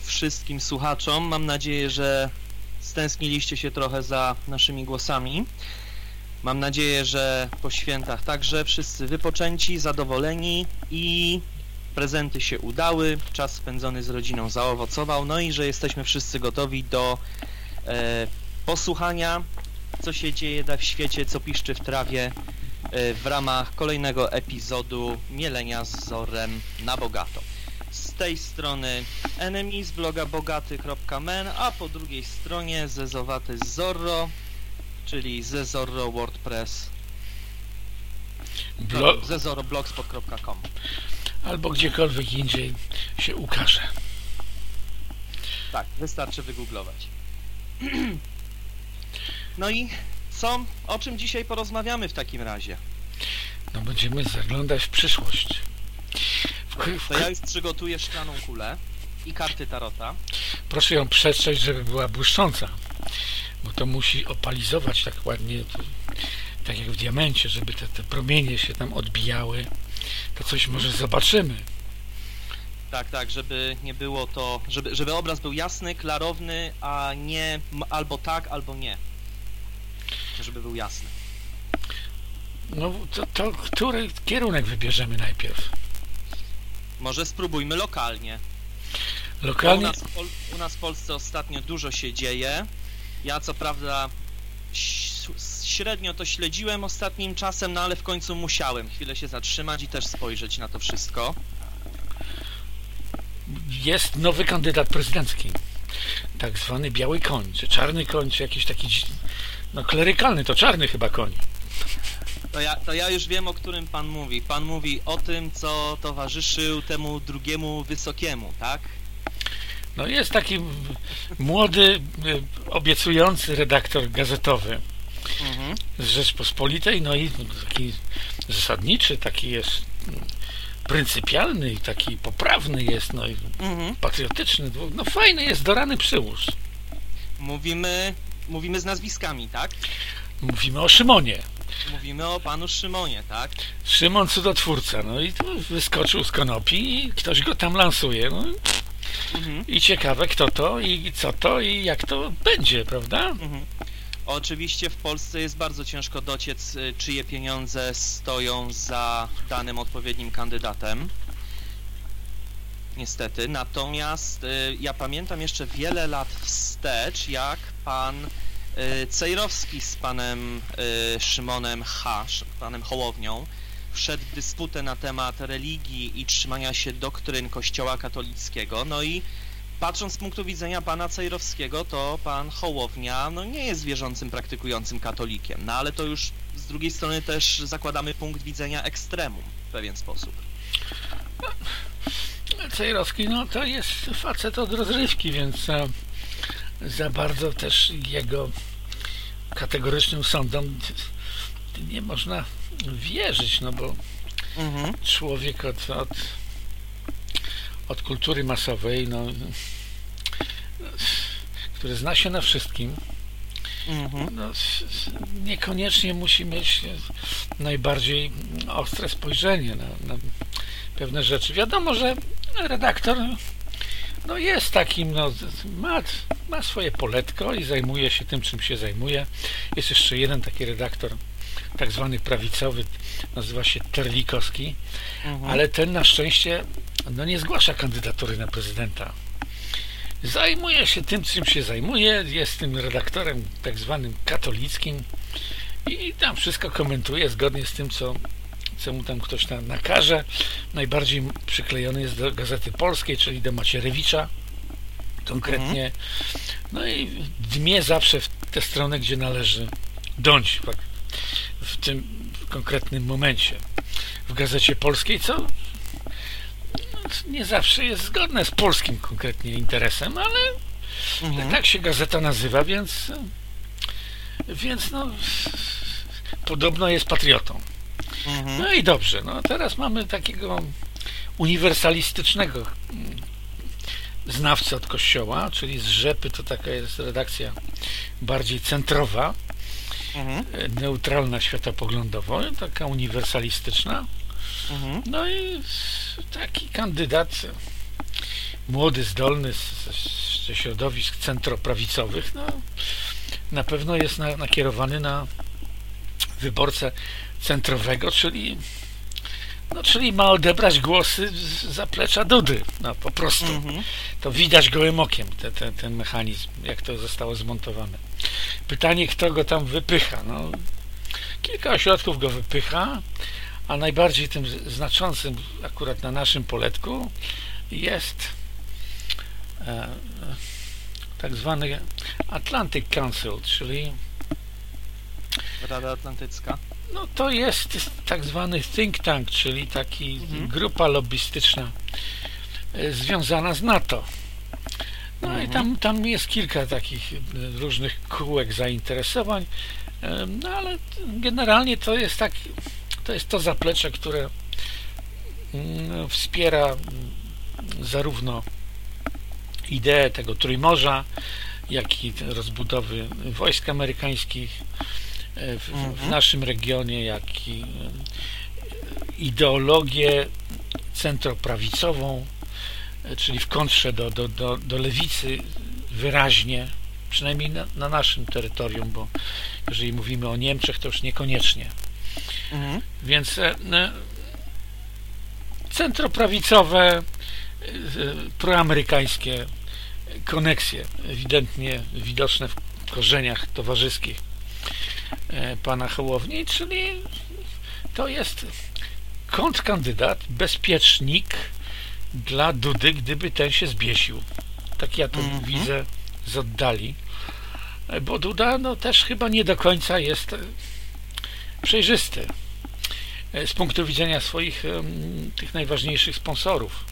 wszystkim słuchaczom. Mam nadzieję, że stęskniliście się trochę za naszymi głosami. Mam nadzieję, że po świętach także wszyscy wypoczęci, zadowoleni i prezenty się udały, czas spędzony z rodziną zaowocował, no i że jesteśmy wszyscy gotowi do e, posłuchania, co się dzieje w świecie, co piszczy w trawie e, w ramach kolejnego epizodu Mielenia z Zorem na bogato. Z tej strony Enemy z bloga bogaty.men, a po drugiej stronie Zezowaty Zorro, czyli Zezorro WordPress Blo zezoroblogspot.com albo gdziekolwiek indziej się ukaże. Tak, wystarczy wygooglować. No i co? O czym dzisiaj porozmawiamy w takim razie? No będziemy zaglądać w przyszłość. To ja już przygotuję szklaną kulę i karty tarota. Proszę ją przetrzeć, żeby była błyszcząca, bo to musi opalizować tak ładnie, tak jak w diamencie, żeby te, te promienie się tam odbijały. To coś może zobaczymy. Tak, tak, żeby nie było to, żeby, żeby obraz był jasny, klarowny, a nie albo tak, albo nie. Żeby był jasny. No to, to który kierunek wybierzemy najpierw? Może spróbujmy lokalnie. Bo U Lokalnie? nas, Pol- u nas w Polsce ostatnio dużo się dzieje. Ja co prawda ś- średnio to śledziłem ostatnim czasem, no ale w końcu musiałem chwilę się zatrzymać i też spojrzeć na to wszystko. Jest nowy kandydat prezydencki. Tak zwany biały koń, czy czarny koń, czy jakiś taki no klerykalny, to czarny chyba koń. To ja, to ja już wiem, o którym pan mówi. Pan mówi o tym, co towarzyszył temu drugiemu wysokiemu, tak? No jest taki młody, y, obiecujący redaktor gazetowy Mhm. z Rzeczpospolitej, no i taki zasadniczy, taki jest mm, pryncypialny i taki poprawny jest, no i Mhm. patriotyczny, no fajny jest, do rany przyłóż. Mówimy, mówimy z nazwiskami, tak? Mówimy o Szymonie. Mówimy o panu Szymonie, tak? Szymon cudotwórca, no i tu wyskoczył z konopi i ktoś go tam lansuje, no Mhm. i ciekawe kto to i co to i jak to będzie, prawda? Mhm. Oczywiście w Polsce jest bardzo ciężko dociec, y, czyje pieniądze stoją za danym odpowiednim kandydatem. Niestety. Natomiast y, ja pamiętam jeszcze wiele lat wstecz, jak pan Cejrowski z panem y, Szymonem H., panem Hołownią, wszedł w dysputę na temat religii i trzymania się doktryn Kościoła katolickiego. No i patrząc z punktu widzenia pana Cejrowskiego, to pan Hołownia no, nie jest wierzącym, praktykującym katolikiem. No ale to już z drugiej strony też zakładamy punkt widzenia ekstremum w pewien sposób. Cejrowski, no to jest facet od rozrywki, więc e, za bardzo też jego kategorycznym sądom nie można wierzyć, no bo Mhm. człowiek od, od, od kultury masowej, no, który zna się na wszystkim, Mhm. no, niekoniecznie musi mieć najbardziej ostre spojrzenie na, na pewne rzeczy. Wiadomo, że redaktor no jest takim, no, ma, ma swoje poletko i zajmuje się tym, czym się zajmuje. Jest jeszcze jeden taki redaktor, tak zwany prawicowy, nazywa się Terlikowski, Mhm. ale ten na szczęście no, nie zgłasza kandydatury na prezydenta. Zajmuje się tym, czym się zajmuje, jest tym redaktorem tak zwanym katolickim i tam wszystko komentuje zgodnie z tym, co, co mu tam ktoś tam nakaże. Najbardziej przyklejony jest do Gazety Polskiej, czyli do Macierewicza konkretnie. No i dmie zawsze w tę stronę, gdzie należy dąć tak, w tym konkretnym momencie. W Gazecie Polskiej, co nie zawsze jest zgodne z polskim konkretnie interesem, ale Mhm. tak się gazeta nazywa, więc więc no podobno jest patriotą. Mhm. No i dobrze, no teraz mamy takiego uniwersalistycznego mm, znawcę od kościoła, czyli z Rzepy to taka jest redakcja bardziej centrowa, Mhm. e, neutralna światopoglądowo, taka uniwersalistyczna. Mhm. No i taki kandydat młody, zdolny ze środowisk centroprawicowych, no, na pewno jest na, nakierowany na wyborcę centrowego, czyli no, czyli ma odebrać głosy z zaplecza Dudy. No po prostu. Mhm. To widać gołym okiem, te, te, ten mechanizm, jak to zostało zmontowane. Pytanie, kto go tam wypycha. No, kilka ośrodków go wypycha, a najbardziej tym znaczącym akurat na naszym poletku jest e, tak zwany Atlantic Council, czyli Rada Atlantycka. No to jest tak zwany think tank, czyli taki mhm. grupa lobbystyczna e, związana z NATO. No mhm. i tam, tam jest kilka takich e, różnych kółek zainteresowań, e, no ale generalnie to jest tak, to jest to zaplecze, które mm, wspiera mm, zarówno ideę tego Trójmorza, jak i rozbudowy wojsk amerykańskich, w, w naszym regionie, jak i e, ideologię centroprawicową, e, czyli w kontrze do, do, do, do lewicy wyraźnie, przynajmniej na, na, naszym terytorium, bo jeżeli mówimy o Niemczech, to już niekoniecznie. Mhm. Więc e, centroprawicowe, proamerykańskie koneksje, ewidentnie widoczne w korzeniach towarzyskich pana Hołowni, czyli to jest kontrkandydat, bezpiecznik dla Dudy, gdyby ten się zbiesił. Tak ja to mm -hmm. widzę z oddali. E, bo Duda no, też chyba nie do końca jest e, przejrzysty z punktu widzenia swoich tych najważniejszych sponsorów.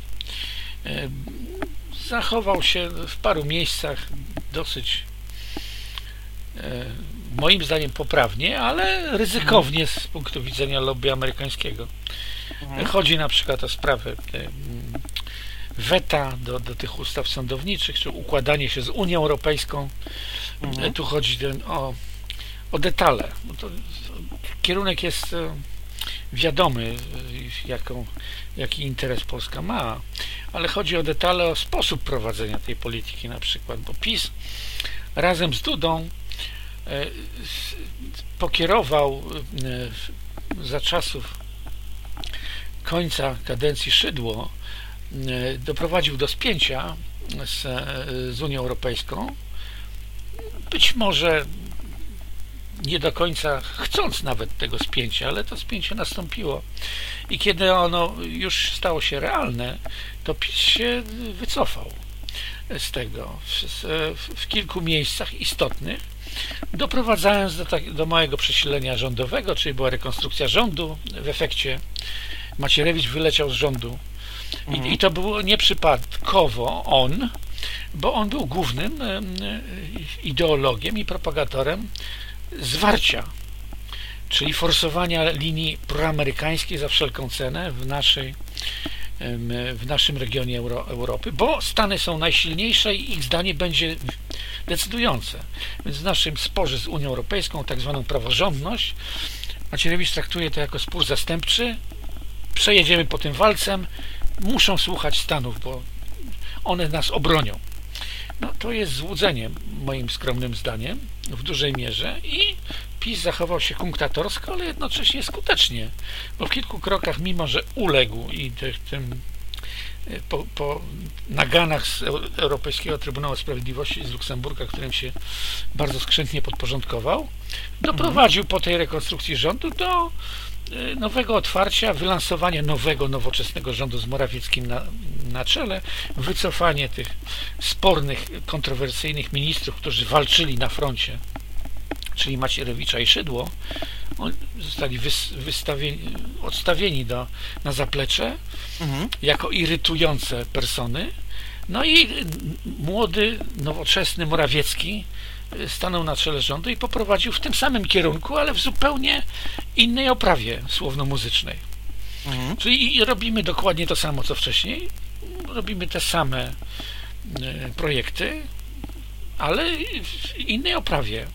Zachował się w paru miejscach dosyć moim zdaniem poprawnie, ale ryzykownie z punktu widzenia lobby amerykańskiego. Mhm. Chodzi na przykład o sprawę weta do, do tych ustaw sądowniczych, czy układanie się z Unią Europejską. Mhm. Tu chodzi o, o detale. To, kierunek jest wiadomy, e, jaką, jaki interes Polska ma, ale chodzi o detale, o sposób prowadzenia tej polityki na przykład, bo PiS razem z Dudą pokierował e, za czasów końca kadencji Szydło e, doprowadził do spięcia z, z Unią Europejską. Być może nie do końca chcąc nawet tego spięcia, ale to spięcie nastąpiło. I kiedy ono już stało się realne, to PiS się wycofał z tego. W, w kilku miejscach istotnych doprowadzając do, tak, do małego przesilenia rządowego, czyli była rekonstrukcja rządu. W efekcie Macierewicz wyleciał z rządu. I, mhm. I, to było nieprzypadkowo on, bo on był głównym ideologiem i propagatorem zwarcia, czyli forsowania linii proamerykańskiej za wszelką cenę w naszej w naszym regionie Euro, Europy, bo Stany są najsilniejsze i ich zdanie będzie decydujące. Więc w naszym sporze z Unią Europejską, tak zwaną praworządność, Macierewicz traktuje to jako spór zastępczy. Przejedziemy po tym walcem, muszą słuchać Stanów, bo one nas obronią. No, to jest złudzenie, moim skromnym zdaniem, w dużej mierze i PiS zachował się kunktatorsko, ale jednocześnie skutecznie, bo w kilku krokach, mimo że uległ i tym e, po, po naganach z Europejskiego Trybunału Sprawiedliwości z Luksemburga, którym się bardzo skrzętnie podporządkował, doprowadził po tej rekonstrukcji rządu do nowego otwarcia, wylansowania nowego, nowoczesnego rządu z Morawieckim na, na czele, wycofanie tych spornych, kontrowersyjnych ministrów, którzy walczyli na froncie czyli Macierewicza i Szydło, zostali wystawieni, odstawieni do, na zaplecze mhm. jako irytujące persony. No i młody, nowoczesny Morawiecki stanął na czele rządu i poprowadził w tym samym kierunku, ale w zupełnie innej oprawie słowno-muzycznej. Mhm. Czyli robimy dokładnie to samo, co wcześniej. Robimy te same y, projekty, ale w innej oprawie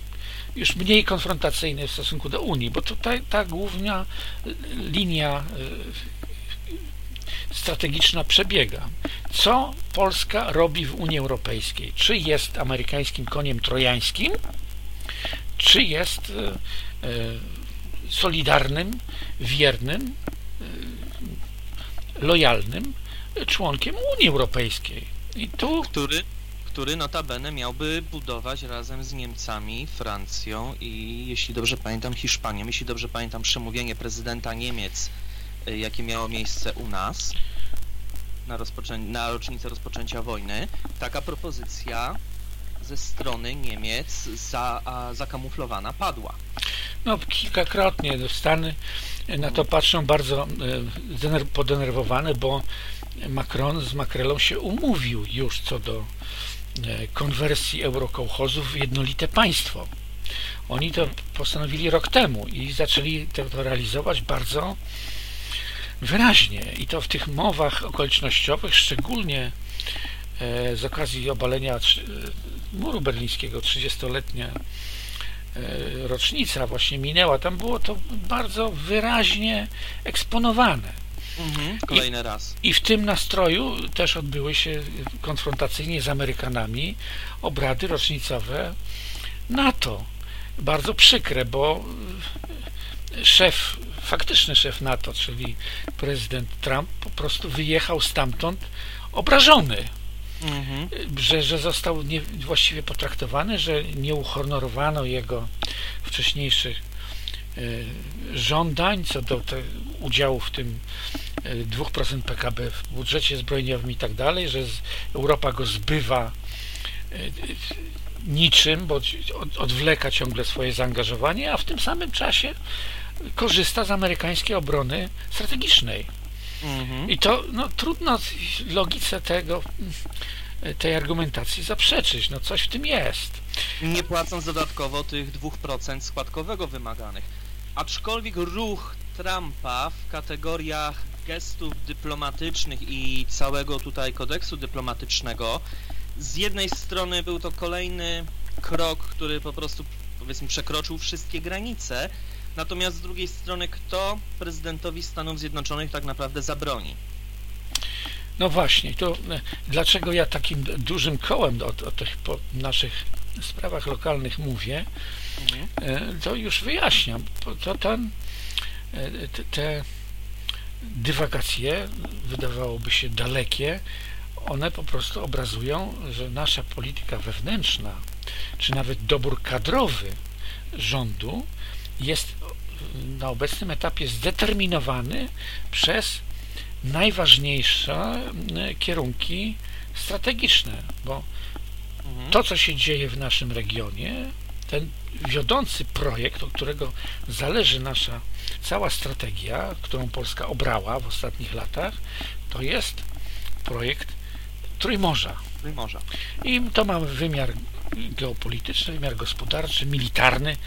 już mniej konfrontacyjny w stosunku do Unii, bo tutaj ta główna linia strategiczna przebiega. Co Polska robi w Unii Europejskiej? Czy jest amerykańskim koniem trojańskim, czy jest e, solidarnym, wiernym, lojalnym członkiem Unii Europejskiej. I tu... Który, który notabene miałby budować razem z Niemcami, Francją i, jeśli dobrze pamiętam, Hiszpanią. Jeśli dobrze pamiętam przemówienie prezydenta Niemiec, jakie miało miejsce u nas na, rozpoczę... na rocznicę rozpoczęcia wojny, taka propozycja ze strony Niemiec za, a, zakamuflowana padła. No kilkakrotnie Stany na to patrzą bardzo e, podenerwowane, bo Macron z Macrelą się umówił już co do e, konwersji eurokołchozów w jednolite państwo. Oni to postanowili rok temu i zaczęli to, to realizować bardzo wyraźnie. I to w tych mowach okolicznościowych, szczególnie e, z okazji obalenia muru berlińskiego, 30-letnia E, rocznica właśnie minęła, tam było to bardzo wyraźnie eksponowane. Mhm, kolejny I, raz. I w tym nastroju też odbyły się konfrontacyjnie z Amerykanami obrady rocznicowe NATO. Bardzo przykre, bo szef, faktyczny szef NATO, czyli prezydent Trump, po prostu wyjechał stamtąd obrażony Mhm. Że, że został nie, właściwie potraktowany, że nie uhonorowano jego wcześniejszych e, żądań co do te, udziału w tym 2% e, PKB w budżecie zbrojeniowym i tak dalej, że Europa go zbywa e, niczym, bo od, odwleka ciągle swoje zaangażowanie, a w tym samym czasie korzysta z amerykańskiej obrony strategicznej. Mhm. I to no, trudno logice tego, tej argumentacji zaprzeczyć. No coś w tym jest. Nie płacąc dodatkowo tych 2% składkowego wymaganych. Aczkolwiek ruch Trumpa w kategoriach gestów dyplomatycznych i całego tutaj kodeksu dyplomatycznego z jednej strony był to kolejny krok, który po prostu powiedzmy przekroczył wszystkie granice, Natomiast z drugiej strony, kto prezydentowi Stanów Zjednoczonych tak naprawdę zabroni? No właśnie, to e, dlaczego ja takim dużym kołem o, o tych naszych sprawach lokalnych mówię, mhm. E, to już wyjaśniam. To ten, e, te, te dywagacje, wydawałoby się dalekie, one po prostu obrazują, że nasza polityka wewnętrzna, czy nawet dobór kadrowy rządu jest na obecnym etapie zdeterminowany przez najważniejsze e, kierunki strategiczne, bo mhm. to, co się dzieje w naszym regionie, ten wiodący projekt, od którego zależy nasza cała strategia, którą Polska obrała w ostatnich latach, to jest projekt Trójmorza. Trójmorza. I to ma wymiar geopolityczny, wymiar gospodarczy, militarny,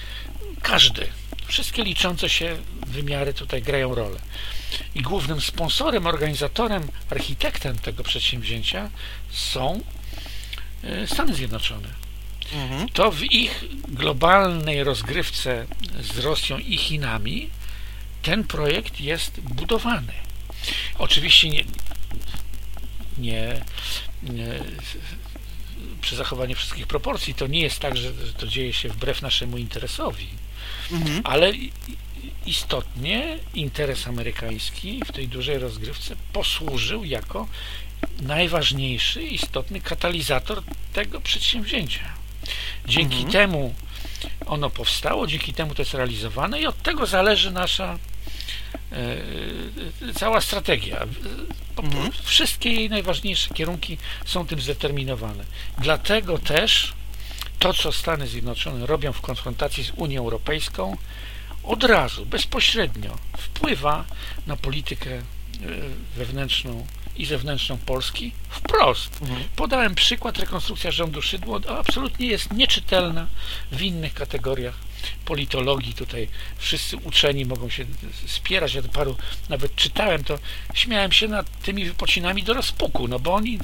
każdy. Wszystkie liczące się wymiary tutaj grają rolę. I głównym sponsorem, organizatorem, architektem tego przedsięwzięcia są e, Stany Zjednoczone. Mhm. To w ich globalnej rozgrywce z Rosją i Chinami ten projekt jest budowany. Oczywiście nie, nie, nie przy zachowaniu wszystkich proporcji. To nie jest tak, że, że to dzieje się wbrew naszemu interesowi, mhm. ale istotnie interes amerykański w tej dużej rozgrywce posłużył jako najważniejszy, istotny katalizator tego przedsięwzięcia. Dzięki mhm. temu ono powstało, dzięki temu to jest realizowane i od tego zależy nasza cała strategia. Mhm. Wszystkie jej najważniejsze kierunki są tym zdeterminowane. Dlatego też to, co Stany Zjednoczone robią w konfrontacji z Unią Europejską, od razu, bezpośrednio wpływa na politykę e, wewnętrzną i zewnętrzną Polski wprost. Mhm. Podałem przykład, rekonstrukcja rządu Szydło absolutnie jest nieczytelna w innych kategoriach politologii. Tutaj wszyscy uczeni mogą się spierać. Ja paru nawet czytałem, to śmiałem się nad tymi wypocinami do rozpuku, no bo oni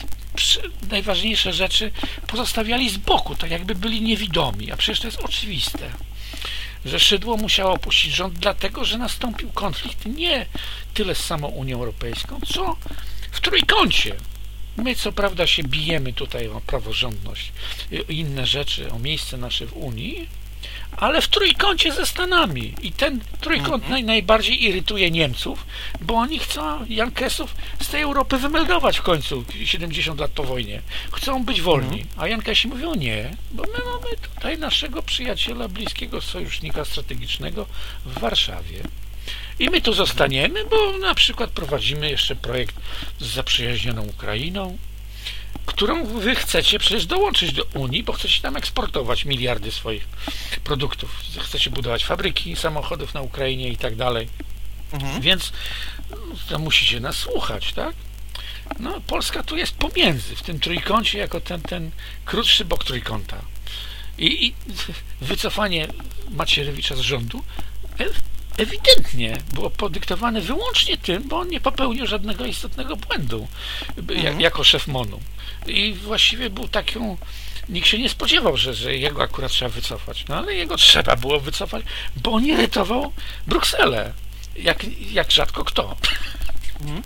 najważniejsze rzeczy pozostawiali z boku, tak jakby byli niewidomi, a przecież to jest oczywiste że Szydło musiało opuścić rząd dlatego, że nastąpił konflikt nie tyle z samą Unią Europejską, co w trójkącie. My co prawda się bijemy tutaj o praworządność i inne rzeczy, o miejsce nasze w Unii, ale w trójkącie ze Stanami. I ten trójkąt mhm. naj, najbardziej irytuje Niemców, bo oni chcą Jankesów z tej Europy wymeldować w końcu, 70 lat po wojnie. Chcą być wolni. Mhm. A Jankesi mówią nie, bo my mamy tutaj naszego przyjaciela, bliskiego sojusznika strategicznego w Warszawie. I my tu zostaniemy, bo na przykład prowadzimy jeszcze projekt z zaprzyjaźnioną Ukrainą, którą wy chcecie przecież dołączyć do Unii, bo chcecie tam eksportować miliardy swoich produktów. Chcecie budować fabryki samochodów na Ukrainie i tak dalej. Mhm. Więc no, musicie nas słuchać, tak? No, Polska tu jest pomiędzy, w tym trójkącie, jako ten, ten krótszy bok trójkąta. I, i wycofanie Macierewicza z rządu ewidentnie było podyktowane wyłącznie tym, bo on nie popełnił żadnego istotnego błędu mhm. jako szef MONU. I właściwie był taką nikt się nie spodziewał, że, że jego akurat trzeba wycofać. No ale jego trzeba było wycofać, bo on irytował Brukselę. Jak, jak rzadko kto. Mhm.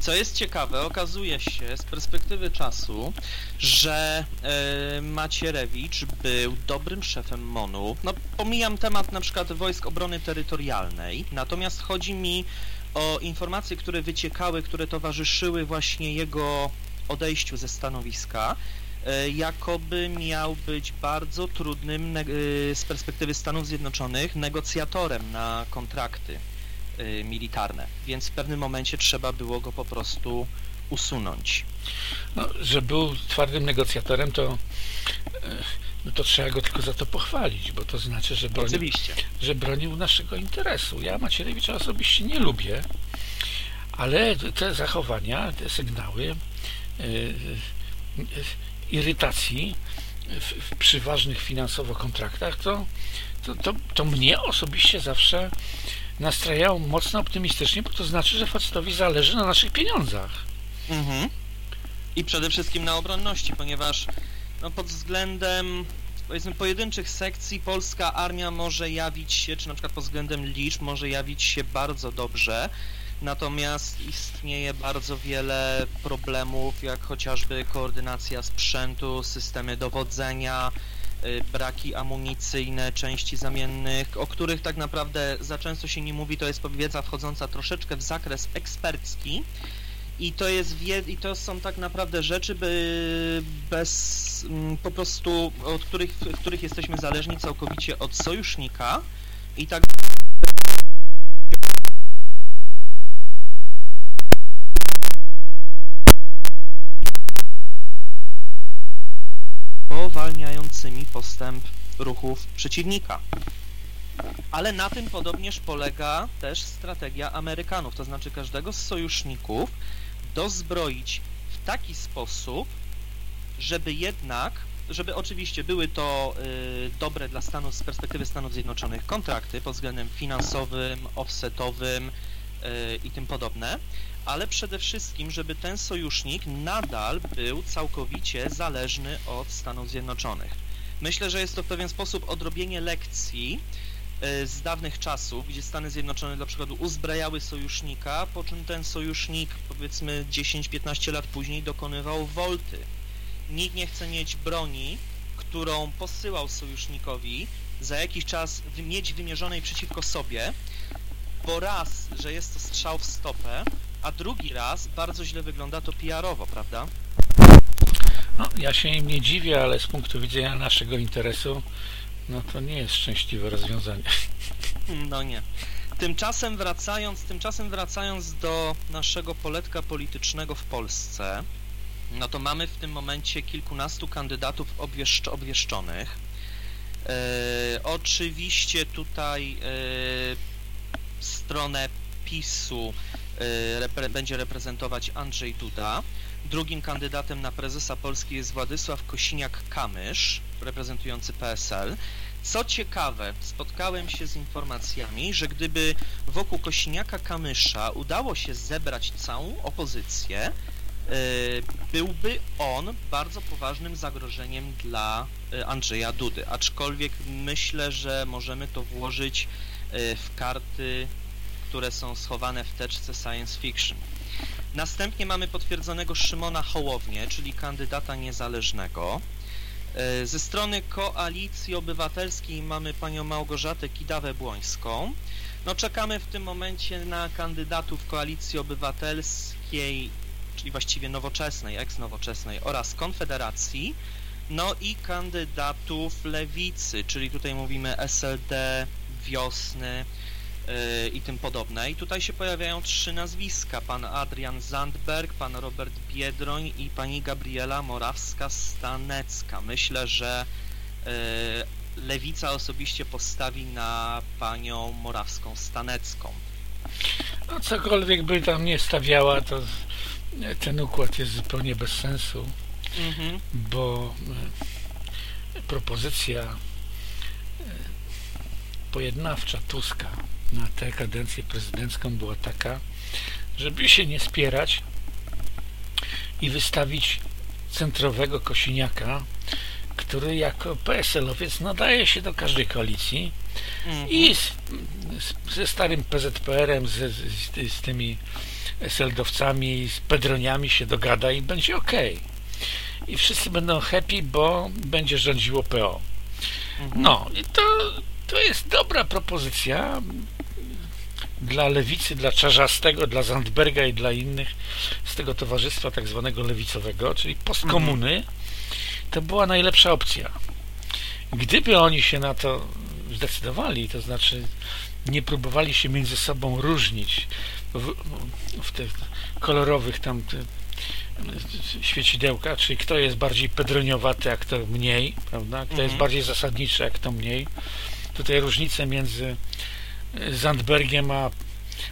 Co jest ciekawe, okazuje się z perspektywy czasu, że e, Macierewicz był dobrym szefem MONU. No, pomijam temat na przykład Wojsk Obrony Terytorialnej, natomiast chodzi mi o informacje, które wyciekały, które towarzyszyły właśnie jego odejściu ze stanowiska, e, jakoby miał być bardzo trudnym e, z perspektywy Stanów Zjednoczonych negocjatorem na kontrakty Y, militarne, więc w pewnym momencie trzeba było go po prostu usunąć. No, że był twardym negocjatorem, to, e, no to trzeba go tylko za to pochwalić, bo to znaczy, że bronił, Oczywiście. że bronił naszego interesu. Ja Macierewicza osobiście nie lubię, ale te zachowania, te sygnały e, e, irytacji w, przy ważnych finansowo kontraktach, to, to, to, to mnie osobiście zawsze nastrajają mocno optymistycznie, bo to znaczy, że facetowi zależy na naszych pieniądzach. Mhm. I przede wszystkim na obronności, ponieważ no, pod względem powiedzmy pojedynczych sekcji polska armia może jawić się, czy na przykład pod względem liczb może jawić się bardzo dobrze, natomiast istnieje bardzo wiele problemów, jak chociażby koordynacja sprzętu, systemy dowodzenia, braki amunicyjne, części zamiennych, o których tak naprawdę za często się nie mówi, to jest wiedza wchodząca troszeczkę w zakres ekspercki. I to jest i to są tak naprawdę rzeczy by bez mm, po prostu od których, w których jesteśmy zależni całkowicie od sojusznika. I tak spowalniającymi postęp ruchów przeciwnika. Ale na tym podobnież polega też strategia Amerykanów, to znaczy każdego z sojuszników dozbroić w taki sposób, żeby jednak, żeby oczywiście były to y, dobre dla Stanów z perspektywy Stanów Zjednoczonych kontrakty pod względem finansowym, offsetowym y, i tym podobne, ale przede wszystkim, żeby ten sojusznik nadal był całkowicie zależny od Stanów Zjednoczonych. Myślę, że jest to w pewien sposób odrobienie lekcji e, z dawnych czasów, gdzie Stany Zjednoczone dla przykładu uzbrajały sojusznika, po czym ten sojusznik powiedzmy 10-15 lat później dokonywał wolty. Nikt nie chce mieć broni, którą posyłał sojusznikowi, za jakiś czas mieć wymierzonej przeciwko sobie, bo raz, że jest to strzał w stopę, a drugi raz bardzo źle wygląda to PR-owo, prawda? No, ja się im nie dziwię, ale z punktu widzenia naszego interesu, no to nie jest szczęśliwe rozwiązanie. No nie. Tymczasem wracając, tymczasem wracając do naszego poletka politycznego w Polsce, no to mamy w tym momencie kilkunastu kandydatów obwieszcz obwieszczonych. E, oczywiście tutaj e, stronę PiSu repre będzie reprezentować Andrzej Duda. Drugim kandydatem na prezesa Polski jest Władysław Kosiniak-Kamysz, reprezentujący PSL. Co ciekawe, spotkałem się z informacjami, że gdyby wokół Kosiniaka-Kamysza udało się zebrać całą opozycję, byłby on bardzo poważnym zagrożeniem dla Andrzeja Dudy, aczkolwiek myślę, że możemy to włożyć w karty, które są schowane w teczce science fiction. Następnie mamy potwierdzonego Szymona Hołownię, czyli kandydata niezależnego. E, ze strony Koalicji Obywatelskiej mamy panią Małgorzatę Kidawę-Błońską. No czekamy w tym momencie na kandydatów Koalicji Obywatelskiej, czyli właściwie nowoczesnej, eks-nowoczesnej oraz Konfederacji, no i kandydatów Lewicy, czyli tutaj mówimy SLD, Wiosny, i tym podobne. I tutaj się pojawiają trzy nazwiska. Pan Adrian Zandberg, pan Robert Biedroń i pani Gabriela Morawska-Stanecka. Myślę, że e, Lewica osobiście postawi na panią Morawską-Stanecką. No cokolwiek by tam nie stawiała, to ten układ jest zupełnie bez sensu, mhm. bo e, propozycja pojednawcza Tuska na tę kadencję prezydencką była taka, żeby się nie spierać i wystawić centrowego Kosiniaka, który jako PSL-owiec nadaje się do każdej koalicji mhm. i z, z, ze starym PZPR-em, z, z, z tymi SLD-owcami, z Pedroniami się dogada i będzie ok. I wszyscy będą happy, bo będzie rządziło PO. Mhm. No i to, to jest dobra propozycja dla lewicy, dla Czarzastego, dla Zandberga i dla innych z tego towarzystwa tak zwanego lewicowego, czyli postkomuny, mhm. to była najlepsza opcja. Gdyby oni się na to zdecydowali, to znaczy nie próbowali się między sobą różnić w, w tych kolorowych tam świecidełka, czyli kto jest bardziej pedroniowaty, a kto mniej, prawda? Kto mhm. jest bardziej zasadniczy, a kto mniej. Tutaj różnice między Zandbergiem a,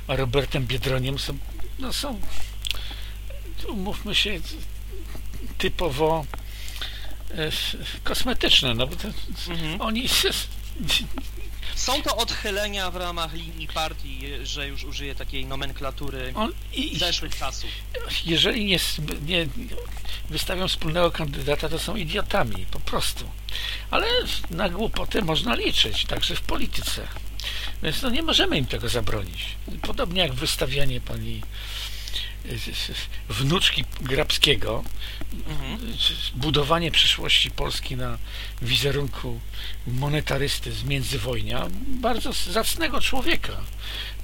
a Robertem Biedroniem są, no są umówmy się typowo e, kosmetyczne, no bo to, mhm. oni są to odchylenia w ramach linii partii, że już użyję takiej nomenklatury On, i, zeszłych czasów. Jeżeli nie, nie wystawią wspólnego kandydata, to są idiotami, po prostu. Ale na głupotę można liczyć, także w polityce. Więc no nie możemy im tego zabronić. Podobnie jak wystawianie pani wnuczki Grabskiego, mhm. budowanie przyszłości Polski na wizerunku monetarysty z międzywojnia, bardzo zacnego człowieka.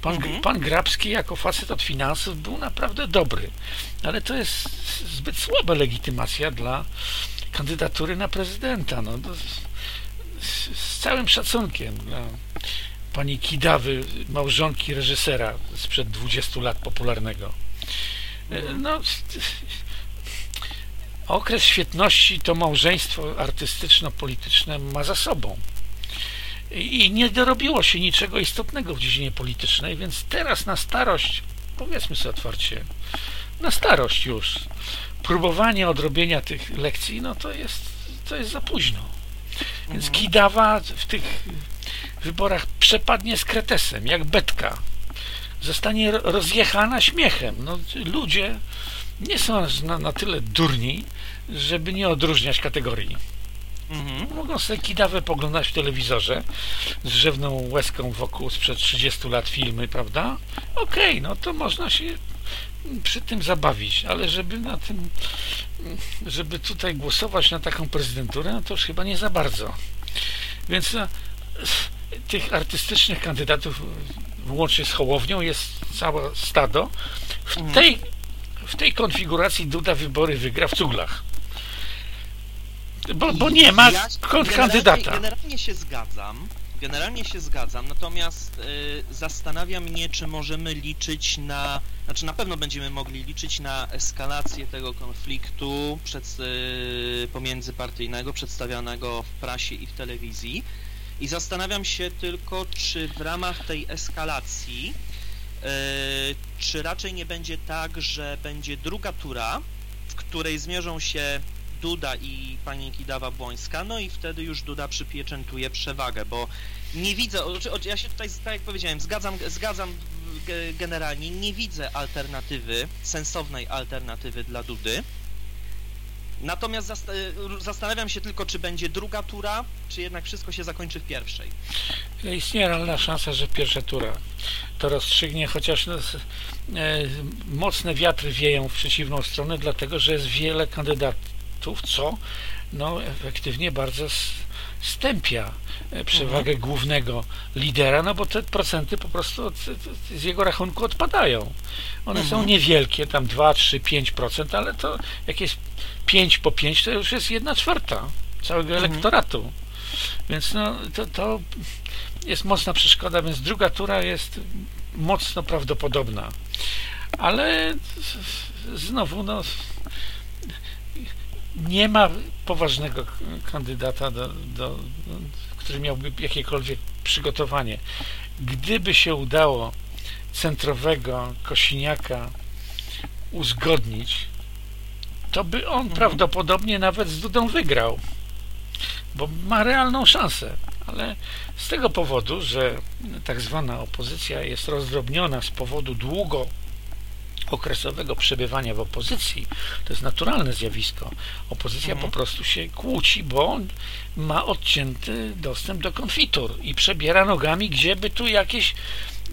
Pan, mhm. pan Grabski jako facet od finansów był naprawdę dobry, ale to jest zbyt słaba legitymacja dla kandydatury na prezydenta. No, z, z całym szacunkiem dla pani Kidawy, małżonki reżysera sprzed 20 lat popularnego. E, no, okres świetności to małżeństwo artystyczno-polityczne ma za sobą. I nie dorobiło się niczego istotnego w dziedzinie politycznej, więc teraz na starość, powiedzmy sobie otwarcie, na starość już, próbowanie odrobienia tych lekcji, no to jest, to jest za późno. Więc mhm. Kidawa w tych wyborach przepadnie z kretesem, jak betka. Zostanie rozjechana śmiechem. No, ludzie nie są na, na tyle durni, żeby nie odróżniać kategorii. Mhm. Mogą sobie kidawę poglądać w telewizorze z drzewną łezką wokół sprzed 30 lat filmy, prawda? Okej, okay, no to można się przy tym zabawić, ale żeby na tym, żeby tutaj głosować na taką prezydenturę, no to już chyba nie za bardzo. Więc no, tych artystycznych kandydatów łącznie z Hołownią jest całe stado. W mhm. tej, w tej konfiguracji Duda wybory wygra w cuglach. Bo, bo nie ma ja kandydata. Generalnie, generalnie się zgadzam. Generalnie się zgadzam, natomiast y, zastanawia mnie, czy możemy liczyć na, znaczy na pewno będziemy mogli liczyć na eskalację tego konfliktu przed, y, pomiędzypartyjnego przedstawianego w prasie i w telewizji, i zastanawiam się tylko, czy w ramach tej eskalacji, yy, czy raczej nie będzie tak, że będzie druga tura, w której zmierzą się Duda i pani Kidawa-Błońska, no i wtedy już Duda przypieczętuje przewagę, bo nie widzę, ja się tutaj, tak jak powiedziałem, zgadzam, zgadzam generalnie, nie widzę alternatywy, sensownej alternatywy dla Dudy. Natomiast zastanawiam się tylko, czy będzie druga tura, czy jednak wszystko się zakończy w pierwszej. Istnieje realna szansa, że pierwsza tura to rozstrzygnie, chociaż no, e, mocne wiatry wieją w przeciwną stronę, dlatego że jest wiele kandydatów, co no, efektywnie bardzo stępia e, przewagę mhm. głównego lidera, no bo te procenty po prostu z jego rachunku odpadają. One mhm. są niewielkie, tam 2, 3, 5%, ale to jakieś 5 po 5 to już jest jedna czwarta całego mhm. elektoratu. Więc no, to, to jest mocna przeszkoda, więc druga tura jest mocno prawdopodobna. Ale znowu, no, nie ma poważnego kandydata, do, do, który miałby jakiekolwiek przygotowanie. Gdyby się udało centrowego Kosiniaka uzgodnić, to by on mhm. prawdopodobnie nawet z Dudą wygrał, bo ma realną szansę. Ale z tego powodu, że tak zwana opozycja jest rozdrobniona z powodu długo okresowego przebywania w opozycji, to jest naturalne zjawisko. Opozycja mhm. po prostu się kłóci, bo ma odcięty dostęp do konfitur i przebiera nogami, gdzieby tu jakieś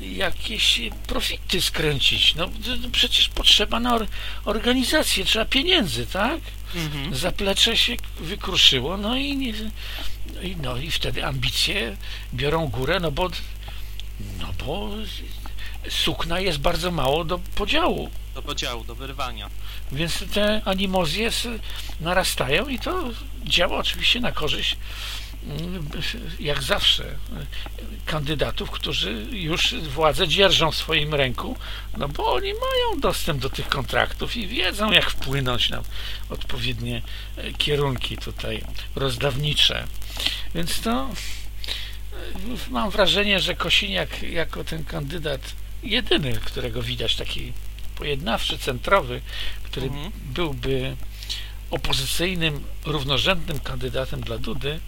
jakieś profity skręcić. No przecież potrzeba na organizację, trzeba pieniędzy, tak? Mhm. Zaplecze się wykruszyło, no i, no i wtedy ambicje biorą górę, no bo no bo sukna jest bardzo mało do podziału. Do podziału, do wyrwania. Więc te animozje narastają i to działa oczywiście na korzyść mm, jak zawsze kandydatów, którzy już władzę dzierżą w swoim ręku, no bo oni mają dostęp do tych kontraktów i wiedzą jak wpłynąć na odpowiednie e, kierunki tutaj rozdawnicze. Więc to e, mam wrażenie, że Kosiniak jako ten kandydat jedyny, którego widać, taki pojednawczy, centrowy, który mhm. byłby opozycyjnym, równorzędnym kandydatem dla Dudy,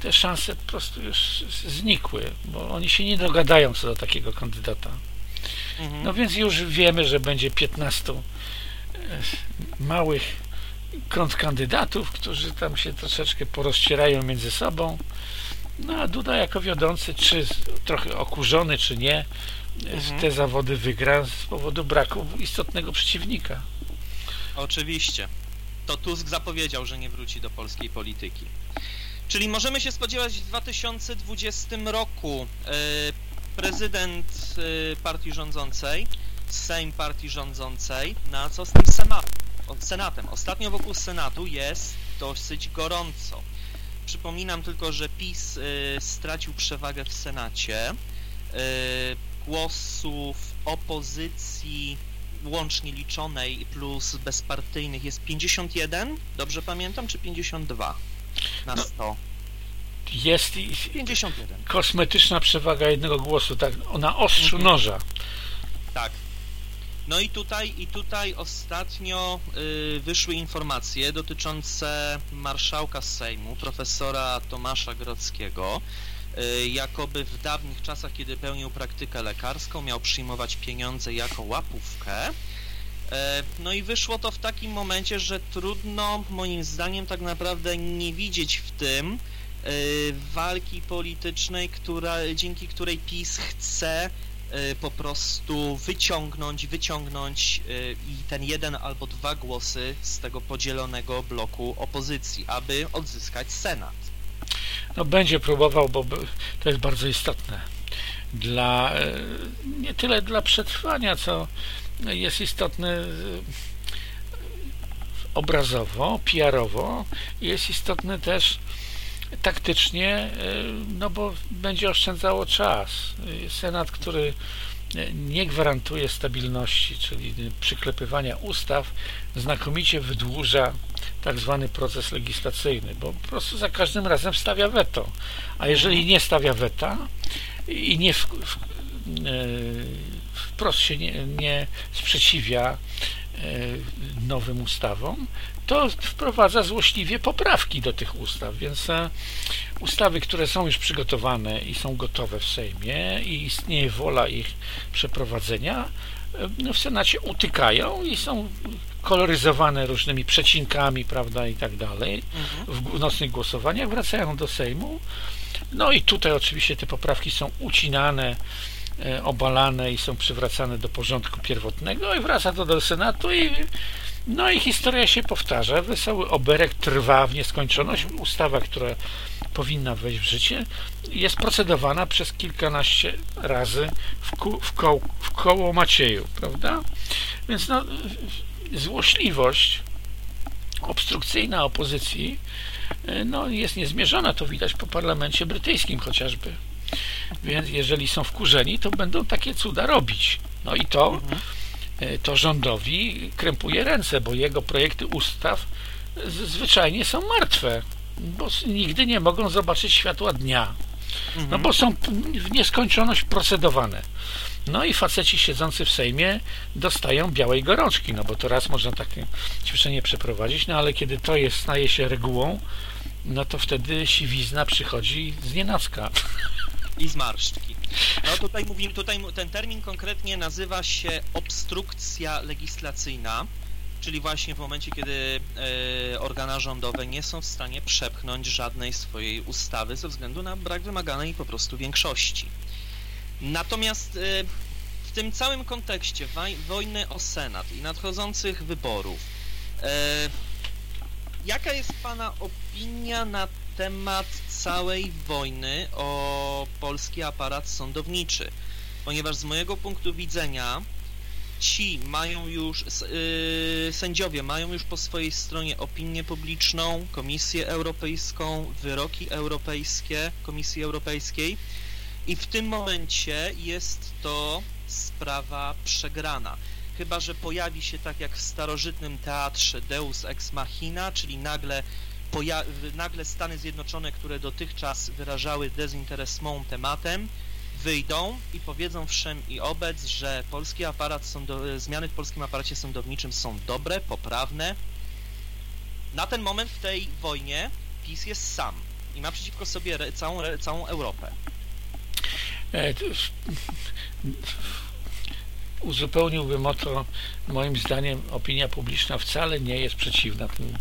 te szanse po prostu już znikły, bo oni się nie dogadają co do takiego kandydata. Mhm. No więc już wiemy, że będzie 15 e, małych kontrkandydatów, którzy tam się troszeczkę porozcierają między sobą. No a Duda jako wiodący, czy trochę okurzony, czy nie, mhm. te zawody wygra z powodu braku istotnego przeciwnika. Oczywiście. To Tusk zapowiedział, że nie wróci do polskiej polityki. Czyli możemy się spodziewać w 2020 roku e, prezydent e, partii rządzącej, Sejm partii rządzącej, na co z tym Senatem? Ostatnio wokół Senatu jest dosyć gorąco. Przypominam tylko, że PiS e, stracił przewagę w Senacie głosów opozycji łącznie liczonej plus bezpartyjnych jest 51, dobrze pamiętam, czy 52 na 100? No, jest 51. kosmetyczna przewaga jednego głosu, tak, na ostrzu mhm. noża. Tak. No i tutaj, i tutaj ostatnio y, wyszły informacje dotyczące marszałka Sejmu, profesora Tomasza Grodzkiego, Y, jakoby w dawnych czasach, kiedy pełnił praktykę lekarską, miał przyjmować pieniądze jako łapówkę. Y, no i wyszło to w takim momencie, że trudno moim zdaniem tak naprawdę nie widzieć w tym y, walki politycznej, która, dzięki której PiS chce po prostu wyciągnąć, wyciągnąć i ten jeden albo dwa głosy z tego podzielonego bloku opozycji, aby odzyskać Senat no będzie próbował, bo to jest bardzo istotne dla e, nie tyle dla przetrwania, co jest istotne e, obrazowo, PR-owo, jest istotne też taktycznie, e, no bo będzie oszczędzało czas. Senat, który nie gwarantuje stabilności, czyli przyklepywania ustaw, znakomicie wydłuża tak zwany proces legislacyjny, bo po prostu za każdym razem stawia weto. A jeżeli nie stawia weta i nie w, w, e, wprost się nie, nie sprzeciwia nowym ustawom, to wprowadza złośliwie poprawki do tych ustaw, więc ustawy, które są już przygotowane i są gotowe w Sejmie i istnieje wola ich przeprowadzenia, no, w Senacie utykają i są koloryzowane różnymi przecinkami, prawda, i tak dalej, w nocnych głosowaniach, wracają do Sejmu. No i tutaj oczywiście te poprawki są ucinane, e, obalane i są przywracane do porządku pierwotnego i wraca to do Senatu i no i historia się powtarza. Wesoły oberek trwa w nieskończoność. Ustawa, która powinna wejść w życie, jest procedowana przez kilkanaście razy w, ku, w, koło, w koło Macieju, prawda? Więc no, złośliwość obstrukcyjna opozycji e, no, jest niezmierzona, to widać po parlamencie brytyjskim chociażby. Więc jeżeli są wkurzeni, to będą takie cuda robić. No i to, e, to rządowi krępuje ręce, bo jego projekty ustaw zwyczajnie są martwe, bo nigdy nie mogą zobaczyć światła dnia. No bo są w nieskończoność procedowane. No i faceci siedzący w Sejmie dostają białej gorączki, no bo to raz można takie ćwiczenie przeprowadzić, no ale kiedy to jest, staje się regułą, no to wtedy siwizna przychodzi z nienacka. I zmarszczki. No tutaj mówimy, tutaj ten termin konkretnie nazywa się obstrukcja legislacyjna, czyli właśnie w momencie, kiedy e, organa rządowe nie są w stanie przepchnąć żadnej swojej ustawy ze względu na brak wymaganej po prostu większości. Natomiast e, w tym całym kontekście wojny o Senat i nadchodzących wyborów, e, jaka jest Pana opinia na temat całej wojny o polski aparat sądowniczy? Ponieważ z mojego punktu widzenia ci mają już, yy, sędziowie mają już po swojej stronie opinię publiczną, Komisję Europejską, wyroki europejskie, Komisji Europejskiej i w tym momencie jest to sprawa przegrana. Chyba, że pojawi się tak jak w starożytnym teatrze Deus Ex Machina, czyli nagle, nagle Stany Zjednoczone, które dotychczas wyrażały dezinteresmą tematem, wyjdą i powiedzą wszem i obec, że polski aparat zmiany w polskim aparacie sądowniczym są dobre, poprawne. Na ten moment w tej wojnie PiS jest sam i ma przeciwko sobie całą, całą Europę. E, uzupełniłbym o to, moim zdaniem opinia publiczna wcale nie jest przeciwna tym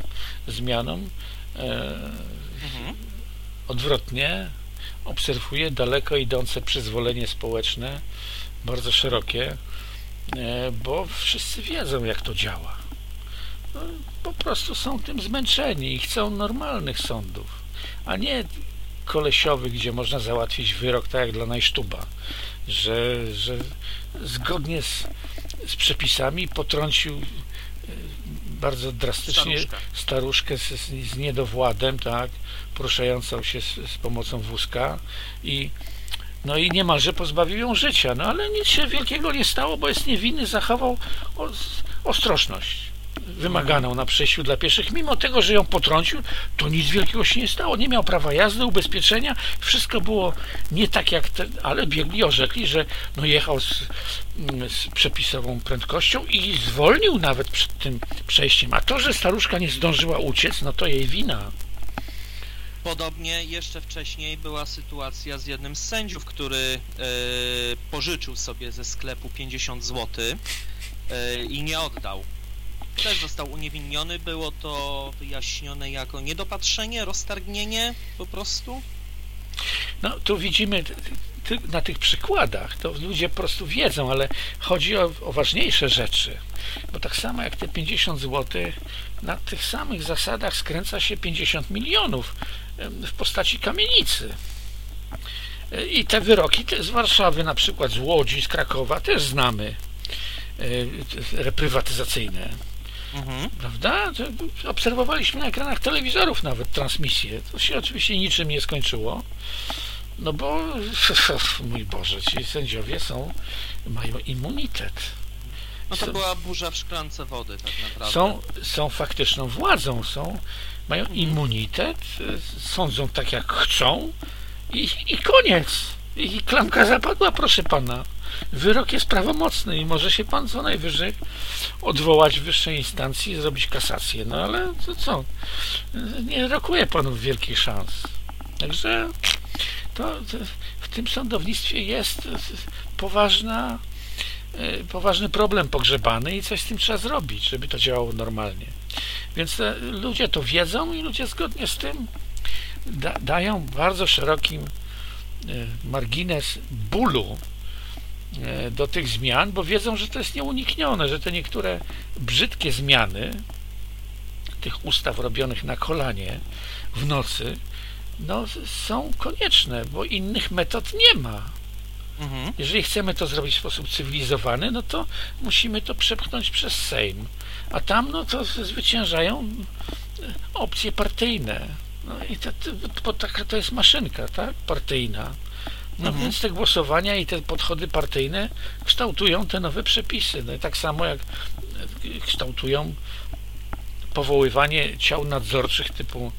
zmianom. E. Odwrotnie, obserwuje daleko idące przyzwolenie społeczne, bardzo szerokie, e, bo wszyscy wiedzą, jak to działa. No, po prostu są tym zmęczeni i chcą normalnych sądów, a nie kolesiowych, gdzie można załatwić wyrok tak jak dla najsztuba, że, że zgodnie z, z przepisami potrącił e, bardzo drastycznie staruszkę, staruszkę z, z, niedowładem, tak, poruszającą się z, z, pomocą wózka i no i niemalże pozbawił ją życia, no ale nic się wielkiego nie stało, bo jest niewinny, zachował ostrożność wymaganą na przejściu dla pieszych, mimo tego, że ją potrącił, to nic wielkiego się nie stało. Nie miał prawa jazdy, ubezpieczenia, wszystko było nie tak jak ten, ale biegli orzekli, że no jechał z, z przepisową prędkością i zwolnił nawet przed tym przejściem. A to, że staruszka nie zdążyła uciec, no to jej wina. Podobnie jeszcze wcześniej była sytuacja z jednym z sędziów, który e, pożyczył sobie ze sklepu 50 zł e, i nie oddał też został uniewinniony. Było to wyjaśnione jako niedopatrzenie, roztargnienie po prostu. No, tu widzimy na tych przykładach, to ludzie po prostu wiedzą, ale chodzi o, o ważniejsze rzeczy. Bo tak samo jak te 50 zł, na tych samych zasadach skręca się 50 milionów w postaci kamienicy. I te wyroki z Warszawy, na przykład z Łodzi, z Krakowa też znamy e, reprywatyzacyjne Mhm. Prawda? Obserwowaliśmy na ekranach telewizorów nawet transmisję. To się oczywiście niczym nie skończyło. No bo, mój Boże, ci sędziowie są, mają immunitet. No to są, była burza w szklance wody tak naprawdę. Są, są faktyczną władzą, są, mają mhm. immunitet, sądzą tak jak chcą i, i koniec. i klamka zapadła, proszę pana. Wyrok jest prawomocny i może się pan co najwyżej odwołać w wyższej instancji i zrobić kasację. No ale to co? Nie rokuje panów wielkich szans. Także to, w tym sądownictwie jest poważna, e, poważny problem pogrzebany i coś z tym trzeba zrobić, żeby to działało normalnie. Więc ludzie to wiedzą i ludzie zgodnie z tym da, dają bardzo szerokim e, margines bólu e, do tych zmian, bo wiedzą, że to jest nieuniknione, że te niektóre brzydkie zmiany tych ustaw robionych na kolanie w nocy no, są konieczne, bo innych metod nie ma. Mhm. Jeżeli chcemy to zrobić w sposób cywilizowany, no to musimy to przepchnąć przez Sejm. A tam no to zwyciężają opcje partyjne. No i to, to, taka to jest maszynka, tak? Partyjna. No mhm. więc te głosowania i te podchody partyjne kształtują te nowe przepisy. No i tak samo jak kształtują powoływanie ciał nadzorczych typu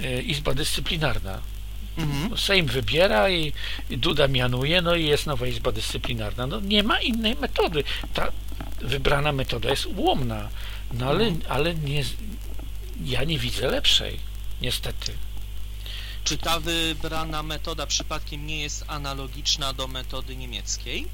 e, Izba Dyscyplinarna. Mhm. Sejm wybiera i, i Duda mianuje, no i jest nowa Izba Dyscyplinarna. No nie ma innej metody. Ta wybrana metoda jest ułomna, no ale, mhm. ale nie, ja nie widzę lepszej, niestety. Czy ta wybrana metoda przypadkiem nie jest analogiczna do metody niemieckiej?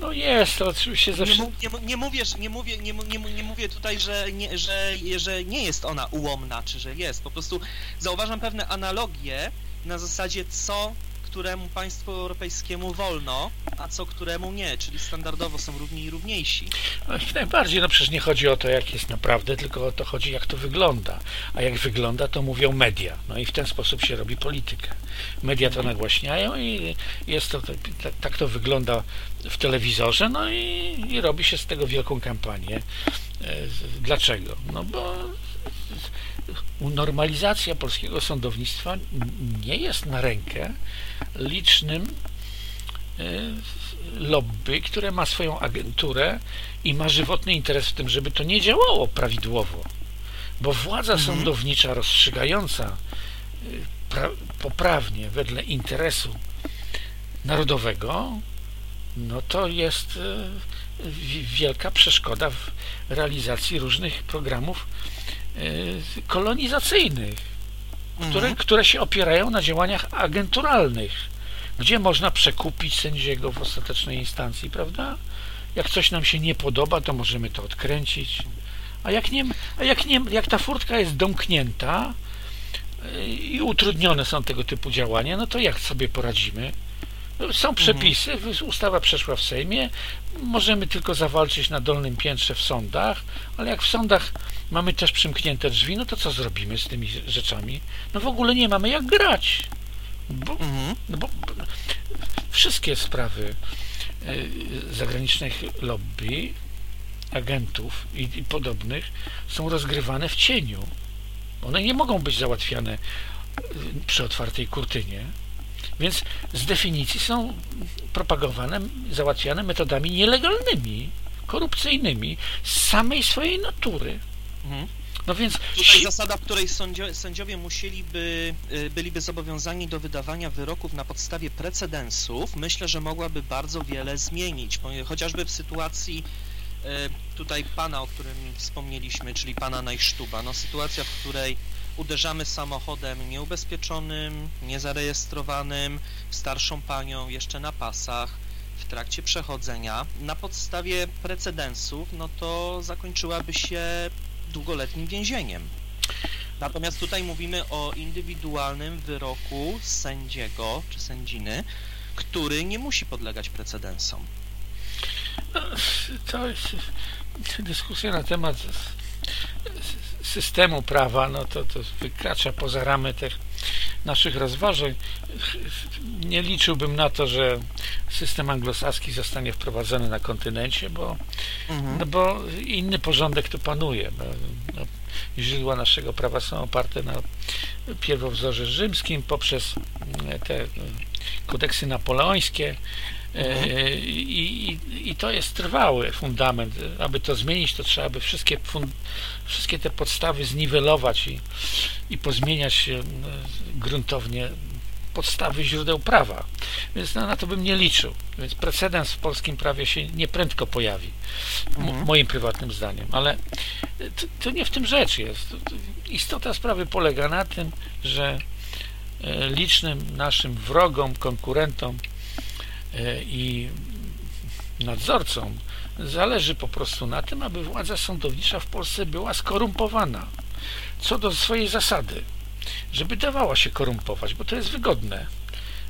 No jest, oczywiście zawsze... Nie, nie, nie, mówię, nie, mówię, nie, nie, nie mówię tutaj, że nie, że, że nie jest ona ułomna, czy że jest. Po prostu zauważam pewne analogie na zasadzie co któremu państwu europejskiemu wolno, a co któremu nie, czyli standardowo są równi i równiejsi. No, najbardziej, no przecież nie chodzi o to, jak jest naprawdę, tylko o to chodzi, jak to wygląda. A jak wygląda, to mówią media. No i w ten sposób się robi politykę. Media to nagłaśniają i jest to, tak, tak to wygląda w telewizorze, no i, i robi się z tego wielką kampanię. E, dlaczego? No bo normalizacja polskiego sądownictwa nie jest na rękę licznym e, lobby, które ma swoją agenturę i ma żywotny interes w tym, żeby to nie działało prawidłowo. Bo władza mhm. sądownicza rozstrzygająca e, poprawnie wedle interesu narodowego, no to jest e, wielka przeszkoda w realizacji różnych programów kolonizacyjnych, które, mhm. które się opierają na działaniach agenturalnych, gdzie można przekupić sędziego w ostatecznej instancji, prawda? Jak coś nam się nie podoba, to możemy to odkręcić. A jak, nie, a jak, nie, jak ta furtka jest domknięta y, i utrudnione są tego typu działania, no to jak sobie poradzimy? Są mhm. przepisy, ustawa przeszła w Sejmie, możemy tylko zawalczyć na dolnym piętrze w sądach, ale jak w sądach mamy też przymknięte drzwi, no to co zrobimy z tymi rzeczami? No w ogóle nie mamy jak grać. Bo, mhm. no bo wszystkie sprawy e, zagranicznych lobby, agentów i, i podobnych są rozgrywane w cieniu. One nie mogą być załatwiane e, przy otwartej kurtynie więc z definicji są propagowane, załatwiane metodami nielegalnymi, korupcyjnymi, z samej swojej natury. Mhm. No więc Tutaj zasada, w której sędziowie musieliby, y, byliby zobowiązani do wydawania wyroków na podstawie precedensów, myślę, że mogłaby bardzo wiele zmienić, chociażby w sytuacji y, tutaj pana, o którym wspomnieliśmy, czyli pana Najsztuba, no sytuacja, w której uderzamy samochodem nieubezpieczonym, niezarejestrowanym, starszą panią jeszcze na pasach, w trakcie przechodzenia, na podstawie precedensów, no to zakończyłaby się długoletnim więzieniem. Natomiast tutaj mówimy o indywidualnym wyroku sędziego czy sędziny, który nie musi podlegać precedensom. To jest dyskusja na temat systemu prawa, no to, to wykracza poza ramy tych naszych rozważań. Nie liczyłbym na to, że system anglosaski zostanie wprowadzony na kontynencie, bo, mhm. no bo inny porządek tu panuje. No, no, źródła naszego prawa są oparte na pierwowzorze rzymskim poprzez te kodeksy napoleońskie, I, i, I, to jest trwały fundament. Aby to zmienić, to trzeba by wszystkie, wszystkie te podstawy zniwelować i, i pozmieniać gruntownie podstawy źródeł prawa. więc na, na to bym nie liczył. Więc precedens w polskim prawie się nieprędko pojawi, Mhm. moim prywatnym zdaniem. Ale to, to nie w tym rzecz jest. To- to Istota sprawy polega na tym, że e, licznym naszym wrogom, konkurentom e, i nadzorcom zależy po prostu na tym, aby władza sądownicza w Polsce była skorumpowana co do swojej zasady, żeby dawała się korumpować, bo to jest wygodne.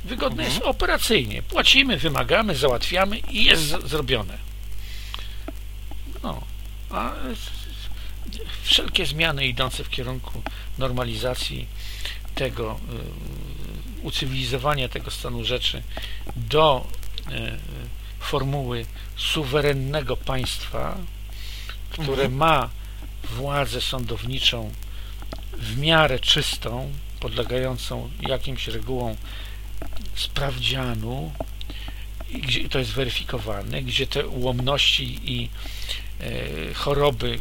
Wygodne Mhm. jest operacyjnie. Płacimy, wymagamy, załatwiamy i jest zrobione. No, a wszelkie zmiany idące w kierunku normalizacji tego, y, ucywilizowania tego stanu rzeczy do y, formuły suwerennego państwa, które Mhm. ma władzę sądowniczą w miarę czystą, podlegającą jakimś regułom sprawdzianu, i gdzie to jest weryfikowane, gdzie te ułomności i e, choroby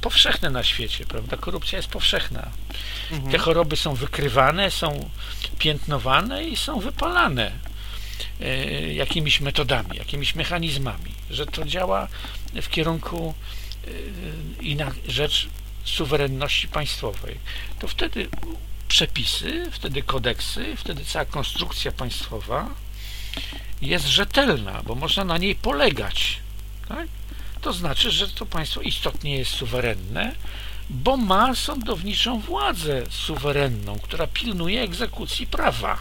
powszechne na świecie, prawda? Korupcja jest powszechna. Te Mhm. choroby są wykrywane, są piętnowane i są wypalane e, jakimiś metodami, jakimiś mechanizmami, że to działa w kierunku e, i na rzecz suwerenności państwowej. To wtedy przepisy, wtedy kodeksy, wtedy cała konstrukcja państwowa jest rzetelna, bo można na niej polegać. Tak? To znaczy, że to państwo istotnie jest suwerenne, bo ma sądowniczą władzę suwerenną, która pilnuje egzekucji prawa.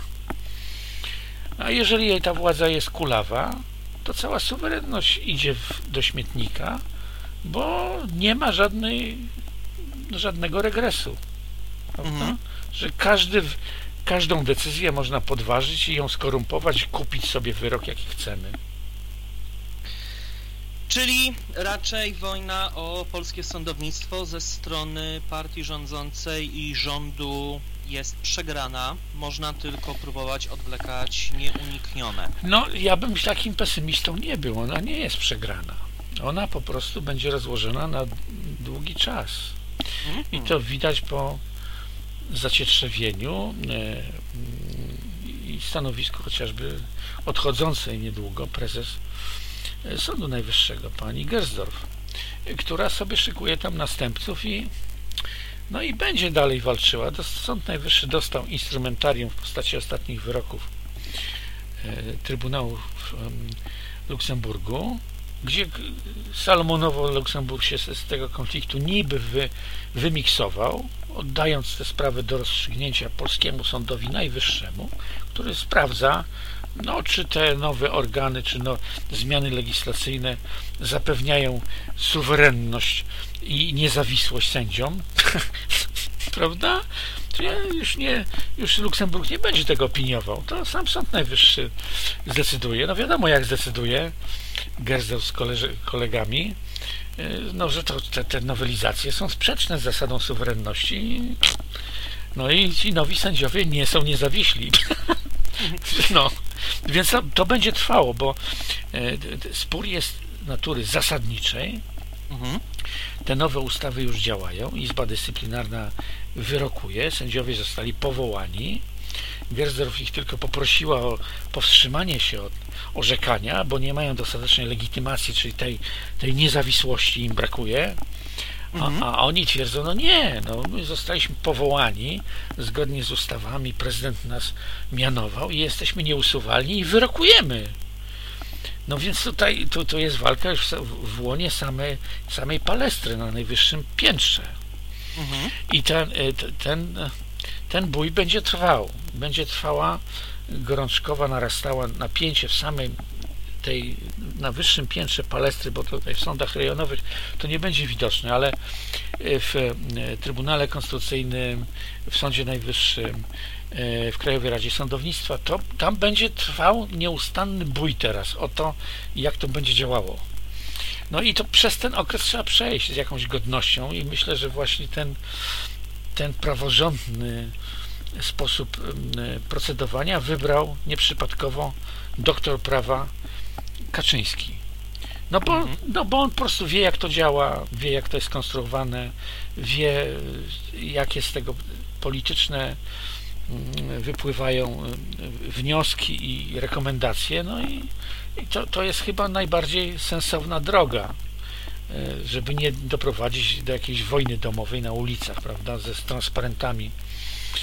A jeżeli jej ta władza jest kulawa, to cała suwerenność idzie w, do śmietnika, bo nie ma żadnej, żadnego regresu. Mhm. Że każdy, każdą decyzję można podważyć i ją skorumpować, kupić sobie wyrok, jaki chcemy. Czyli raczej wojna o polskie sądownictwo ze strony partii rządzącej i rządu jest przegrana. Można tylko próbować odwlekać nieuniknione. No, ja bym takim pesymistą nie był. Ona nie jest przegrana. Ona po prostu będzie rozłożona na długi czas. I Mhm. to widać po zacietrzewieniu e, i stanowisku chociażby odchodzącej niedługo prezes Sądu Najwyższego, pani Gersdorf, która sobie szykuje tam następców i no i będzie dalej walczyła. Sąd Najwyższy dostał instrumentarium w postaci ostatnich wyroków e, Trybunału w em, Luksemburgu, gdzie Salomonowo Luksemburg się z tego konfliktu niby wy, wymiksował, oddając te sprawy do rozstrzygnięcia polskiemu sądowi najwyższemu, który sprawdza, no, czy te nowe organy, czy no, zmiany legislacyjne zapewniają suwerenność i niezawisłość sędziom. Prawda? Ja już nie, już Luksemburg nie będzie tego opiniował. To sam Sąd Najwyższy zdecyduje. No wiadomo jak zdecyduje Gersdorf z kolegami, y, no, że to, te, te nowelizacje są sprzeczne z zasadą suwerenności. No i ci nowi sędziowie nie są niezawiśli. No, więc to, to będzie trwało, bo e, spór jest natury zasadniczej. Mhm. Te nowe ustawy już działają. Izba Dyscyplinarna wyrokuje. Sędziowie zostali powołani. Gersdorf ich tylko poprosiła o powstrzymanie się od orzekania, bo nie mają dostatecznej legitymacji, czyli tej, tej niezawisłości im brakuje. A, Mhm. a oni twierdzą, no nie, no my zostaliśmy powołani zgodnie z ustawami, prezydent nas mianował i jesteśmy nieusuwalni i wyrokujemy. No więc tutaj to, to jest walka już w, w łonie samej, samej palestry na najwyższym piętrze. Mhm. I ten, e, ten, e, ten bój będzie trwał. Będzie trwała gorączkowa, narastała napięcie w samej tej, na wyższym piętrze palestry, bo tutaj w sądach rejonowych to nie będzie widoczne, ale e, w e, Trybunale Konstytucyjnym, w Sądzie Najwyższym, e, w Krajowej Radzie Sądownictwa, to tam będzie trwał nieustanny bój teraz o to, jak to będzie działało. No i to przez ten okres trzeba przejść z jakąś godnością i myślę, że właśnie ten, ten praworządny sposób procedowania wybrał nieprzypadkowo doktor prawa Kaczyński. No bo, Mhm. no bo on po prostu wie, jak to działa, wie, jak to jest konstruowane, wie, jakie z tego polityczne mm, wypływają y, wnioski i rekomendacje, no i, i to, to jest chyba najbardziej sensowna droga, y, żeby nie doprowadzić do jakiejś wojny domowej na ulicach, prawda, ze transparentami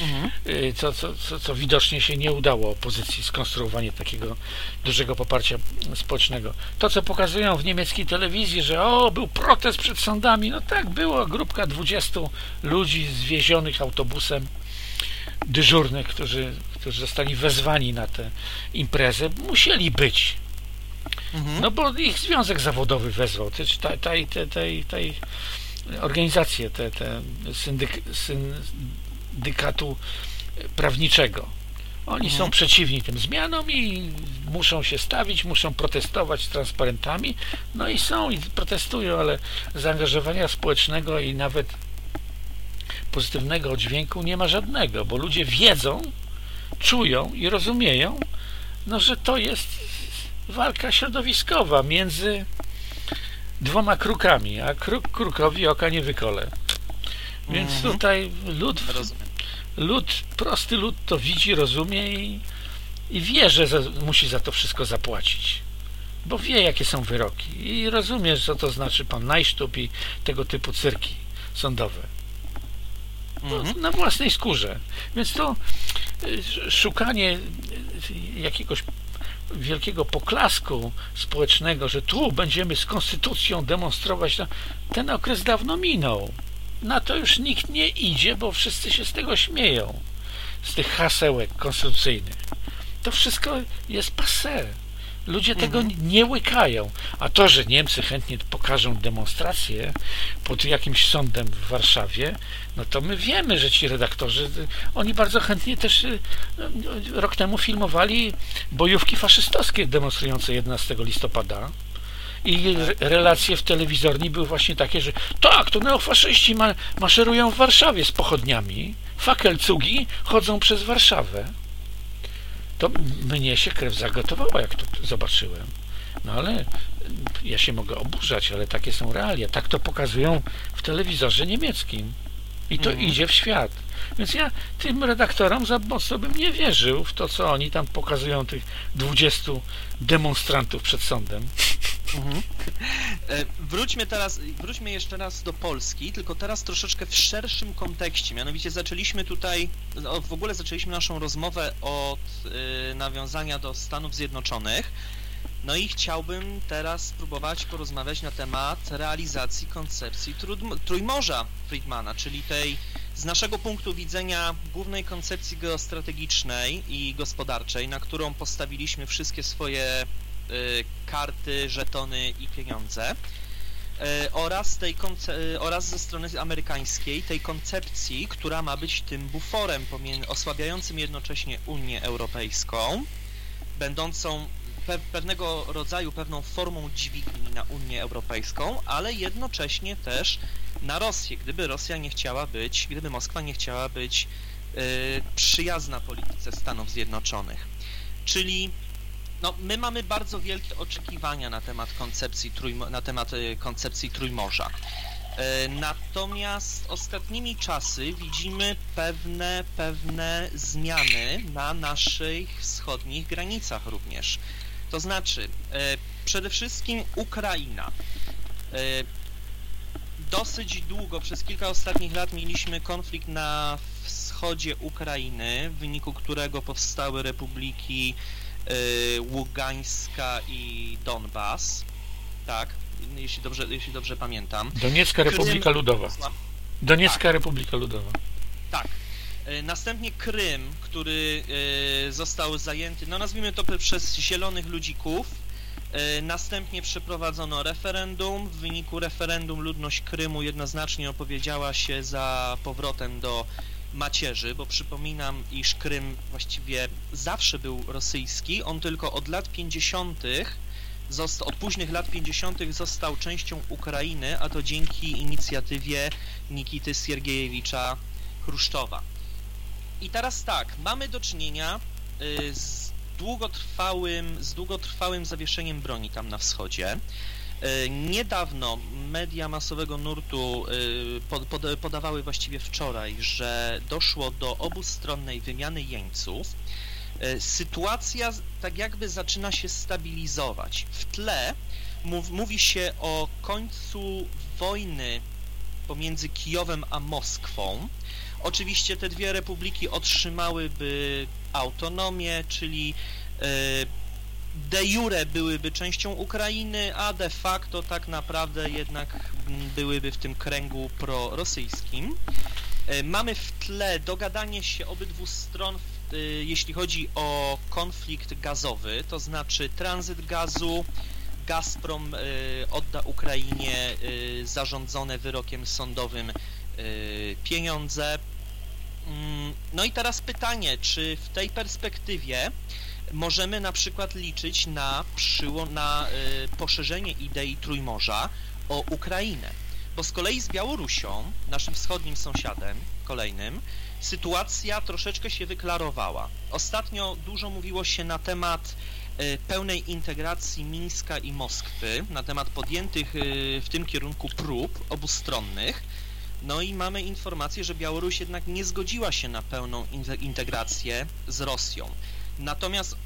Mhm. Co, co, co, co widocznie się nie udało opozycji skonstruowanie takiego dużego poparcia społecznego. To, co pokazują w niemieckiej telewizji, że o, był protest przed sądami, no tak było, grupka 20 ludzi zwiezionych autobusem dyżurnych, którzy, którzy zostali wezwani na tę imprezę, musieli być. Mhm. No bo ich związek zawodowy wezwał, tej, tej, tej, tej, tej organizację, te, te syndyk, syn, syndykatu prawniczego. Oni mhm. są przeciwni tym zmianom i muszą się stawić, muszą protestować z transparentami. No i są i protestują, ale zaangażowania społecznego i nawet pozytywnego dźwięku nie ma żadnego, bo ludzie wiedzą, czują i rozumieją, no, że to jest walka środowiskowa między dwoma krukami, a kruk krukowi oka nie wykole. Więc mhm. tutaj lud, lud, prosty lud to widzi, rozumie i, i wie, że za, musi za to wszystko zapłacić. Bo wie, jakie są wyroki i rozumie, co to znaczy pan Najsztub i tego typu cyrki sądowe. Mhm. Na własnej skórze. Więc to y, szukanie jakiegoś wielkiego poklasku społecznego, że tu będziemy z konstytucją demonstrować, ten okres dawno minął na to już nikt nie idzie, bo wszyscy się z tego śmieją. Z tych hasełek konstytucyjnych. To wszystko jest passe. Ludzie tego mhm. nie łykają. A to, że Niemcy chętnie pokażą demonstrację pod jakimś sądem w Warszawie, no to my wiemy, że ci redaktorzy, oni bardzo chętnie też y, rok temu filmowali bojówki faszystowskie demonstrujące 11 listopada i relacje w telewizorni były właśnie takie, że tak, to neofaszyści ma, maszerują w Warszawie z pochodniami, fakelcugi chodzą przez Warszawę. To mnie się krew zagotowała, jak to zobaczyłem. No ale ja się mogę oburzać, ale takie są realia. Tak to pokazują w telewizorze niemieckim. I to mhm. idzie w świat. Więc ja tym redaktorom za mocno bym nie wierzył w to, co oni tam pokazują tych 20 demonstrantów przed sądem. Mhm. E, wróćmy teraz, wróćmy jeszcze raz do Polski, tylko teraz troszeczkę w szerszym kontekście. Mianowicie zaczęliśmy tutaj, no, w ogóle zaczęliśmy naszą rozmowę od y, nawiązania do Stanów Zjednoczonych. No i chciałbym teraz spróbować porozmawiać na temat realizacji koncepcji Trójmorza Friedmana, czyli tej z naszego punktu widzenia głównej koncepcji geostrategicznej i gospodarczej, na którą postawiliśmy wszystkie swoje karty, żetony i pieniądze y, oraz, tej y, oraz ze strony amerykańskiej tej koncepcji, która ma być tym buforem osłabiającym jednocześnie Unię Europejską, będącą pe pewnego rodzaju pewną formą dźwigni na Unię Europejską, ale jednocześnie też na Rosję, gdyby Rosja nie chciała być, gdyby Moskwa nie chciała być y, przyjazna polityce Stanów Zjednoczonych. Czyli no, my mamy bardzo wielkie oczekiwania na temat koncepcji, trójmo na temat y, koncepcji Trójmorza. Y, natomiast ostatnimi czasy widzimy pewne, pewne zmiany na naszych wschodnich granicach również. To znaczy, e, przede wszystkim Ukraina. E, dosyć długo, przez kilka ostatnich lat mieliśmy konflikt na wschodzie Ukrainy, w wyniku którego powstały republiki e, Ługańska i Donbas. Tak, jeśli dobrze, jeśli dobrze pamiętam. Doniecka Republika Ludowa. Doniecka tak. Republika Ludowa. Tak. E, następnie Krym, który e, został zajęty, no nazwijmy to przez zielonych ludzików. Następnie przeprowadzono referendum. W wyniku referendum ludność Krymu jednoznacznie opowiedziała się za powrotem do macierzy, bo przypominam, iż Krym właściwie zawsze był rosyjski. On tylko od lat 50. Został, od późnych lat 50. został częścią Ukrainy, a to dzięki inicjatywie Nikity Siergiejewicza Chruszczowa. I teraz tak, mamy do czynienia y, z długotrwałym, z długotrwałym zawieszeniem broni tam na wschodzie. E, niedawno media masowego nurtu e, podawały właściwie wczoraj, że doszło do obustronnej wymiany jeńców. E, sytuacja tak jakby zaczyna się stabilizować. W tle mówi się o końcu wojny pomiędzy Kijowem a Moskwą. Oczywiście te dwie republiki otrzymałyby autonomię, czyli de jure byłyby częścią Ukrainy, a de facto tak naprawdę jednak byłyby w tym kręgu prorosyjskim. E, mamy w tle dogadanie się obydwu stron, e, jeśli chodzi o konflikt gazowy, to znaczy tranzyt gazu, Gazprom e, odda Ukrainie zarządzone wyrokiem sądowym pieniądze. Mm, no i teraz pytanie, czy w tej perspektywie możemy na przykład liczyć na, przyło- na y, poszerzenie idei Trójmorza o Ukrainę. Bo z kolei z Białorusią, naszym wschodnim sąsiadem, kolejnym, sytuacja troszeczkę się wyklarowała. Ostatnio dużo mówiło się na temat y, pełnej integracji Mińska i Moskwy, na temat podjętych y, w tym kierunku prób obustronnych. No i mamy informację, że Białoruś jednak nie zgodziła się na pełną integrację z Rosją. Natomiast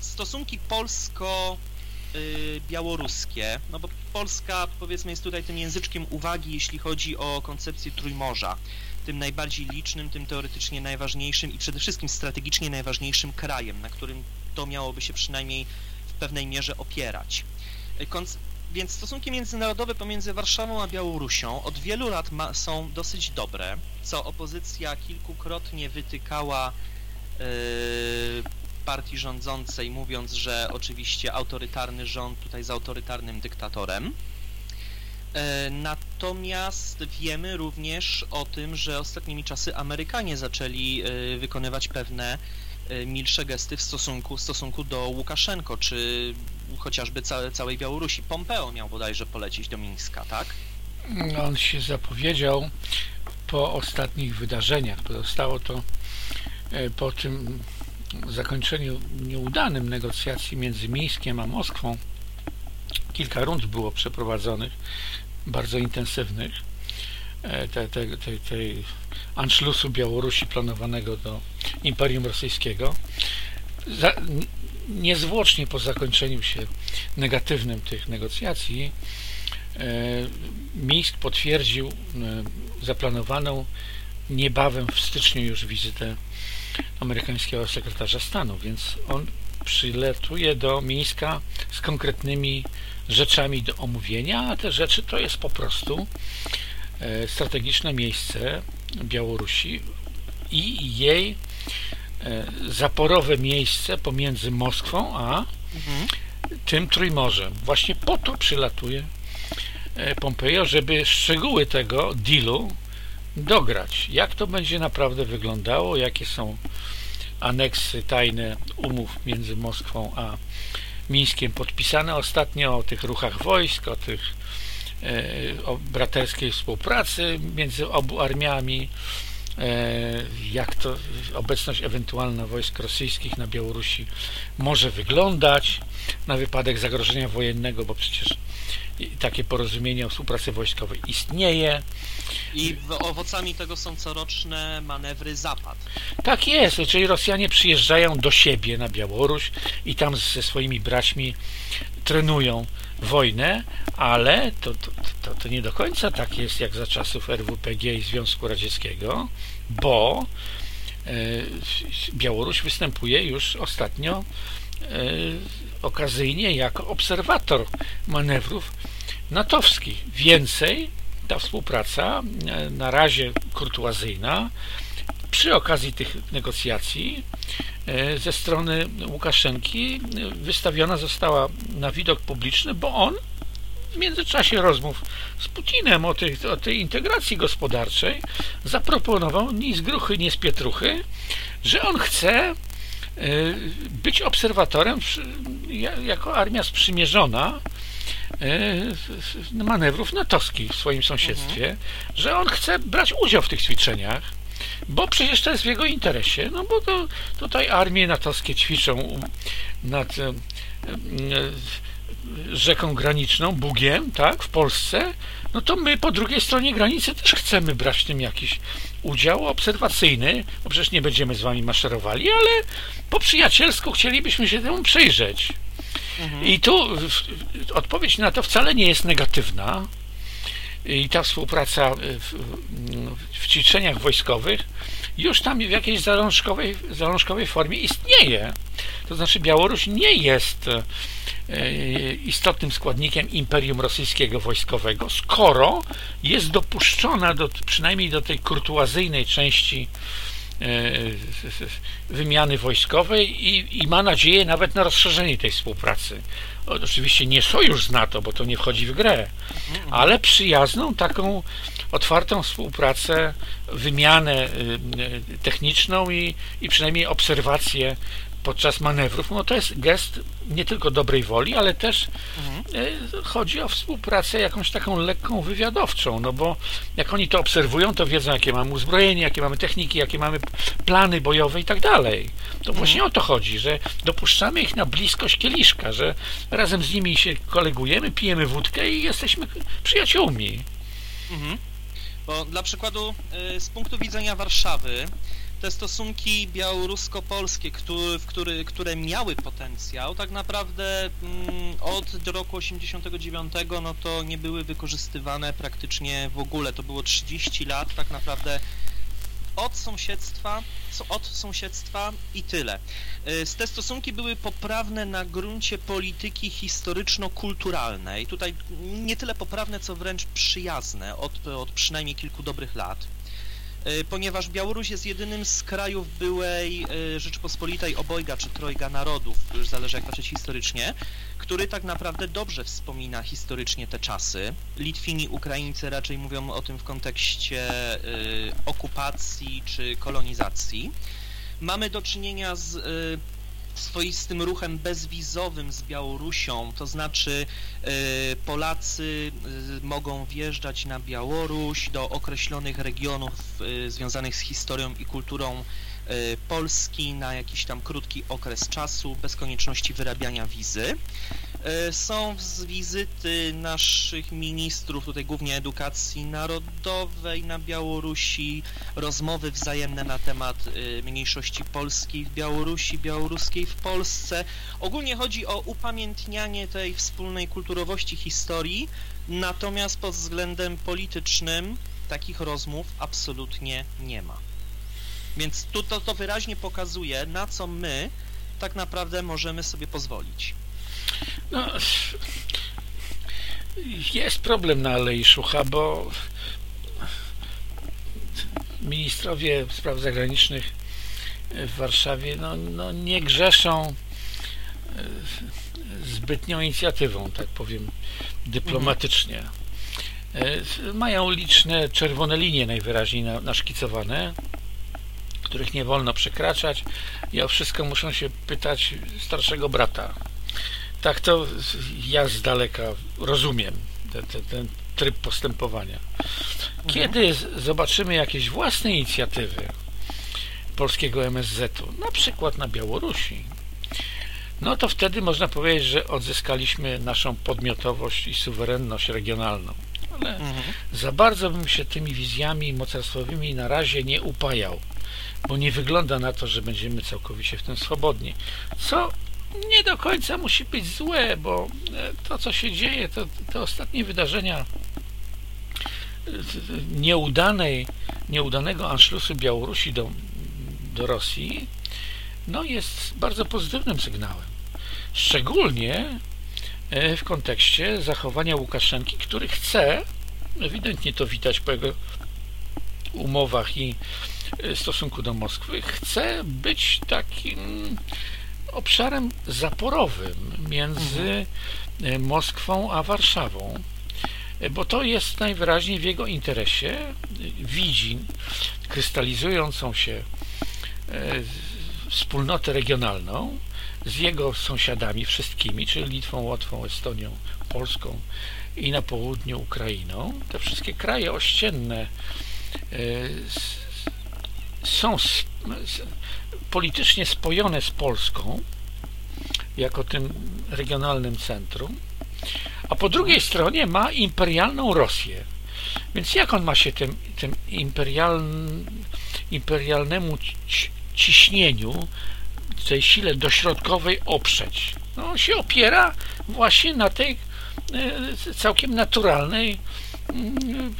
stosunki polsko-białoruskie, no bo Polska powiedzmy jest tutaj tym języczkiem uwagi, jeśli chodzi o koncepcję Trójmorza, tym najbardziej licznym, tym teoretycznie najważniejszym i przede wszystkim strategicznie najważniejszym krajem, na którym to miałoby się przynajmniej w pewnej mierze opierać. Konc więc stosunki międzynarodowe pomiędzy Warszawą a Białorusią od wielu lat są dosyć dobre, co opozycja kilkukrotnie wytykała partii rządzącej, mówiąc, że oczywiście autorytarny rząd tutaj z autorytarnym dyktatorem. Yy, natomiast wiemy również o tym, że ostatnimi czasy Amerykanie zaczęli yy, wykonywać pewne milsze gesty w stosunku, w stosunku do Łukaszenko, czy chociażby całe, całej Białorusi. Pompeo miał bodajże polecieć do Mińska, tak? On się zapowiedział po ostatnich wydarzeniach. Zostało to E, po tym zakończeniu nieudanym negocjacji między Mińskiem a Moskwą kilka rund było przeprowadzonych, bardzo intensywnych e, tej te, te, te Anschlussu Białorusi planowanego do Imperium Rosyjskiego. Za, niezwłocznie po zakończeniu się negatywnym tych negocjacji e, Mińsk potwierdził zaplanowaną niebawem w styczniu już wizytę amerykańskiego sekretarza stanu, więc on przyletuje do Mińska z konkretnymi rzeczami do omówienia, a te rzeczy to jest po prostu e, strategiczne miejsce Białorusi i jej e, zaporowe miejsce pomiędzy Moskwą a mhm. tym Trójmorzem. Właśnie po to przylatuje e, Pompejo, żeby szczegóły tego dealu dograć. Jak to będzie naprawdę wyglądało, jakie są aneksy tajne umów między Moskwą a Mińskiem podpisane ostatnio o tych ruchach wojsk, o tych e, o braterskiej współpracy między obu armiami, e, jak to obecność ewentualna wojsk rosyjskich na Białorusi może wyglądać na wypadek zagrożenia wojennego, bo przecież takie porozumienie o współpracy wojskowej istnieje. I owocami tego są coroczne manewry Zapad. Tak jest, czyli Rosjanie przyjeżdżają do siebie na Białoruś i tam ze swoimi braćmi trenują wojnę, ale to, to, to, to nie do końca tak jest jak za czasów RWPG i Związku Radzieckiego, bo e, Białoruś występuje już ostatnio okazyjnie jako obserwator manewrów natowskich. Więcej ta współpraca e, na razie kurtuazyjna przy okazji tych negocjacji e, ze strony Łukaszenki e, wystawiona została na widok publiczny, bo on w międzyczasie rozmów z Putinem o tej, o tej integracji gospodarczej zaproponował ni z gruchy, ni z pietruchy, że on chce być obserwatorem jako armia sprzymierzona E, manewrów natowskich w swoim sąsiedztwie, mhm. że on chce brać udział w tych ćwiczeniach, bo przecież to jest w jego interesie, no bo to tutaj armie natowskie ćwiczą nad e, rzeką graniczną, Bugiem, tak, w Polsce, no to my po drugiej stronie granicy też chcemy brać w tym jakiś udział obserwacyjny, bo przecież nie będziemy z wami maszerowali, ale po przyjacielsku chcielibyśmy się temu przyjrzeć. Mhm. I tu odpowiedź na to wcale nie jest negatywna. I ta współpraca w, w ćwiczeniach wojskowych już tam w jakiejś zalążkowej, zalążkowej formie istnieje. To znaczy Białoruś nie jest e, istotnym składnikiem Imperium Rosyjskiego wojskowego, skoro jest dopuszczona do, przynajmniej do tej kurtuazyjnej części e, wymiany wojskowej i, i, ma nadzieję nawet na rozszerzenie tej współpracy. Oczywiście nie sojusz z NATO, bo to nie wchodzi w grę, ale przyjazną taką otwartą współpracę, wymianę y, y, techniczną i, i przynajmniej obserwację podczas manewrów, no to jest gest nie tylko dobrej woli, ale też mhm. Y, chodzi o współpracę jakąś taką lekką wywiadowczą, no bo jak oni to obserwują, to wiedzą, jakie mamy uzbrojenie, jakie mamy techniki, jakie mamy plany bojowe i tak dalej. To mhm. właśnie o to chodzi, że dopuszczamy ich na bliskość kieliszka, że razem z nimi się kolegujemy, pijemy wódkę i jesteśmy przyjaciółmi. Mhm. Bo dla przykładu y, z punktu widzenia Warszawy te stosunki białorusko-polskie, które, miały potencjał, tak naprawdę mm, od roku 89 no to nie były wykorzystywane praktycznie w ogóle. To było 30 lat tak naprawdę od sąsiedztwa, od sąsiedztwa i tyle. Y, te stosunki były poprawne na gruncie polityki historyczno-kulturalnej. Tutaj nie tyle poprawne, co wręcz przyjazne od, od przynajmniej kilku dobrych lat. E, ponieważ Białoruś jest jedynym z krajów byłej e, Rzeczypospolitej obojga czy trojga narodów, już zależy jak patrzeć historycznie, który tak naprawdę dobrze wspomina historycznie te czasy. Litwini, Ukraińcy raczej mówią o tym w kontekście e, okupacji czy kolonizacji. Mamy do czynienia z swoistym ruchem bezwizowym z Białorusią, to znaczy e, Polacy e, mogą wjeżdżać na Białoruś do określonych regionów e, związanych z historią i kulturą Polski na jakiś tam krótki okres czasu, bez konieczności wyrabiania wizy. E, są wizyty naszych ministrów, tutaj głównie edukacji narodowej na Białorusi, rozmowy wzajemne na temat e, mniejszości polskiej w Białorusi, białoruskiej w Polsce. Ogólnie chodzi o upamiętnianie tej wspólnej kulturowości historii, natomiast pod względem politycznym takich rozmów absolutnie nie ma. Więc tu to, to wyraźnie pokazuje, na co my tak naprawdę możemy sobie pozwolić. No, jest problem na Alei Szucha, bo ministrowie spraw zagranicznych w Warszawie no, no nie grzeszą e, zbytnią inicjatywą, tak powiem dyplomatycznie. E, mają liczne czerwone linie najwyraźniej naszkicowane, których nie wolno przekraczać i o wszystko muszą się pytać starszego brata tak to ja z daleka rozumiem ten, ten, ten tryb postępowania. Kiedy mhm. zobaczymy jakieś własne inicjatywy polskiego MSZ-u, na przykład na Białorusi, no to wtedy można powiedzieć, że odzyskaliśmy naszą podmiotowość i suwerenność regionalną. Ale mhm. za bardzo bym się tymi wizjami mocarstwowymi na razie nie upajał, bo nie wygląda na to, że będziemy całkowicie w tym swobodni. Co nie do końca musi być złe, bo e, to, co się dzieje, to te ostatnie wydarzenia e, nieudanej, nieudanego anszlusu Białorusi do, do Rosji, no jest bardzo pozytywnym sygnałem. Szczególnie e, w kontekście zachowania Łukaszenki, który chce, ewidentnie to widać po jego umowach i stosunku do Moskwy, chce być takim obszarem zaporowym między mhm. Moskwą a Warszawą, bo to jest najwyraźniej w jego interesie. Widzi krystalizującą się e, wspólnotę regionalną z jego sąsiadami wszystkimi, czyli Litwą, Łotwą, Estonią, Polską i na południu Ukrainą. Te wszystkie kraje ościenne e, są politycznie spojone z Polską jako tym regionalnym centrum, a po drugiej stronie ma imperialną Rosję. Więc jak on ma się tym, tym imperialnemu ciśnieniu, tej sile dośrodkowej oprzeć? No, on się opiera właśnie na tej e, całkiem naturalnej mm,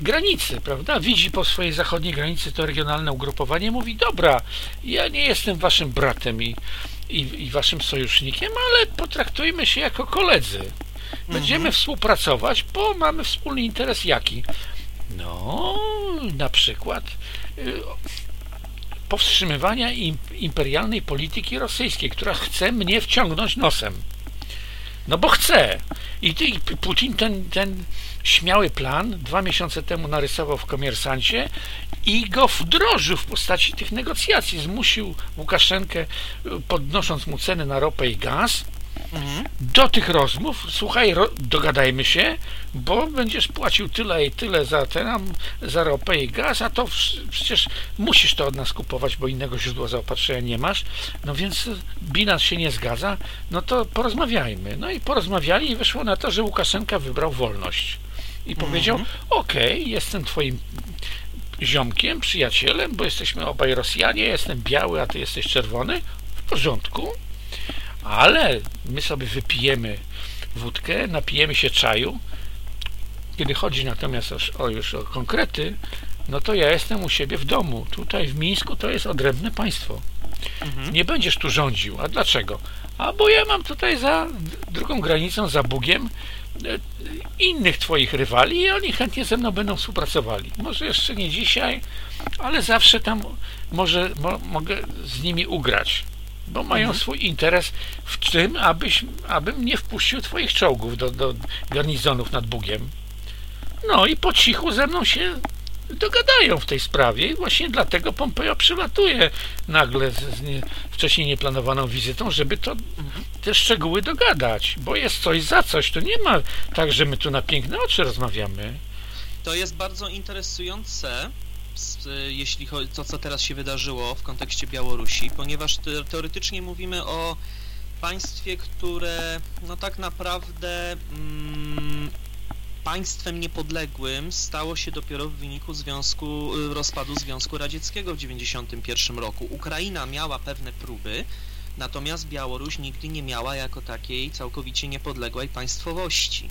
granicy, prawda? Widzi po swojej zachodniej granicy to regionalne ugrupowanie, mówi, dobra, ja nie jestem waszym bratem i, i, i waszym sojusznikiem, ale potraktujmy się jako koledzy. Będziemy mhm. współpracować, bo mamy wspólny interes jaki? No, na przykład y, powstrzymywania imperialnej polityki rosyjskiej, która chce mnie wciągnąć nosem. No bo chce. I, i Putin ten, ten śmiały plan dwa miesiące temu narysował w komersancie i go wdrożył w postaci tych negocjacji. Zmusił Łukaszenkę, podnosząc mu ceny na ropę i gaz, Mhm. Do tych rozmów, słuchaj, ro, dogadajmy się, bo będziesz płacił tyle i tyle za ten, za ropę i gaz, a to przecież musisz to od nas kupować, bo innego źródła zaopatrzenia nie masz. No więc bilans się nie zgadza, no to porozmawiajmy. No i porozmawiali i wyszło na to, że Łukaszenka wybrał wolność. I powiedział, mhm. okej, okay, jestem twoim ziomkiem, przyjacielem, bo jesteśmy obaj Rosjanie, jestem biały, a ty jesteś czerwony, w porządku, ale my sobie wypijemy wódkę, napijemy się czaju. Kiedy chodzi natomiast o, już o konkrety, no to ja jestem u siebie w domu. Tutaj w Mińsku to jest odrębne państwo. Mhm. Nie będziesz tu rządził. A dlaczego? A bo ja mam tutaj za drugą granicą, za Bugiem innych twoich rywali i oni chętnie ze mną będą współpracowali. Może jeszcze nie dzisiaj, ale zawsze tam może mo, mogę z nimi ugrać bo mają mhm. swój interes w tym, abyś, abym nie wpuścił twoich czołgów do, do garnizonów nad Bugiem. No i po cichu ze mną się dogadają w tej sprawie i właśnie dlatego Pompeo przylatuje nagle z, nie, wcześniej nieplanowaną wizytą, żeby to te szczegóły dogadać, bo jest coś za coś. To nie ma tak, że my tu na piękne oczy rozmawiamy. To jest bardzo interesujące, jeśli chodzi to, co teraz się wydarzyło w kontekście Białorusi, ponieważ teoretycznie mówimy o państwie, które no tak naprawdę mm, państwem niepodległym stało się dopiero w wyniku związku, y, rozpadu Związku Radzieckiego w 1991 roku. Ukraina miała pewne próby, natomiast Białoruś nigdy nie miała jako takiej całkowicie niepodległej państwowości.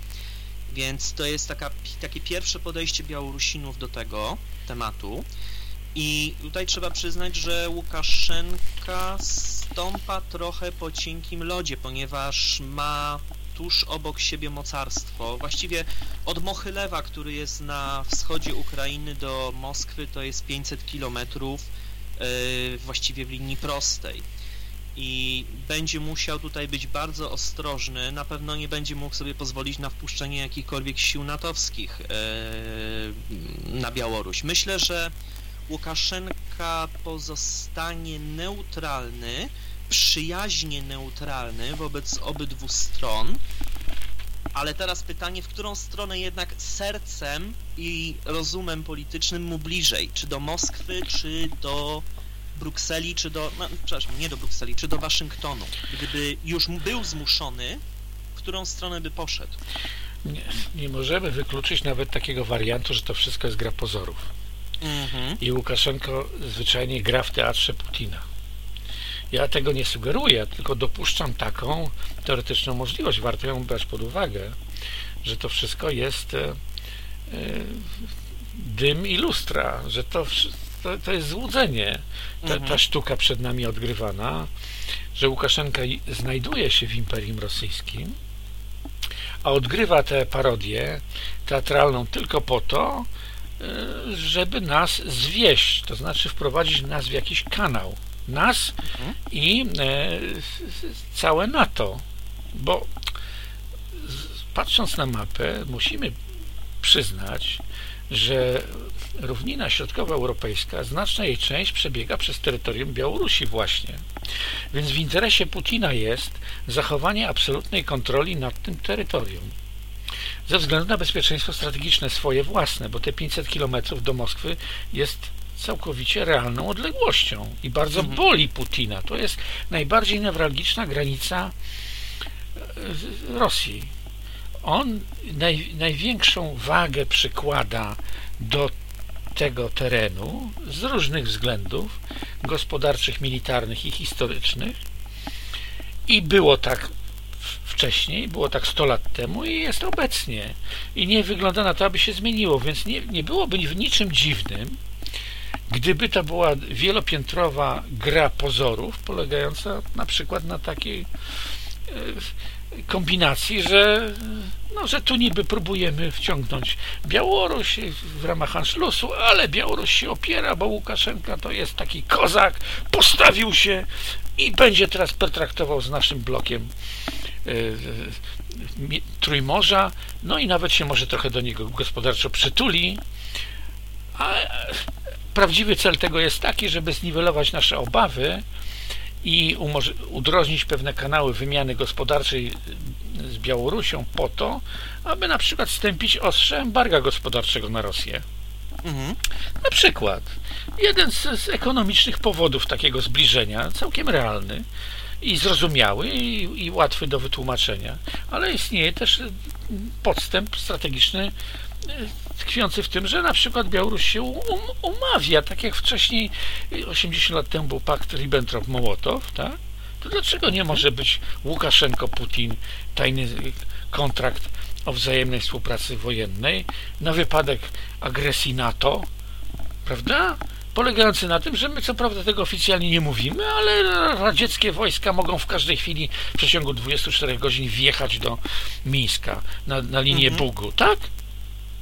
Więc to jest taka, takie pierwsze podejście Białorusinów do tego tematu. I tutaj trzeba przyznać, że Łukaszenka stąpa trochę po cienkim lodzie, ponieważ ma tuż obok siebie mocarstwo. Właściwie od Mochylewa, który jest na wschodzie Ukrainy do Moskwy, to jest 500 kilometrów yy, właściwie w linii prostej i będzie musiał tutaj być bardzo ostrożny. Na pewno nie będzie mógł sobie pozwolić na wpuszczenie jakichkolwiek sił natowskich e, na Białoruś. Myślę, że Łukaszenka pozostanie neutralny, przyjaźnie neutralny wobec obydwu stron, ale teraz pytanie, w którą stronę jednak sercem i rozumem politycznym mu bliżej? Czy do Moskwy, czy do Brukseli, czy do, no, przepraszam, nie do Brukseli, czy do Waszyngtonu, gdyby już był zmuszony, w którą stronę by poszedł? Nie, nie możemy wykluczyć nawet takiego wariantu, że to wszystko jest gra pozorów. Mhm. I Łukaszenko zwyczajnie gra w teatrze Putina. Ja tego nie sugeruję, tylko dopuszczam taką teoretyczną możliwość. Warto ją brać pod uwagę, że to wszystko jest e, e, dym i lustra, że to to, to jest złudzenie, ta, mhm. ta sztuka przed nami odgrywana, że Łukaszenka znajduje się w Imperium Rosyjskim, a odgrywa tę parodię teatralną tylko po to, e, żeby nas zwieść, to znaczy wprowadzić nas w jakiś kanał. Nas mhm. i e, całe NATO. Bo patrząc na mapę, musimy przyznać, że równina środkowoeuropejska, znaczna jej część przebiega przez terytorium Białorusi właśnie. Więc w interesie Putina jest zachowanie absolutnej kontroli nad tym terytorium. Ze względu na bezpieczeństwo strategiczne swoje własne, bo te 500 kilometrów do Moskwy jest całkowicie realną odległością i bardzo Mhm. boli Putina. To jest najbardziej newralgiczna granica e, Rosji. On naj, największą wagę przykłada do tego terenu z różnych względów gospodarczych, militarnych i historycznych i było tak wcześniej, było tak 100 lat temu i jest obecnie. I nie wygląda na to, aby się zmieniło, więc nie, nie byłoby w niczym dziwnym, gdyby to była wielopiętrowa gra pozorów, polegająca na przykład na takiej e, kombinacji, że, no, że tu niby próbujemy wciągnąć Białoruś w ramach Anschlussu, ale Białoruś się opiera, bo Łukaszenka to jest taki kozak, postawił się i będzie teraz pertraktował z naszym blokiem e, Trójmorza, no i nawet się może trochę do niego gospodarczo przytuli, a prawdziwy cel tego jest taki, żeby zniwelować nasze obawy i udrożnić pewne kanały wymiany gospodarczej z Białorusią po to, aby na przykład stępić ostrze embarga gospodarczego na Rosję. Mhm. Na przykład jeden z, z ekonomicznych powodów takiego zbliżenia, całkiem realny i zrozumiały i, i łatwy do wytłumaczenia, ale istnieje też podstęp strategiczny tkwiący w tym, że na przykład Białoruś się um, umawia, tak jak wcześniej y, 80 lat temu był pakt Ribbentrop-Mołotow, tak? To dlaczego nie może być Łukaszenko-Putin tajny y, kontrakt o wzajemnej współpracy wojennej na wypadek agresji NATO, prawda? Polegający na tym, że my co prawda tego oficjalnie nie mówimy, ale radzieckie wojska mogą w każdej chwili w przeciągu 24 godzin wjechać do Mińska na, na linię Mhm. Bugu, tak?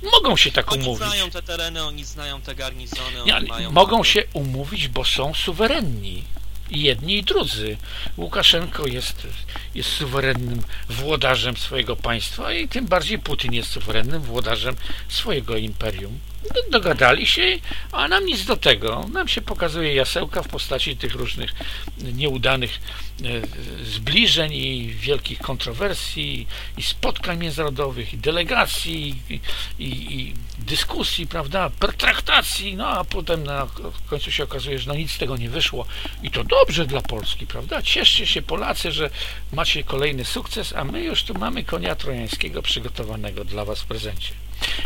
Mogą się tak Oni umówić. znają te tereny, oni znają te garnizony, oni mają... mogą się umówić, bo są suwerenni. I jedni i drudzy. Łukaszenko jest, jest suwerennym włodarzem swojego państwa i tym bardziej Putin jest suwerennym włodarzem swojego imperium. Do- Dogadali się, a nam nic do tego. Nam się pokazuje jasełka w postaci tych różnych nieudanych e, zbliżeń i wielkich kontrowersji i spotkań międzynarodowych i delegacji i, i, dyskusji, prawda, pertraktacji, no a potem na końcu się okazuje, że no nic z tego nie wyszło i to dobrze dla Polski, prawda? Cieszcie się Polacy, że macie kolejny sukces, a my już tu mamy konia trojańskiego przygotowanego dla was w prezencie.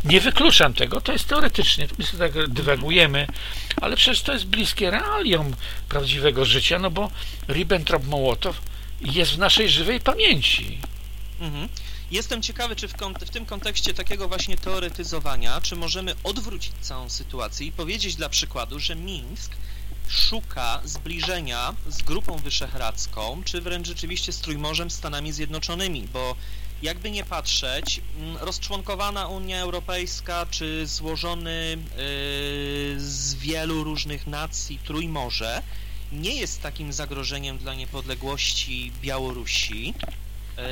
Nie wykluczam tego, to jest teoretycznie, my sobie tak dywagujemy, ale przecież to jest bliskie realiom prawdziwego życia, no bo Ribbentrop-Mołotow jest w naszej żywej pamięci. Mhm. Jestem ciekawy, czy w, w tym kontekście takiego właśnie teoretyzowania, czy możemy odwrócić całą sytuację i powiedzieć dla przykładu, że Mińsk szuka zbliżenia z Grupą Wyszehradzką, czy wręcz rzeczywiście z Trójmorzem Stanami Zjednoczonymi, bo jakby nie patrzeć, mm, rozczłonkowana Unia Europejska, czy złożony yy, z wielu różnych nacji Trójmorze nie jest takim zagrożeniem dla niepodległości Białorusi, e,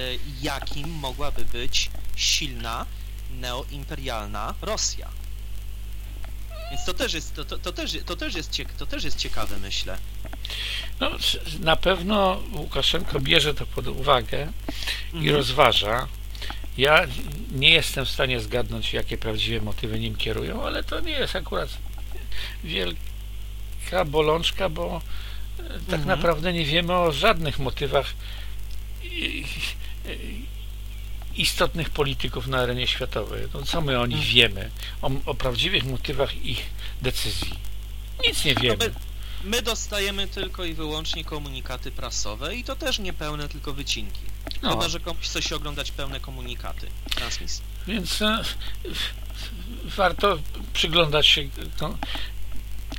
jakim mogłaby być silna neoimperialna Rosja. Więc to też jest, to, to, to też, to też jest, to też jest ciekawe, myślę. No, na pewno Łukaszenko bierze to pod uwagę i Mhm. rozważa. Ja nie jestem w stanie zgadnąć, jakie prawdziwe motywy nim kierują, ale to nie jest akurat wielka bolączka, bo e, tak Mhm. naprawdę nie wiemy o żadnych motywach istotnych polityków na arenie światowej. No, co my o nich Mhm. wiemy? O, o prawdziwych motywach ich decyzji. Nic nie wiemy. My- My dostajemy tylko i wyłącznie komunikaty prasowe i to też nie pełne, tylko wycinki. No. Chyba, że komuś chce się oglądać pełne komunikaty transmisji. Więc e, warto przyglądać się kon-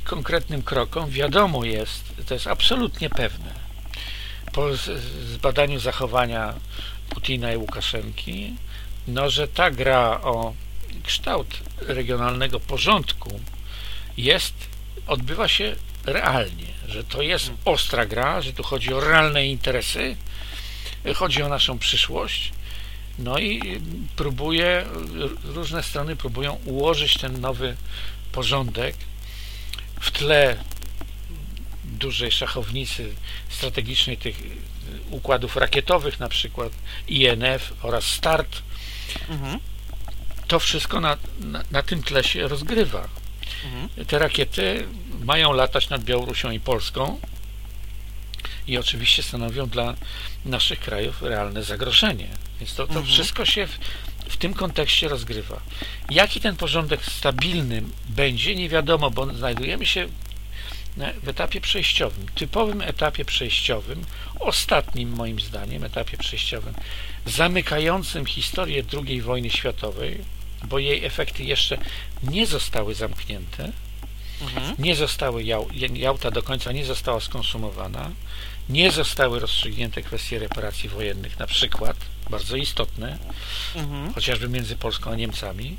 konkretnym krokom. Wiadomo jest, to jest absolutnie pewne, po zbadaniu zachowania Putina i Łukaszenki, no, że ta gra o kształt regionalnego porządku jest, odbywa się realnie, że to jest ostra gra, że tu chodzi o realne interesy, chodzi o naszą przyszłość, no i próbuje, różne strony próbują ułożyć ten nowy porządek w tle dużej szachownicy strategicznej tych układów rakietowych, na przykład INF oraz START. Mhm. To wszystko na, na, na tym tle się rozgrywa. Mhm. Te rakiety mają latać nad Białorusią i Polską i oczywiście stanowią dla naszych krajów realne zagrożenie. Więc to, to mhm. wszystko się w, w, tym kontekście rozgrywa. Jaki ten porządek stabilny będzie, nie wiadomo, bo znajdujemy się w etapie przejściowym, typowym etapie przejściowym, ostatnim moim zdaniem etapie przejściowym, zamykającym historię II wojny światowej, bo jej efekty jeszcze nie zostały zamknięte, mhm. nie zostały, Jałta do końca nie została skonsumowana, nie zostały rozstrzygnięte kwestie reparacji wojennych, na przykład, bardzo istotne, mhm. chociażby między Polską a Niemcami,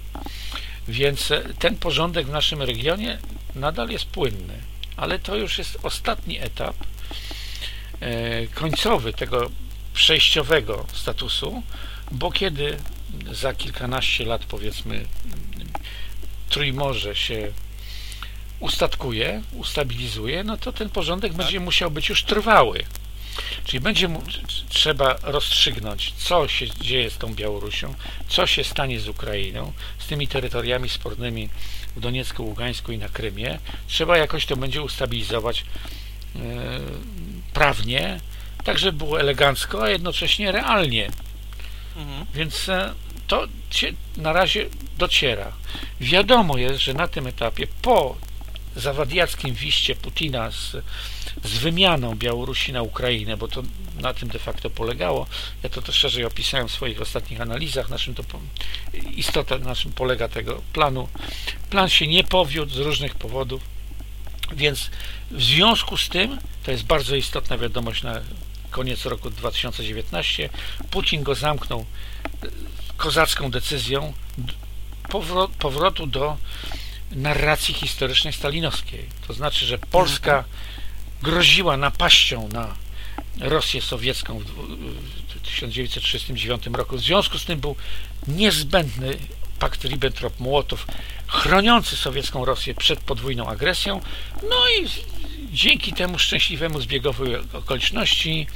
więc ten porządek w naszym regionie nadal jest płynny, ale to już jest ostatni etap e, końcowy tego przejściowego statusu, bo kiedy za kilkanaście lat powiedzmy Trójmorze się ustatkuje, ustabilizuje, no to ten porządek tak. będzie musiał być już trwały. Czyli będzie trzeba rozstrzygnąć, co się dzieje z tą Białorusią, co się stanie z Ukrainą, z tymi terytoriami spornymi w Doniecku, Ługańsku i na Krymie. Trzeba jakoś to będzie ustabilizować e, prawnie, tak żeby było elegancko, a jednocześnie realnie. Mhm. Więc e, to się na razie dociera. Wiadomo jest, że na tym etapie po zawadiackim wiście Putina z, z wymianą Białorusi na Ukrainę, bo to na tym de facto polegało. Ja to też szerzej opisałem w swoich ostatnich analizach, na czym to istota, na czym polega tego planu. Plan się nie powiódł z różnych powodów, więc w związku z tym, to jest bardzo istotna wiadomość na koniec roku 2019, Putin go zamknął kozacką decyzją powrotu do narracji historycznej stalinowskiej. To znaczy, że Polska groziła napaścią na Rosję sowiecką w 1939 roku. W związku z tym był niezbędny pakt Ribbentrop-Mołotow chroniący sowiecką Rosję przed podwójną agresją. No i dzięki temu szczęśliwemu zbiegowi okoliczności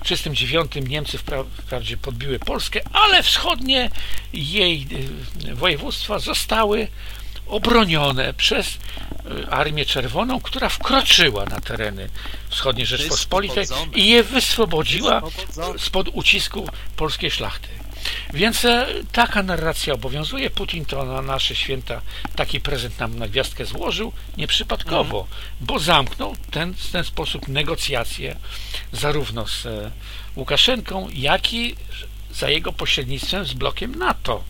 w 1939 Niemcy wprawdzie podbiły Polskę, ale wschodnie jej y, województwa zostały obronione przez e, Armię Czerwoną, która wkroczyła na tereny wschodniej Rzeczpospolitej i je wyswobodziła spod ucisku polskiej szlachty. Więc e, taka narracja obowiązuje. Putin to na nasze święta taki prezent nam na gwiazdkę złożył, nieprzypadkowo, mhm. bo zamknął ten, w ten sposób negocjacje zarówno z e, Łukaszenką, jak i za jego pośrednictwem z blokiem NATO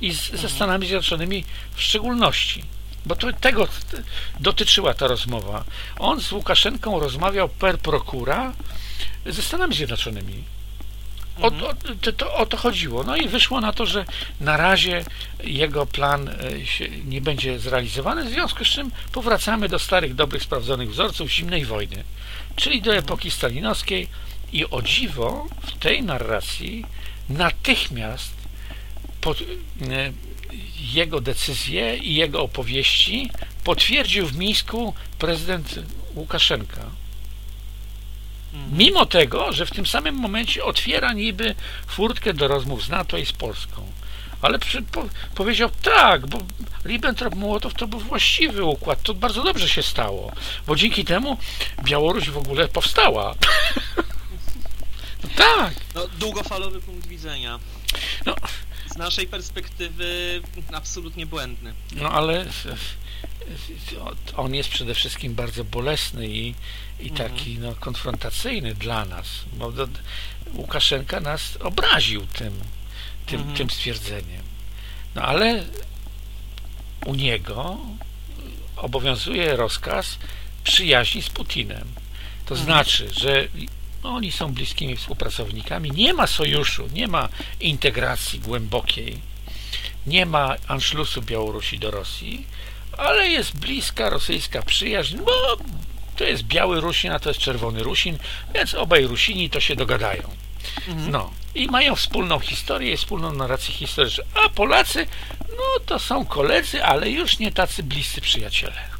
i z, ze Stanami Zjednoczonymi w szczególności. Bo to, tego dotyczyła ta rozmowa. On z Łukaszenką rozmawiał per prokura ze Stanami Zjednoczonymi. O, o, to, o to chodziło. No i wyszło na to, że na razie jego plan e, nie będzie zrealizowany, w związku z czym powracamy do starych, dobrych, sprawdzonych wzorców zimnej wojny, czyli do epoki stalinowskiej i o dziwo w tej narracji natychmiast jego decyzje i jego opowieści potwierdził w Mińsku prezydent Łukaszenka. Mhm. Mimo tego, że w tym samym momencie otwiera niby furtkę do rozmów z NATO i z Polską. Ale przy, po, powiedział tak, bo Ribbentrop-Mołotow to był właściwy układ, to bardzo dobrze się stało, bo dzięki temu Białoruś w ogóle powstała. no tak. No, długofalowy punkt widzenia. No, naszej perspektywy absolutnie błędny. No ale on jest przede wszystkim bardzo bolesny i, i mhm. taki no, konfrontacyjny dla nas. Bo do, Łukaszenka nas obraził tym, tym, mhm. tym stwierdzeniem. No ale u niego obowiązuje rozkaz przyjaźni z Putinem. To mhm. znaczy, że oni są bliskimi współpracownikami. Nie ma sojuszu, nie ma integracji głębokiej, nie ma anszlusu Białorusi do Rosji, ale jest bliska rosyjska przyjaźń, bo to jest biały Rusin, a to jest czerwony Rusin, więc obaj Rusini to się dogadają. Mhm. No i mają wspólną historię, wspólną narrację historyczną. A Polacy, no to są koledzy, ale już nie tacy bliscy przyjaciele.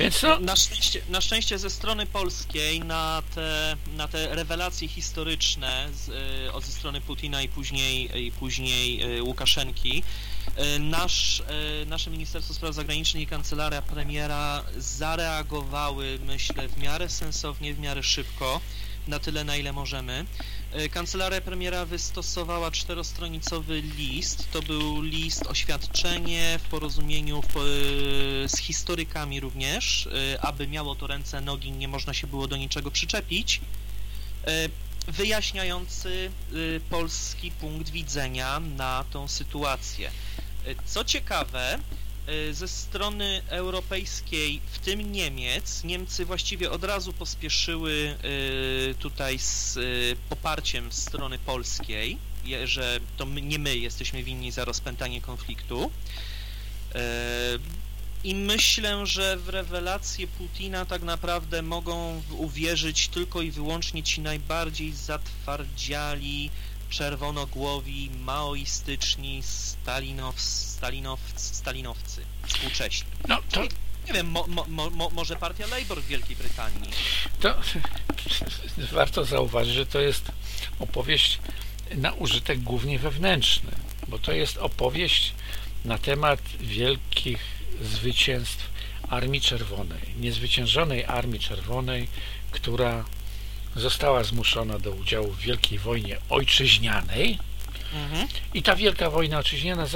Więc no... na, szczęście, na szczęście ze strony polskiej na te, na te rewelacje historyczne z, y, od ze strony Putina i później, i później y, Łukaszenki y, nasz, nasze Ministerstwo Spraw Zagranicznych i Kancelaria Premiera zareagowały, myślę, w miarę sensownie, w miarę szybko na tyle, na ile możemy. E, kancelaria premiera wystosowała czterostronicowy list. To był list, oświadczenie w porozumieniu w, e, z historykami również, e, aby miało to ręce, nogi, nie można się było do niczego przyczepić, wyjaśniający polski punkt widzenia na tą sytuację. Co ciekawe, ze strony europejskiej, w tym Niemiec, Niemcy właściwie od razu pospieszyły y, tutaj z y, poparciem strony polskiej, że to nie my jesteśmy winni za rozpętanie konfliktu. I myślę, że w rewelacje Putina tak naprawdę mogą uwierzyć tylko i wyłącznie ci najbardziej zatwardziali czerwonogłowi, maoistyczni stalinow, stalinow, stalinowcy współcześni. No to... Nie wiem, mo, mo, mo, może partia Labour w Wielkiej Brytanii. To warto zauważyć, że to jest opowieść na użytek głównie wewnętrzny, bo to jest opowieść na temat wielkich zwycięstw Armii Czerwonej, niezwyciężonej Armii Czerwonej, która została zmuszona do udziału w Wielkiej Wojnie Ojczyźnianej mhm. i ta Wielka Wojna Ojczyźniana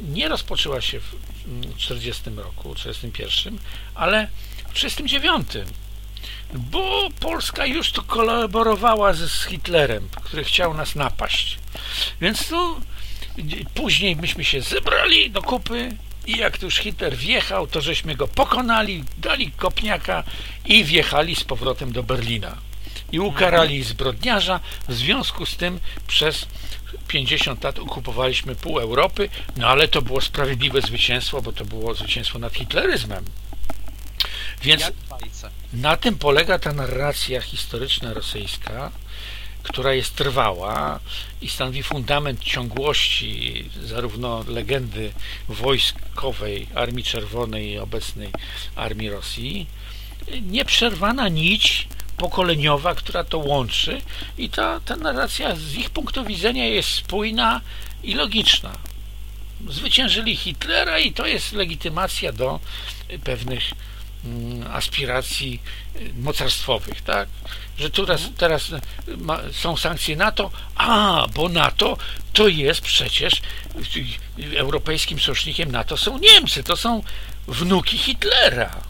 nie rozpoczęła się w 40 roku, 41, ale w 39, bo Polska już tu kolaborowała z, z Hitlerem, który chciał nas napaść. Więc tu później myśmy się zebrali do kupy i jak tu już Hitler wjechał, to żeśmy go pokonali, dali kopniaka i wjechali z powrotem do Berlina i ukarali zbrodniarza. W związku z tym przez 50 lat okupowaliśmy pół Europy, no ale to było sprawiedliwe zwycięstwo, bo to było zwycięstwo nad hitleryzmem. Więc na tym polega ta narracja historyczna rosyjska, która jest trwała i stanowi fundament ciągłości zarówno legendy wojskowej Armii Czerwonej i obecnej Armii Rosji. Nieprzerwana nić pokoleniowa, która to łączy i ta, ta narracja z ich punktu widzenia jest spójna i logiczna. Zwyciężyli Hitlera i to jest legitymacja do pewnych mm, aspiracji y, mocarstwowych, tak? Że teraz, mhm. teraz ma, są sankcje NATO, a, bo NATO to jest przecież y, europejskim sojusznikiem NATO są Niemcy, to są wnuki Hitlera.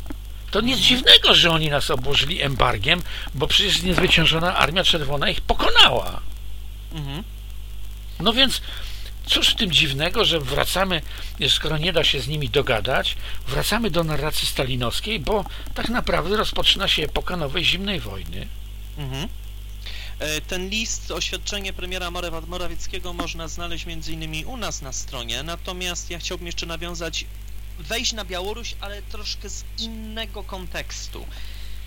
To nic dziwnego, że oni nas obłożyli embargiem, bo przecież niezwyciężona Armia Czerwona ich pokonała. Mhm. No więc cóż w tym dziwnego, że wracamy, skoro nie da się z nimi dogadać, wracamy do narracji stalinowskiej, bo tak naprawdę rozpoczyna się epoka nowej zimnej wojny. Mhm. E, ten list, oświadczenie premiera Morawieckiego można znaleźć innymi u nas na stronie, natomiast ja chciałbym jeszcze nawiązać wejść na Białoruś, ale troszkę z innego kontekstu.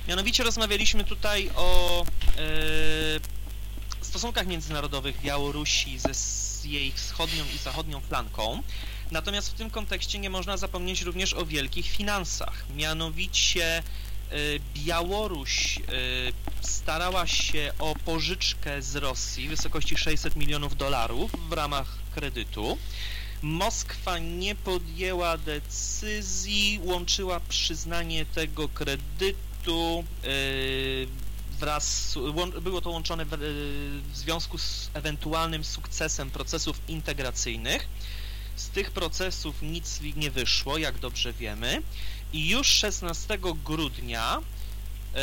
Mianowicie rozmawialiśmy tutaj o e, stosunkach międzynarodowych Białorusi ze jej wschodnią i zachodnią flanką. Natomiast w tym kontekście nie można zapomnieć również o wielkich finansach. Mianowicie e, Białoruś e, starała się o pożyczkę z Rosji w wysokości 600 milionów dolarów w ramach kredytu. Moskwa nie podjęła decyzji, łączyła przyznanie tego kredytu yy, wraz, było to łączone w, yy, w związku z ewentualnym sukcesem procesów integracyjnych. Z tych procesów nic nie wyszło, jak dobrze wiemy. I już 16 grudnia yy,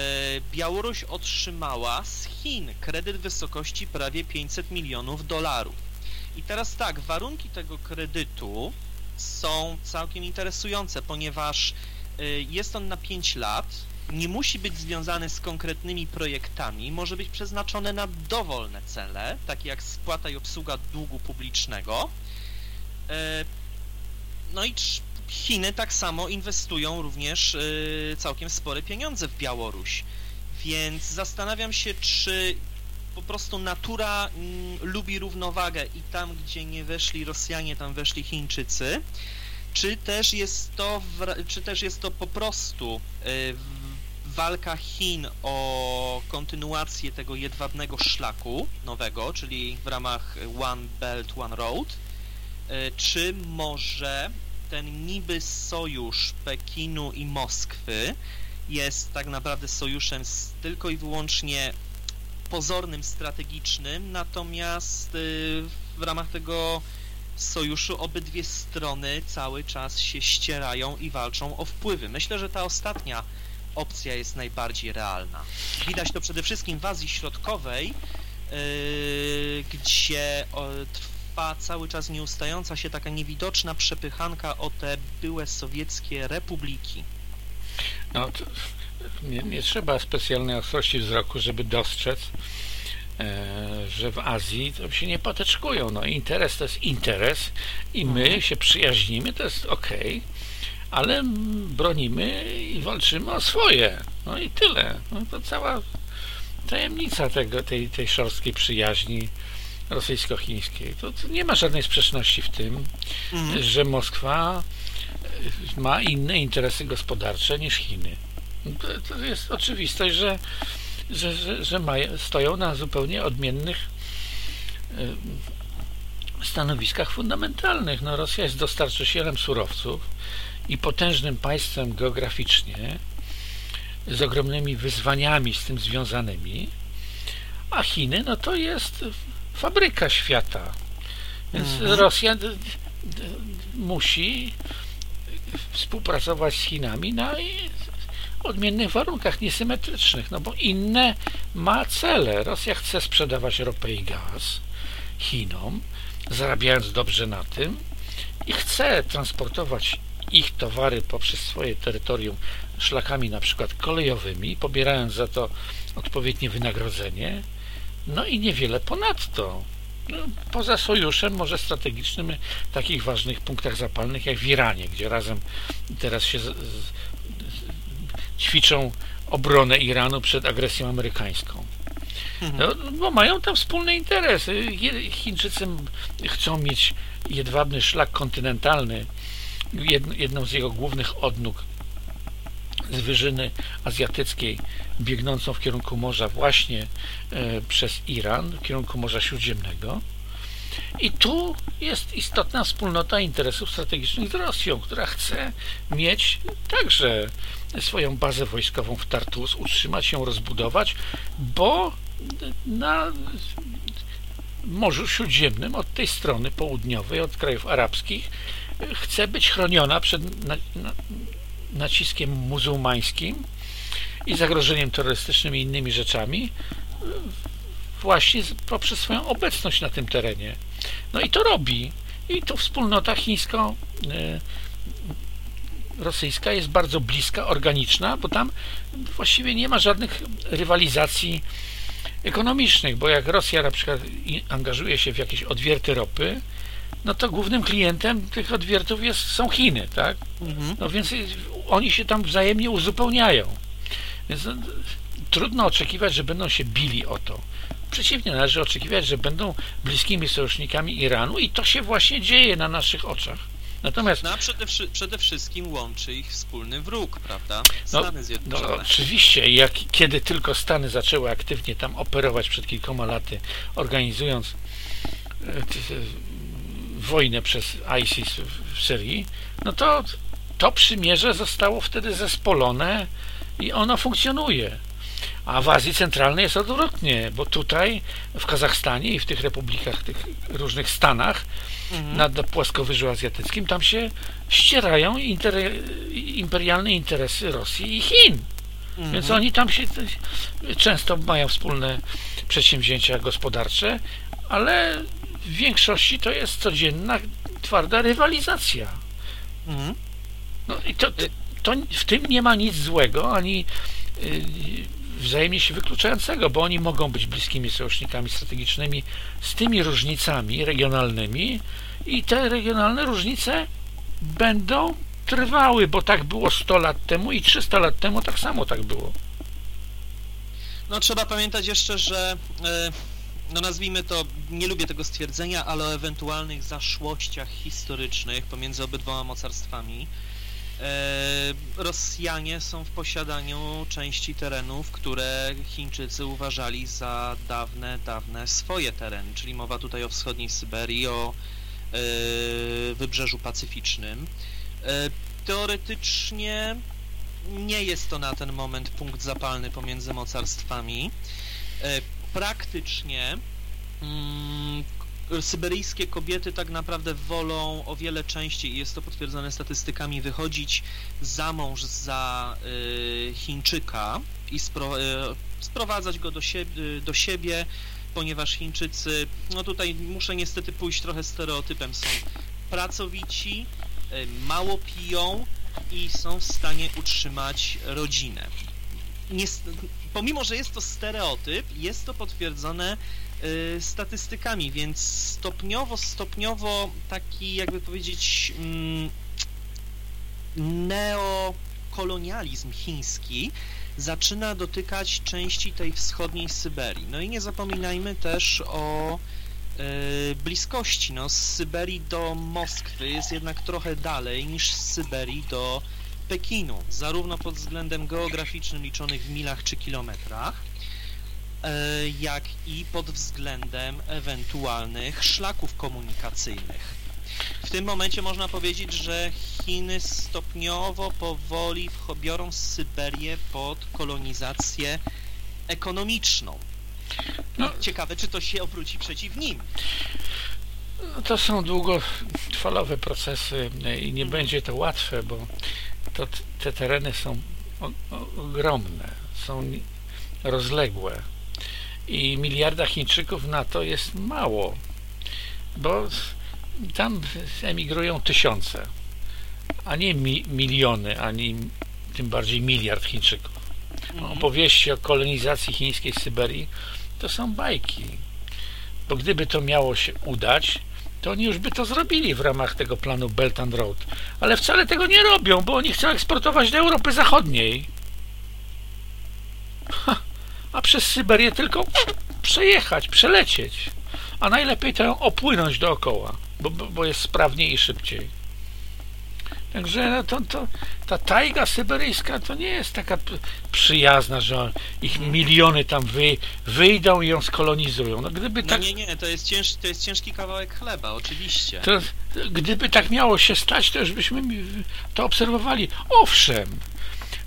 Białoruś otrzymała z Chin kredyt w wysokości prawie 500 milionów dolarów. I teraz tak, warunki tego kredytu są całkiem interesujące, ponieważ y, jest on na 5 lat, nie musi być związany z konkretnymi projektami, może być przeznaczone na dowolne cele, takie jak spłata i obsługa długu publicznego. Y, no i Chiny tak samo inwestują również y, całkiem spore pieniądze w Białoruś. Więc zastanawiam się, czy po prostu natura mm, lubi równowagę i tam, gdzie nie weszli Rosjanie, tam weszli Chińczycy. czy też jest to, czy też jest to po prostu walka Chin o kontynuację tego jedwabnego szlaku nowego, czyli w ramach One Belt, One Road, czy może ten niby sojusz Pekinu i Moskwy jest tak naprawdę sojuszem tylko i wyłącznie pozornym, strategicznym, natomiast y, w ramach tego sojuszu obydwie strony cały czas się ścierają i walczą o wpływy. Myślę, że ta ostatnia opcja jest najbardziej realna. Widać to przede wszystkim w Azji Środkowej, yy, gdzie trwa cały czas nieustająca się taka niewidoczna przepychanka o te były sowieckie republiki. No, nie, nie trzeba specjalnej ostrości wzroku, żeby dostrzec, e, że w Azji to się nie poteczkują. No, interes to jest interes i my mhm. się przyjaźnimy, to jest ok, ale bronimy i walczymy o swoje. No i tyle. No, to cała tajemnica tego, tej, tej szorstkiej przyjaźni rosyjsko-chińskiej. To, to, nie ma żadnej sprzeczności w tym, mhm. że Moskwa ma inne interesy gospodarcze niż Chiny. To, jest oczywistość, że, że, że, że mają, stoją na zupełnie odmiennych stanowiskach fundamentalnych. No, Rosja jest dostarczycielem surowców i potężnym państwem geograficznie, z ogromnymi wyzwaniami z tym związanymi, a Chiny no to jest fabryka świata. Więc mhm. Rosja musi współpracować z Chinami na odmiennych warunkach, niesymetrycznych, no bo inne ma cele. Rosja chce sprzedawać ropę i gaz Chinom, zarabiając dobrze na tym i chce transportować ich towary poprzez swoje terytorium szlakami na przykład kolejowymi, pobierając za to odpowiednie wynagrodzenie, no i niewiele ponadto. No, poza sojuszem, może strategicznym, takich ważnych punktach zapalnych jak w Iranie, gdzie razem teraz się ćwiczą obronę Iranu przed agresją amerykańską. Mhm. No, bo mają tam wspólne interesy. Chińczycy chcą mieć jedwabny szlak kontynentalny, jedną z jego głównych odnóg z wyżyny azjatyckiej biegnącą w kierunku morza właśnie e, przez Iran, w kierunku Morza Śródziemnego. I tu jest istotna wspólnota interesów strategicznych z Rosją, która chce mieć także swoją bazę wojskową w Tartus, utrzymać ją, rozbudować, bo na Morzu Śródziemnym od tej strony południowej, od krajów arabskich, chce być chroniona przed na, na, naciskiem muzułmańskim i zagrożeniem terrorystycznym i innymi rzeczami właśnie poprzez swoją obecność na tym terenie. No i to robi. I to wspólnota chińsko e, rosyjska jest bardzo bliska, organiczna, bo tam właściwie nie ma żadnych rywalizacji ekonomicznych, bo jak Rosja na przykład angażuje się w jakieś odwierty ropy, no to głównym klientem tych odwiertów jest, są Chiny, tak? Mhm. No więc oni się tam wzajemnie uzupełniają. Więc no, trudno oczekiwać, że będą się bili o to. Przeciwnie, należy oczekiwać, że będą bliskimi sojusznikami Iranu i to się właśnie dzieje na naszych oczach. Natomiast... No a przede, przede wszystkim łączy ich wspólny wróg, prawda? No, Stany no, Zjednoczone. No, oczywiście, jak, kiedy tylko Stany zaczęły aktywnie tam operować przed kilkoma laty, organizując e, wojnę przez ISIS w Syrii, no to to przymierze zostało wtedy zespolone i ono funkcjonuje. A w Azji Centralnej jest odwrotnie, bo tutaj w Kazachstanie i w tych republikach, tych różnych stanach mhm. nad płaskowyżu azjatyckim, tam się ścierają inter, imperialne interesy Rosji i Chin. Mhm. Więc oni tam się często mają wspólne przedsięwzięcia gospodarcze, ale w większości to jest codzienna, twarda rywalizacja. Mhm. No i to, to, w tym nie ma nic złego, ani yy, wzajemnie się wykluczającego, bo oni mogą być bliskimi sojusznikami strategicznymi z tymi różnicami regionalnymi i te regionalne różnice będą trwały, bo tak było 100 lat temu i 300 lat temu tak samo tak było. No trzeba pamiętać jeszcze, że no nazwijmy to, nie lubię tego stwierdzenia, ale o ewentualnych zaszłościach historycznych pomiędzy obydwoma mocarstwami. E, Rosjanie są w posiadaniu części terenów, które Chińczycy uważali za dawne, dawne swoje tereny, czyli mowa tutaj o wschodniej Syberii, o e, wybrzeżu pacyficznym. E, teoretycznie nie jest to na ten moment punkt zapalny pomiędzy mocarstwami. Praktycznie mm, syberyjskie kobiety tak naprawdę wolą o wiele częściej, i jest to potwierdzone statystykami, wychodzić za mąż za y, Chińczyka i spro, y, sprowadzać go do siebie, do siebie, ponieważ Chińczycy, no tutaj muszę niestety pójść trochę stereotypem, są pracowici, y, mało piją i są w stanie utrzymać rodzinę. Pomimo, że jest to stereotyp, jest to potwierdzone Y, statystykami, więc stopniowo, stopniowo taki jakby powiedzieć mm, neokolonializm chiński zaczyna dotykać części tej wschodniej Syberii. No i nie zapominajmy też o y, bliskości. No, z Syberii do Moskwy jest jednak trochę dalej niż z Syberii do Pekinu, zarówno pod względem geograficznym liczonych w milach czy kilometrach, jak i pod względem ewentualnych szlaków komunikacyjnych. W tym momencie można powiedzieć, że Chiny stopniowo, powoli biorą Syberię pod kolonizację ekonomiczną. No, ciekawe, czy to się obróci przeciw nim. To są długofalowe procesy i nie mhm. będzie to łatwe, bo to, te tereny są ogromne, są rozległe i miliarda Chińczyków na to jest mało, bo tam emigrują tysiące, a nie mi miliony, ani tym bardziej miliard Chińczyków. Mhm. Opowieści o kolonizacji chińskiej Syberii to są bajki. Bo gdyby to miało się udać, to oni już by to zrobili w ramach tego planu Belt and Road. Ale wcale tego nie robią, bo oni chcą eksportować do Europy Zachodniej. Ha a przez Syberię tylko przejechać, przelecieć. A najlepiej to ją opłynąć dookoła, bo, bo jest sprawniej i szybciej. Także no to, to, ta tajga syberyjska to nie jest taka przyjazna, że ich miliony tam wy, wyjdą i ją skolonizują. No, gdyby no tak... nie, nie, to jest, cięż, to jest ciężki kawałek chleba, oczywiście. To, gdyby tak miało się stać, to już byśmy to obserwowali. Owszem,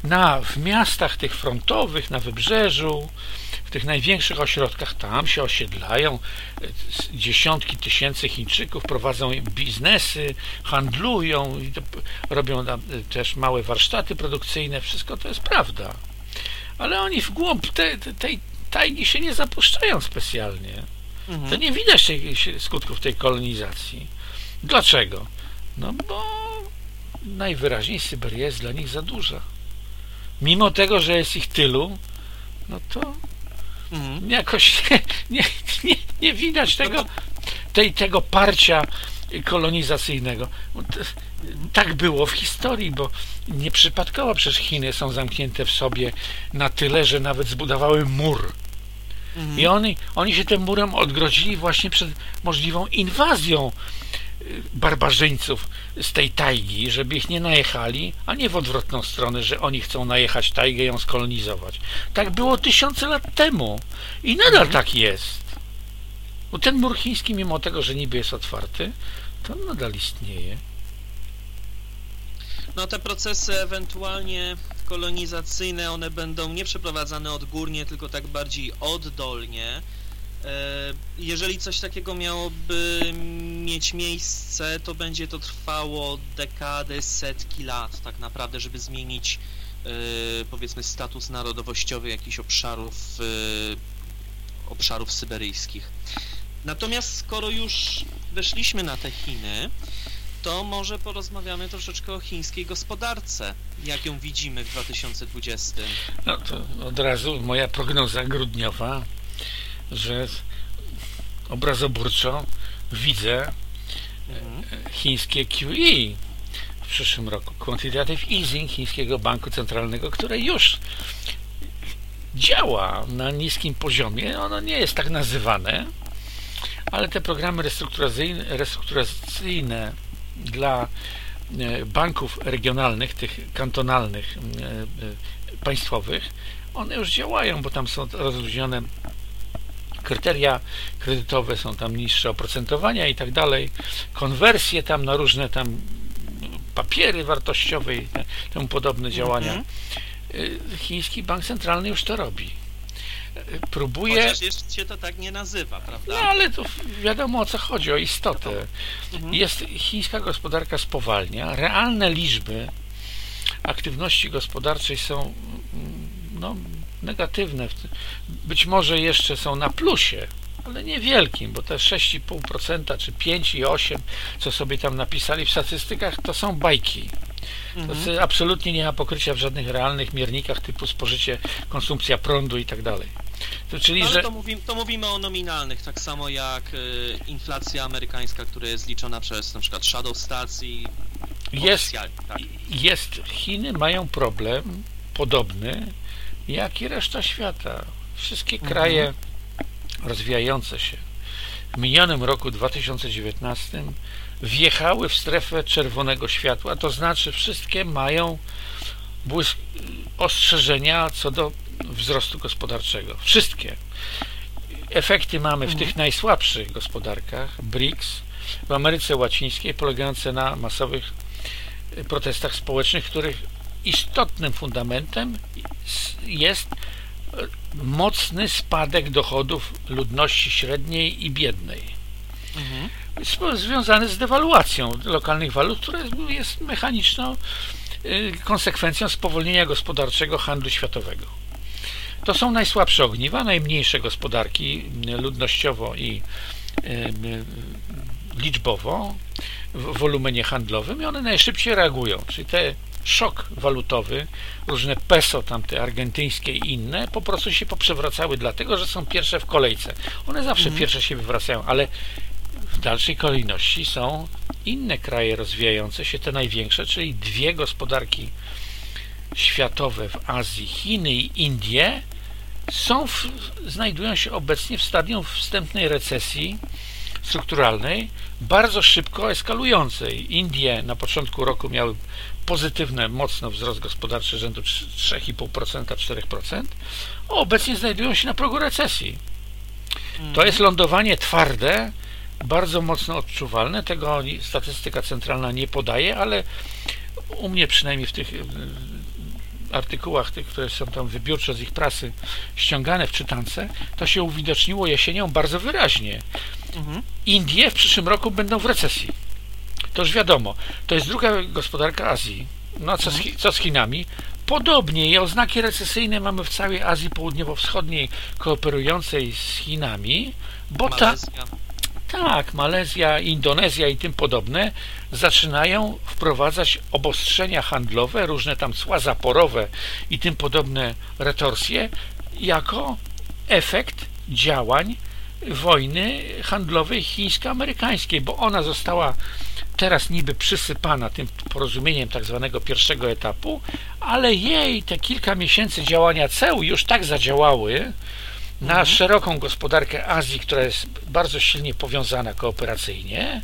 na, w miastach tych frontowych, na wybrzeżu, w tych największych ośrodkach, tam się osiedlają e, dziesiątki tysięcy Chińczyków, prowadzą biznesy, handlują, robią też małe warsztaty produkcyjne, wszystko to jest prawda. Ale oni w głąb te, te, tej tajgi się nie zapuszczają specjalnie. Mhm. To nie widać tej, skutków tej kolonizacji. Dlaczego? No bo najwyraźniej Syberia jest dla nich za duża mimo tego, że jest ich tylu, no to mhm. jakoś nie, nie, nie, nie widać tego, tej, tego parcia kolonizacyjnego. Tak było w historii, bo nieprzypadkowo przecież Chiny są zamknięte w sobie na tyle, że nawet zbudowały mur. Mhm. I oni, oni się tym murem odgrodzili właśnie przed możliwą inwazją barbarzyńców z tej tajgi, żeby ich nie najechali, a nie w odwrotną stronę, że oni chcą najechać tajgę i ją skolonizować. Tak było tysiące lat temu i nadal mhm. tak jest. Bo ten mur chiński, mimo tego, że niby jest otwarty, to nadal istnieje. No te procesy ewentualnie kolonizacyjne, one będą nie przeprowadzane odgórnie, tylko tak bardziej oddolnie jeżeli coś takiego miałoby mieć miejsce, to będzie to trwało dekady, setki lat tak naprawdę, żeby zmienić e, powiedzmy status narodowościowy jakichś obszarów e, obszarów syberyjskich. Natomiast skoro już weszliśmy na te Chiny, to może porozmawiamy troszeczkę o chińskiej gospodarce, jak ją widzimy w 2020. No to od razu moja prognoza grudniowa że obrazoburczo widzę mhm. chińskie QE w przyszłym roku. Quantitative easing chińskiego banku centralnego, które już działa na niskim poziomie. Ono nie jest tak nazywane, ale te programy restrukturyzacyjne, restrukturyzacyjne dla e, banków regionalnych, tych kantonalnych, e, e, państwowych, one już działają, bo tam są rozluźnione kryteria kredytowe, są tam niższe oprocentowania i tak dalej, konwersje tam na różne tam papiery wartościowe i temu podobne działania. Mhm. Chiński Bank Centralny już to robi próbuje... Chociaż jeszcze się to tak nie nazywa, prawda? No ale to wiadomo o co chodzi, o istotę. Mhm. Jest chińska gospodarka spowalnia, realne liczby aktywności gospodarczej są mm, no, negatywne. Być może jeszcze są na plusie, ale niewielkim, bo te 6,5% czy 5,8%, co sobie tam napisali w statystykach, to są bajki. To jest absolutnie nie ma pokrycia w żadnych realnych miernikach typu spożycie, konsumpcja prądu i tak dalej. To, czyli, Ale że... to, mówimy, to mówimy o nominalnych, tak samo jak y, inflacja amerykańska, która jest liczona przez na przykład Shadow Stacji. Jest, tak. jest, Chiny mają problem podobny jak i reszta świata. Wszystkie mhm. kraje rozwijające się w minionym roku 2019 wjechały w strefę czerwonego światła, to znaczy wszystkie mają błysk ostrzeżenia co do wzrostu gospodarczego. Wszystkie. Efekty mamy w mhm. tych najsłabszych gospodarkach, BRICS, w Ameryce Łacińskiej, polegające na masowych protestach społecznych, których istotnym fundamentem jest mocny spadek dochodów ludności średniej i biednej. Mhm. Związany z dewaluacją lokalnych walut, która jest mechaniczną y, konsekwencją spowolnienia gospodarczego handlu światowego. To są najsłabsze ogniwa, najmniejsze gospodarki ludnościowo i liczbowo w wolumenie handlowym i one najszybciej reagują, czyli te szok walutowy, różne peso tamte argentyńskie i inne po prostu się poprzewracały dlatego, że są pierwsze w kolejce. One zawsze mhm. pierwsze się wywracają, ale w dalszej kolejności są inne kraje rozwijające się, te największe, czyli dwie gospodarki światowe w Azji, Chiny i Indie, są w, znajdują się obecnie w stadium wstępnej recesji strukturalnej, bardzo szybko eskalującej. Indie na początku roku miały pozytywny, mocno wzrost gospodarczy rzędu 3,5%, 4%, a obecnie znajdują się na progu recesji. To mhm. jest lądowanie twarde, bardzo mocno odczuwalne. Tego statystyka centralna nie podaje, ale u mnie przynajmniej w tych artykułach, tych, które są tam wybiórczo z ich prasy ściągane w czytance, to się uwidoczniło jesienią bardzo wyraźnie. Mhm. Indie w przyszłym roku będą w recesji. To już wiadomo. To jest druga gospodarka Azji. No co z, co z Chinami? Podobnie i oznaki recesyjne mamy w całej Azji Południowo-Wschodniej kooperującej z Chinami, bo ta, tak, Malezja, Indonezja i tym podobne zaczynają wprowadzać obostrzenia handlowe, różne tam cła zaporowe i tym podobne retorsje jako efekt działań wojny handlowej chińsko-amerykańskiej, bo ona została teraz niby przysypana tym porozumieniem tak zwanego pierwszego etapu, ale jej te kilka miesięcy działania CEU już tak zadziałały, na mhm. szeroką gospodarkę Azji, która jest bardzo silnie powiązana kooperacyjnie,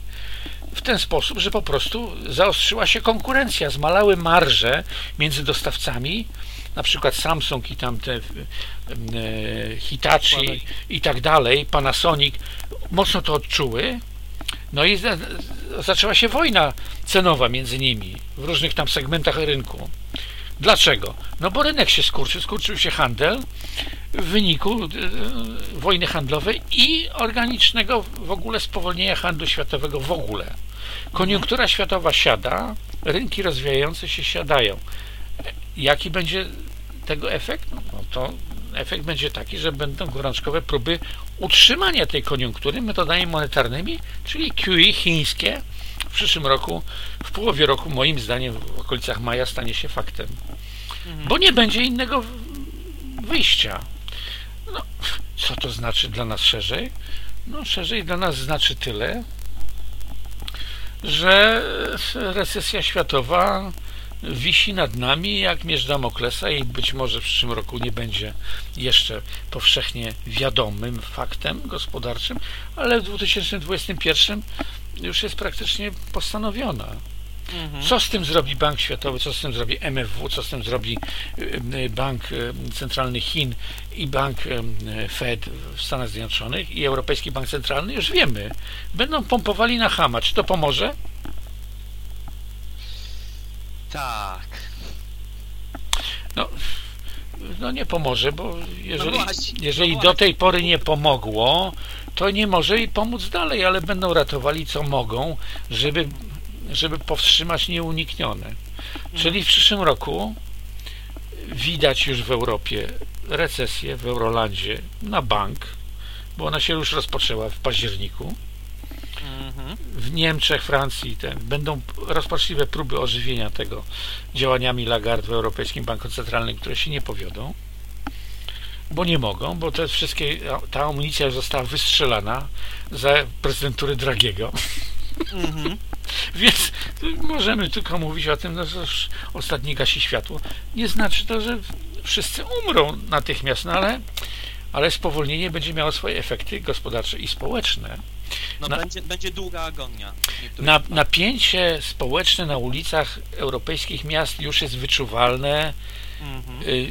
w ten sposób, że po prostu zaostrzyła się konkurencja, zmalały marże między dostawcami, na przykład Samsung i tamte e, Hitachi i tak dalej, Panasonic, mocno to odczuły. No i zaczęła się wojna cenowa między nimi w różnych tam segmentach rynku. Dlaczego? No bo rynek się skurczył, skurczył się handel w wyniku e, wojny handlowej i organicznego w ogóle spowolnienia handlu światowego w ogóle. Koniunktura światowa siada, rynki rozwijające się siadają. Jaki będzie tego efekt? No to efekt będzie taki, że będą gorączkowe próby utrzymania tej koniunktury metodami monetarnymi, czyli QE chińskie w przyszłym roku, w połowie roku, moim zdaniem w okolicach maja stanie się faktem. Mhm. Bo nie będzie innego wyjścia. No, co to znaczy dla nas szerzej? No, szerzej dla nas znaczy tyle, że recesja światowa wisi nad nami jak miecz Damoklesa i być może w przyszłym roku nie będzie jeszcze powszechnie wiadomym faktem gospodarczym, ale w 2021 już jest praktycznie postanowiona. Mhm. Co z tym zrobi Bank Światowy, co z tym zrobi MFW, co z tym zrobi y, y, Bank y, Centralny Chin i Bank Fed w Stanach Zjednoczonych i Europejski Bank Centralny, już wiemy. Będą pompowali na hama. Czy to pomoże? Tak. No, no nie pomoże, bo jeżeli, no jeżeli no do tej pory nie pomogło, to nie może i pomóc dalej, ale będą ratowali co mogą, żeby żeby powstrzymać nieuniknione. Czyli w przyszłym roku widać już w Europie recesję w Eurolandzie na bank, bo ona się już rozpoczęła w październiku. W Niemczech, Francji ten, będą rozpaczliwe próby ożywienia tego działaniami Lagarde w Europejskim Banku Centralnym, które się nie powiodą, bo nie mogą, bo te wszystkie, ta amunicja została wystrzelana za prezydentury Dragiego. Mhm. Więc możemy tylko mówić o tym, no, że ostatni gasi światło. Nie znaczy to, że wszyscy umrą natychmiast, no ale, ale spowolnienie będzie miało swoje efekty gospodarcze i społeczne. No na, będzie, będzie długa agonia. Na, napięcie społeczne na ulicach europejskich miast już jest wyczuwalne mhm. Y,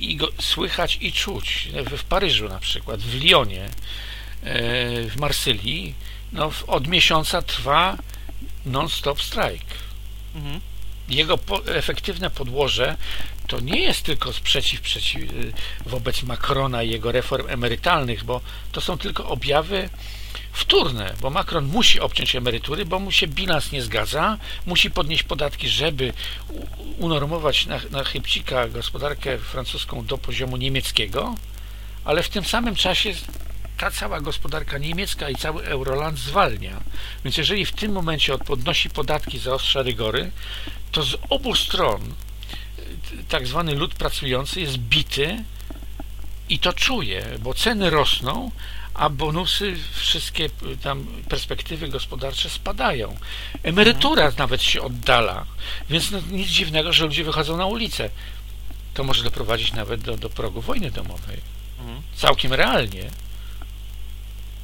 i go słychać i czuć. W Paryżu na przykład, w Lyonie, y, w Marsylii no, od miesiąca trwa non-stop strajk. Mhm. Jego po, efektywne podłoże to nie jest tylko sprzeciw przeciw, y, wobec Macrona i jego reform emerytalnych, bo to są tylko objawy wtórne, bo Macron musi obciąć emerytury, bo mu się bilans nie zgadza, musi podnieść podatki, żeby unormować na, na chybcika gospodarkę francuską do poziomu niemieckiego, ale w tym samym czasie ta cała gospodarka niemiecka i cały Euroland zwalnia. Więc jeżeli w tym momencie podnosi podatki, zaostrza rygory, to z obu stron tak zwany lud pracujący jest bity i to czuje, bo ceny rosną, a bonusy, wszystkie tam perspektywy gospodarcze spadają. Emerytura mhm. nawet się oddala, więc no, nic dziwnego, że ludzie wychodzą na ulicę. To może doprowadzić nawet do, do progu wojny domowej. Mhm. Całkiem realnie.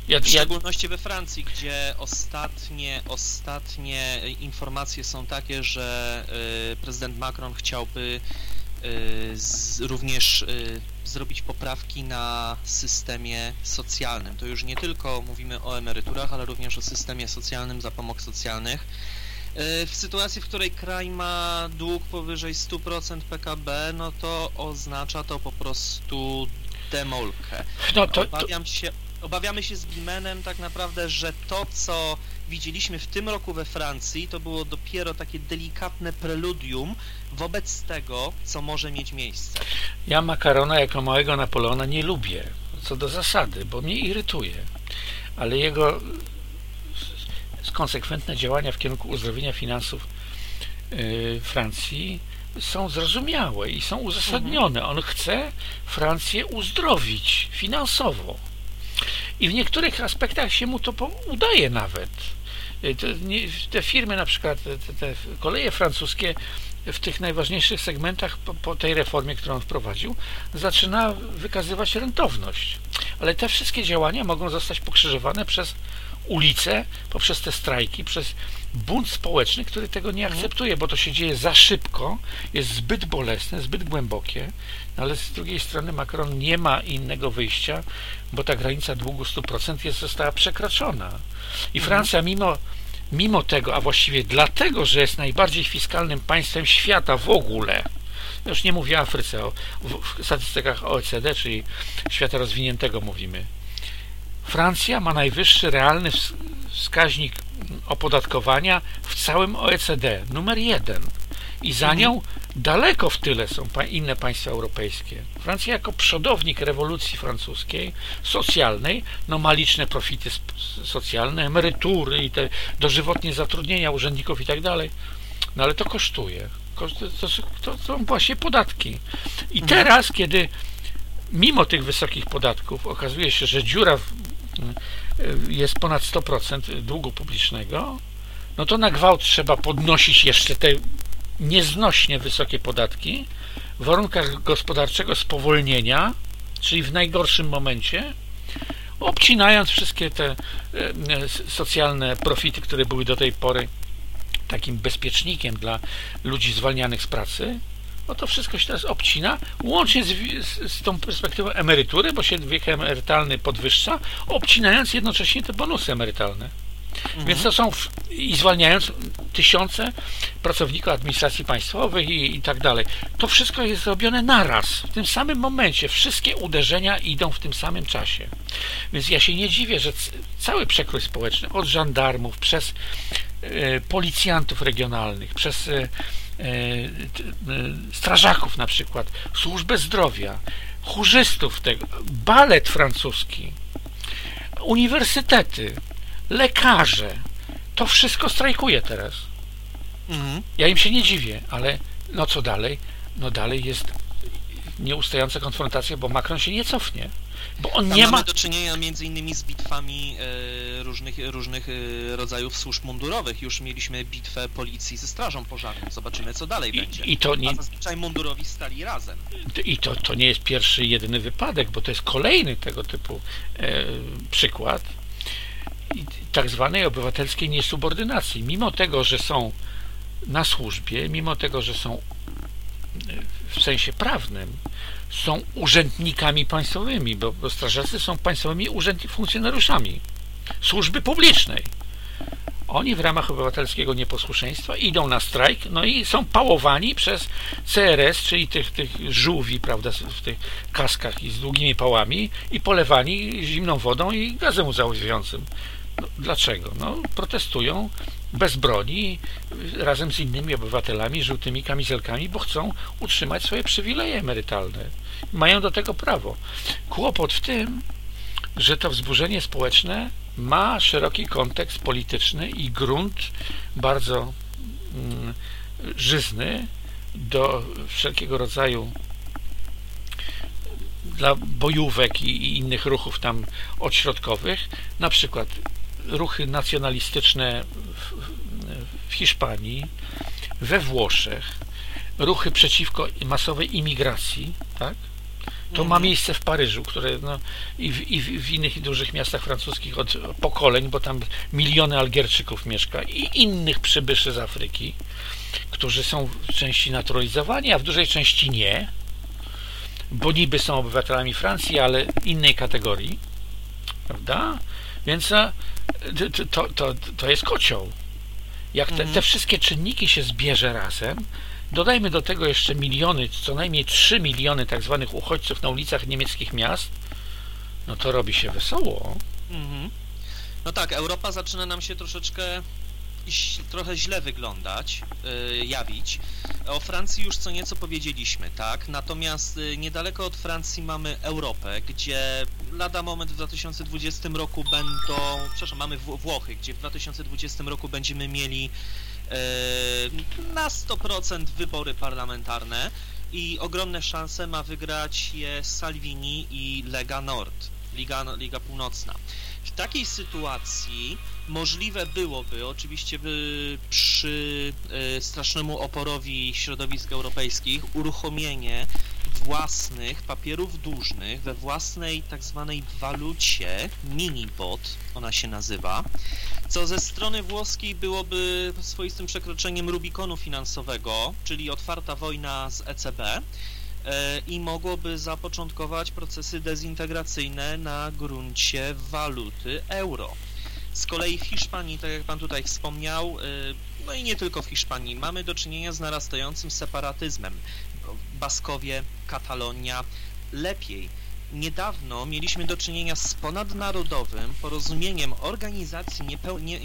Ja, w szczególności we Francji, gdzie ostatnie, ostatnie informacje są takie, że y, prezydent Macron chciałby y, z, również y, zrobić poprawki na systemie socjalnym. To już nie tylko mówimy o emeryturach, ale również o systemie socjalnym, zapomog socjalnych. W sytuacji, w której kraj ma dług powyżej 100% PKB, no to oznacza to po prostu demolkę. No to, Obawiam się obawiamy się z Bimenem tak naprawdę, że to, co widzieliśmy w tym roku we Francji, to było dopiero takie delikatne preludium wobec tego, co może mieć miejsce. Ja makarona jako małego Napoleona nie lubię, co do zasady, bo mnie irytuje, ale jego konsekwentne działania w kierunku uzdrowienia finansów yy, Francji są zrozumiałe i są uzasadnione. Mhm. On chce Francję uzdrowić finansowo. I w niektórych aspektach się mu to udaje nawet. Y, te firmy, na przykład te, te koleje francuskie w tych najważniejszych segmentach po, po, tej reformie, którą wprowadził, zaczyna wykazywać rentowność. Ale te wszystkie działania mogą zostać pokrzyżowane przez ulice, poprzez te strajki, przez bunt społeczny, który tego nie mhm. akceptuje, bo to się dzieje za szybko, jest zbyt bolesne, zbyt głębokie, ale z drugiej strony Macron nie ma innego wyjścia, bo ta granica długu 100% jest, została przekroczona. I mhm. Francja mimo mimo tego, a właściwie dlatego, że jest najbardziej fiskalnym państwem świata w ogóle, już nie mówię o Afryce, o, w statystykach OECD, czyli świata rozwiniętego mówimy, Francja ma najwyższy realny wskaźnik opodatkowania w całym OECD, numer jeden. I za mhm. nią daleko w tyle są inne państwa europejskie. Francja jako przodownik rewolucji francuskiej, socjalnej, no ma liczne profity socjalne, emerytury i te dożywotnie zatrudnienia urzędników i tak dalej. No ale to kosztuje. To, to, są właśnie podatki. I mhm. teraz, kiedy mimo tych wysokich podatków okazuje się, że dziura jest ponad 100% długu publicznego, no to na gwałt trzeba podnosić jeszcze te nieznośnie wysokie podatki w warunkach gospodarczego spowolnienia, czyli w najgorszym momencie, obcinając wszystkie te e, socjalne profity, które były do tej pory takim bezpiecznikiem dla ludzi zwalnianych z pracy, no to wszystko się teraz obcina, łącznie z, z, z, tą perspektywą emerytury, bo się wiek emerytalny podwyższa, obcinając jednocześnie te bonusy emerytalne. Mhm. Więc to są w, i zwalniając tysiące pracowników administracji państwowej i, i tak dalej. To wszystko jest zrobione naraz, w tym samym momencie. Wszystkie uderzenia idą w tym samym czasie. Więc ja się nie dziwię, że cały przekrój społeczny, od żandarmów, przez e, policjantów regionalnych, przez e, E, strażaków na przykład, służbę zdrowia, chórzystów, tego, balet francuski, uniwersytety, lekarze, to wszystko strajkuje teraz. Mhm. Ja im się nie dziwię, ale no co dalej? No dalej jest nieustająca konfrontacja, bo Macron się nie cofnie. Bo on Tam nie mamy ma. do czynienia między innymi z bitwami e, różnych, różnych e, rodzajów służb mundurowych. Już mieliśmy bitwę policji ze strażą pożarną. Zobaczymy, co dalej I, będzie. I to nie... A zazwyczaj mundurowi stali razem. I to, to nie jest pierwszy, jedyny wypadek, bo to jest kolejny tego typu e, przykład tak zwanej obywatelskiej niesubordynacji. Mimo tego, że są na służbie, mimo tego, że są w sensie prawnym, są urzędnikami państwowymi, bo, bo strażacy są państwowymi urzędnikami, funkcjonariuszami służby publicznej. Oni w ramach obywatelskiego nieposłuszeństwa idą na strajk, no i są pałowani przez CRS, czyli tych, tych żółwi, prawda, w tych kaskach i z długimi pałami i polewani zimną wodą i gazem łzawiącym. Dlaczego? No, protestują bez broni, razem z innymi obywatelami, żółtymi kamizelkami, bo chcą utrzymać swoje przywileje emerytalne. Mają do tego prawo. Kłopot w tym, że to wzburzenie społeczne ma szeroki kontekst polityczny i grunt bardzo mm, żyzny do wszelkiego rodzaju dla bojówek i innych ruchów tam odśrodkowych, na przykład ruchy nacjonalistyczne w, Hiszpanii, we Włoszech, ruchy przeciwko masowej imigracji, tak? To mhm. ma miejsce w Paryżu, które no, i, w, i w innych dużych miastach francuskich od pokoleń, bo tam miliony Algierczyków mieszka i innych przybyszy z Afryki, którzy są w części naturalizowani, a w dużej części nie, bo niby są obywatelami Francji, ale innej kategorii, prawda? Więc to, to, to jest kocioł. Jak te, mhm. te wszystkie czynniki się zbierze razem, dodajmy do tego jeszcze miliony, co najmniej 3 miliony tak zwanych uchodźców na ulicach niemieckich miast, no to robi się wesoło. Mhm. No tak, Europa zaczyna nam się troszeczkę trochę źle wyglądać, yy, jawić. O Francji już co nieco powiedzieliśmy, tak? Natomiast yy, niedaleko od Francji mamy Europę, gdzie lada moment w 2020 roku będą, przepraszam, mamy Włochy, gdzie w 2020 roku będziemy mieli yy, na 100% wybory parlamentarne i ogromne szanse ma wygrać je Salvini i Lega Nord, Liga, Liga Północna. W takiej sytuacji możliwe byłoby, oczywiście by przy y, strasznemu oporowi środowisk europejskich, uruchomienie własnych papierów dłużnych we własnej tak zwanej walucie, minibot ona się nazywa, co ze strony włoskiej byłoby swoistym przekroczeniem Rubikonu finansowego, czyli otwarta wojna z ECB, E, i mogłoby zapoczątkować procesy dezintegracyjne na gruncie waluty euro. Z kolei w Hiszpanii, tak jak Pan tutaj wspomniał, e, no i nie tylko w Hiszpanii, mamy do czynienia z narastającym separatyzmem. Baskowie, Katalonia, lepiej. Niedawno mieliśmy do czynienia z ponadnarodowym porozumieniem organizacji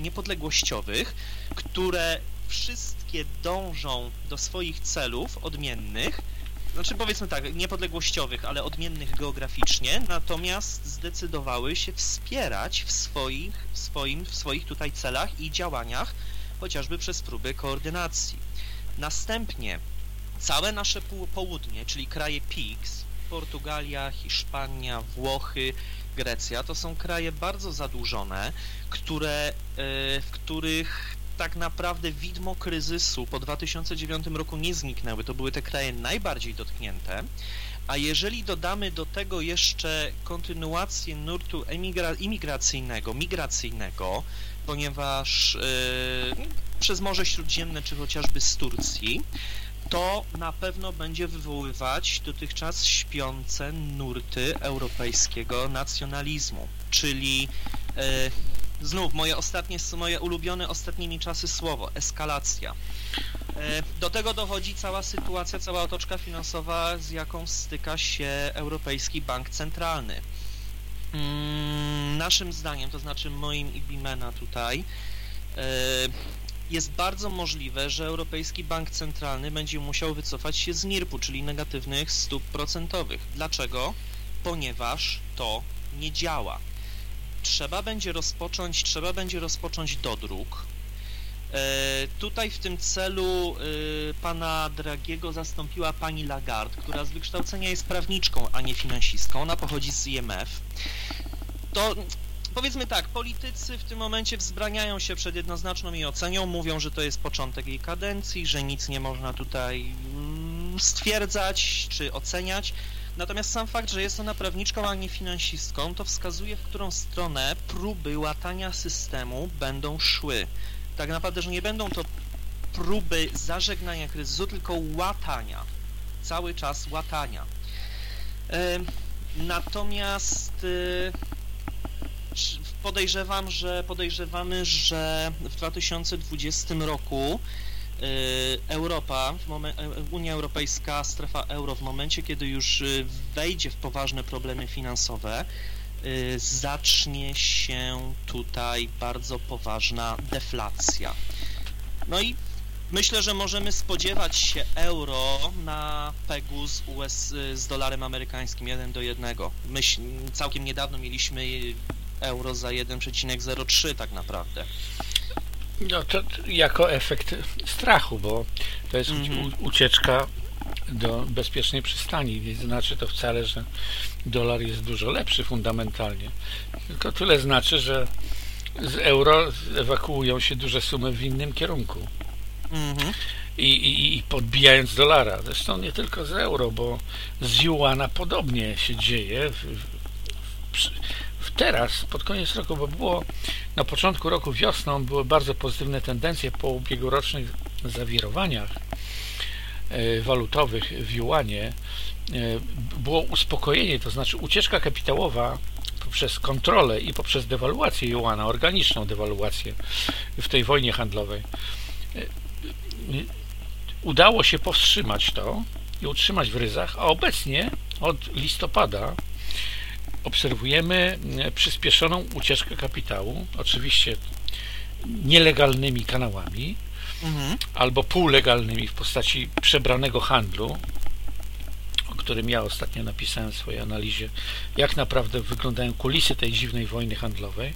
niepodległościowych, które wszystkie dążą do swoich celów odmiennych, znaczy powiedzmy tak, niepodległościowych, ale odmiennych geograficznie, natomiast zdecydowały się wspierać w swoich, w swoim, w swoich tutaj celach i działaniach, chociażby przez próby koordynacji. Następnie całe nasze południe, czyli kraje PIGS, Portugalia, Hiszpania, Włochy, Grecja, to są kraje bardzo zadłużone, które, e, w których tak naprawdę widmo kryzysu po 2009 roku nie zniknęły. To były te kraje najbardziej dotknięte. A jeżeli dodamy do tego jeszcze kontynuację nurtu emigra- imigracyjnego, migracyjnego, ponieważ yy, przez Morze Śródziemne czy chociażby z Turcji, to na pewno będzie wywoływać dotychczas śpiące nurty europejskiego nacjonalizmu, czyli yy, znów moje ostatnie, moje ulubione ostatnimi czasy słowo, eskalacja. E, do tego dochodzi cała sytuacja, cała otoczka finansowa, z jaką styka się Europejski Bank Centralny. Mm, naszym zdaniem, to znaczy moim i Bimena tutaj, e, jest bardzo możliwe, że Europejski Bank Centralny będzie musiał wycofać się z NIRP-u, czyli negatywnych stóp procentowych. Dlaczego? Ponieważ to nie działa. Trzeba będzie rozpocząć, trzeba będzie rozpocząć dodruk, E, tutaj w tym celu e, pana Dragiego zastąpiła pani Lagarde, która z wykształcenia jest prawniczką, a nie finansistką. Ona pochodzi z IMF. To powiedzmy tak, politycy w tym momencie wzbraniają się przed jednoznaczną jej ocenią, mówią, że to jest początek jej kadencji, że nic nie można tutaj stwierdzać czy oceniać. Natomiast sam fakt, że jest ona prawniczką, a nie finansistką, to wskazuje, w którą stronę próby łatania systemu będą szły tak naprawdę, że nie będą to próby zażegnania kryzysu, tylko łatania. Cały czas łatania. Natomiast y, podejrzewam, że podejrzewamy, że w 2020 roku Europa, e, Unia Europejska, strefa euro w momencie, kiedy już y, wejdzie w poważne problemy finansowe, Y, zacznie się tutaj bardzo poważna deflacja. No i myślę, że możemy spodziewać się euro na pegu z, US, z dolarem amerykańskim 1 do 1. Myśl, całkiem niedawno mieliśmy euro za 1,03 tak naprawdę. No to jako efekt strachu, bo to jest -hmm. ucieczka do bezpiecznej przystani. Nie znaczy to wcale, że dolar jest dużo lepszy fundamentalnie. Tylko tyle znaczy, że z euro ewakuują się duże sumy w innym kierunku. Mhm. I, i, I podbijając dolara. Zresztą nie tylko z euro, bo z juana podobnie się dzieje. W, w, w teraz, pod koniec roku, bo było na początku roku wiosną były bardzo pozytywne tendencje po ubiegłorocznych zawirowaniach E, walutowych w juanie e, było uspokojenie, to znaczy ucieczka kapitałowa poprzez kontrolę i poprzez dewaluację juana, organiczną dewaluację w tej wojnie handlowej. E, udało się powstrzymać to i utrzymać w ryzach, a obecnie od listopada obserwujemy przyspieszoną ucieczkę kapitału, oczywiście nielegalnymi kanałami, mhm. albo półlegalnymi w postaci przebranego handlu, o którym ja ostatnio napisałem w swojej analizie, jak naprawdę wyglądają kulisy tej dziwnej wojny handlowej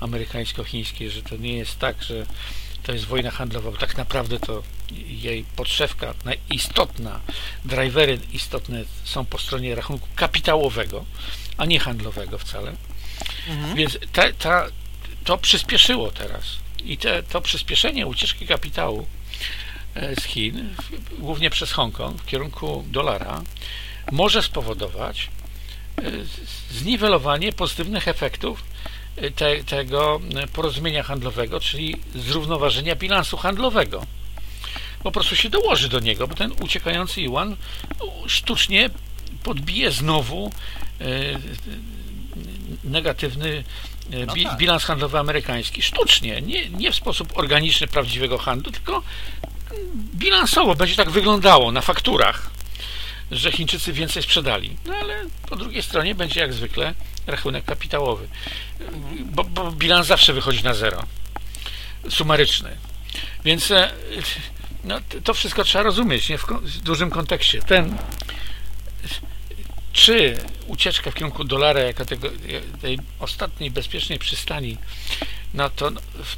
amerykańsko-chińskiej, że to nie jest tak, że to jest wojna handlowa, bo tak naprawdę to jej podszewka istotna, drivery istotne są po stronie rachunku kapitałowego, a nie handlowego wcale. Mhm. Więc ta, ta, to przyspieszyło teraz i te, to przyspieszenie ucieczki kapitału e, z Chin, głównie przez Hongkong, w kierunku dolara, może spowodować e, zniwelowanie pozytywnych efektów e, te, tego porozumienia handlowego, czyli zrównoważenia bilansu handlowego. Po prostu się dołoży do niego, bo ten uciekający yuan sztucznie podbije znowu negatywny E, no tak. bilans handlowy amerykański sztucznie, nie, nie w sposób organiczny prawdziwego handlu, tylko bilansowo będzie tak wyglądało na fakturach, że Chińczycy więcej sprzedali. No ale po drugiej stronie będzie jak zwykle rachunek kapitałowy, bo, bo bilans zawsze wychodzi na zero, sumaryczny. Więc e, no, to wszystko trzeba rozumieć nie? w dużym kontekście. Ten czy ucieczka w kierunku dolara jako tego, tej ostatniej bezpiecznej przystani na,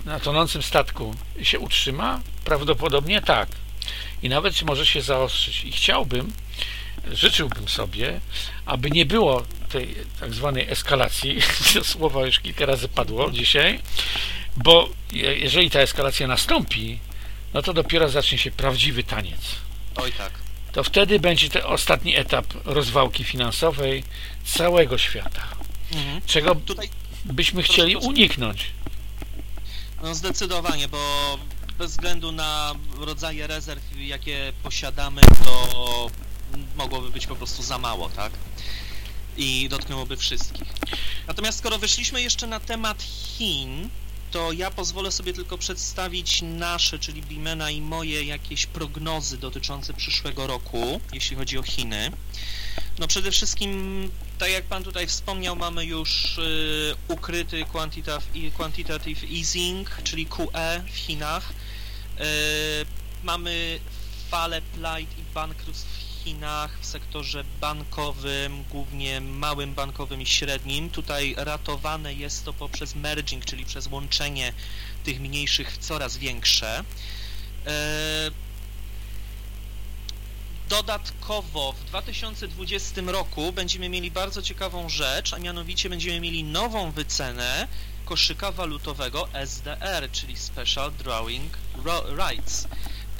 na tonącym statku się utrzyma? Prawdopodobnie tak. I nawet może się zaostrzyć. I chciałbym, życzyłbym sobie, aby nie było tej tak zwanej eskalacji, to słowo już kilka razy padło dzisiaj, Bo jeżeli ta eskalacja nastąpi, no to dopiero zacznie się prawdziwy taniec. Oj tak. To wtedy będzie ten ostatni etap rozwałki finansowej całego świata. Mhm. Czego byśmy chcieli uniknąć. No zdecydowanie, bo bez względu na rodzaje rezerw, jakie posiadamy, to mogłoby być po prostu za mało, tak? I dotknęłoby wszystkich. Natomiast skoro wyszliśmy jeszcze na temat Chin, to ja pozwolę sobie tylko przedstawić nasze, czyli Bimena i moje jakieś prognozy dotyczące przyszłego roku, jeśli chodzi o Chiny. No przede wszystkim, tak jak Pan tutaj wspomniał, mamy już y, ukryty quantitative, quantitative easing, czyli QE w Chinach. Y, mamy falę plight i bankructw w Chinach w sektorze bankowym, głównie małym bankowym i średnim. Tutaj ratowane jest to poprzez merging, czyli przez łączenie tych mniejszych w coraz większe. Y, Dodatkowo w 2020 roku będziemy mieli bardzo ciekawą rzecz, a mianowicie będziemy mieli nową wycenę koszyka walutowego SDR, czyli Special Drawing Rights.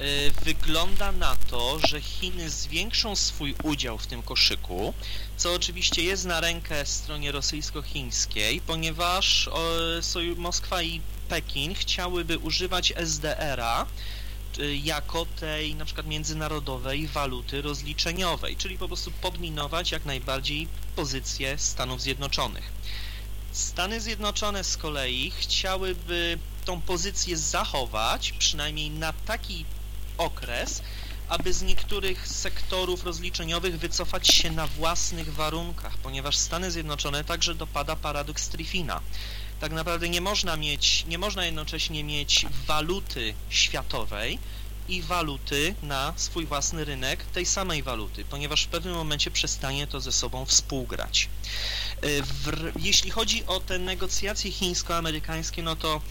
Y, wygląda na to, że Chiny zwiększą swój udział w tym koszyku, co oczywiście jest na rękę stronie rosyjsko-chińskiej, ponieważ Moskwa i Pekin chciałyby używać SDR-a Y, jako tej na przykład międzynarodowej waluty rozliczeniowej, czyli po prostu podminować jak najbardziej pozycję Stanów Zjednoczonych. Stany Zjednoczone z kolei chciałyby tą pozycję zachować, przynajmniej na taki okres, aby z niektórych sektorów rozliczeniowych wycofać się na własnych warunkach, ponieważ Stany Zjednoczone także dopada paradoks Triffina. Tak naprawdę nie można mieć, nie można jednocześnie mieć waluty światowej i waluty na swój własny rynek tej samej waluty, ponieważ w pewnym momencie przestanie to ze sobą współgrać. Y, w, jeśli chodzi o te negocjacje chińsko-amerykańskie, no to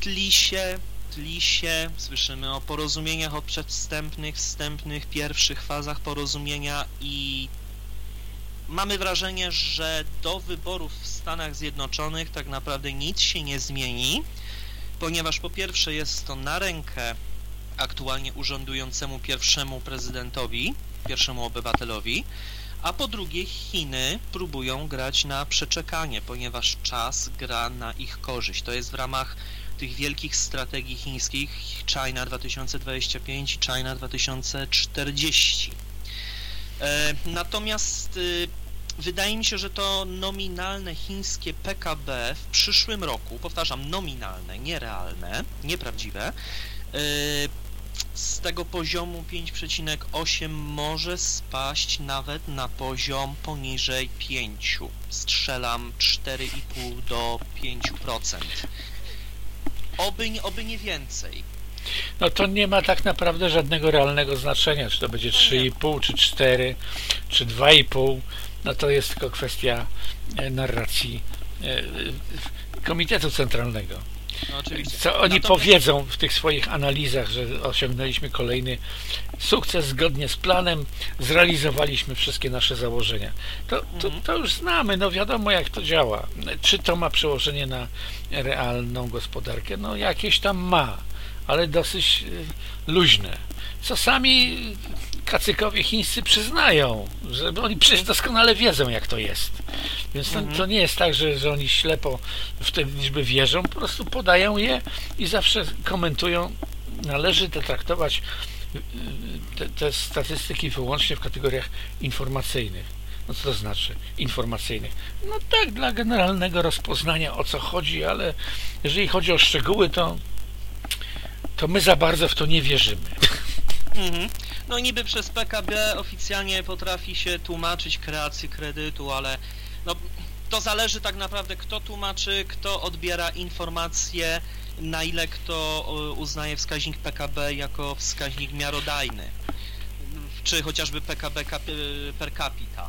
tli się tli się, słyszymy o porozumieniach, o przedwstępnych, wstępnych, pierwszych fazach porozumienia i mamy wrażenie, że do wyborów w Stanach Zjednoczonych tak naprawdę nic się nie zmieni, ponieważ po pierwsze jest to na rękę aktualnie urządującemu pierwszemu prezydentowi, pierwszemu obywatelowi, a po drugie Chiny próbują grać na przeczekanie, ponieważ czas gra na ich korzyść. To jest w ramach tych wielkich strategii chińskich China 2025 i China 2040. E, natomiast y, wydaje mi się, że to nominalne chińskie PKB w przyszłym roku, powtarzam, nominalne, nierealne, nieprawdziwe, y, z tego poziomu 5,8 może spaść nawet na poziom poniżej 5. Strzelam 4,5 do 5%. Oby, oby nie więcej. No to nie ma tak naprawdę żadnego realnego znaczenia, czy to będzie 3,5, czy 4, czy 2,5. No to jest tylko kwestia e, narracji e, Komitetu Centralnego. No, Co oni Natomiast... powiedzą w tych swoich analizach, że osiągnęliśmy kolejny sukces zgodnie z planem, zrealizowaliśmy wszystkie nasze założenia. To, to, mhm. to już znamy, no wiadomo jak to działa. Czy to ma przełożenie na realną gospodarkę? No jakieś tam ma, ale dosyć e, luźne. Co sami kacykowie chińscy przyznają, że oni przecież doskonale wiedzą, jak to jest. Więc to, mhm. to, nie jest tak, że, że oni ślepo w te liczby wierzą, po prostu podają je i zawsze komentują. Należy te traktować te, te statystyki wyłącznie w kategoriach informacyjnych. No co to znaczy informacyjnych? No tak, dla generalnego rozpoznania o co chodzi, ale jeżeli chodzi o szczegóły, to, to my za bardzo w to nie wierzymy. Mhm. No niby przez PKB oficjalnie potrafi się tłumaczyć kreację kredytu, ale no, to zależy tak naprawdę kto tłumaczy, kto odbiera informacje, na ile kto uznaje wskaźnik PKB jako wskaźnik miarodajny, czy chociażby PKB per capita.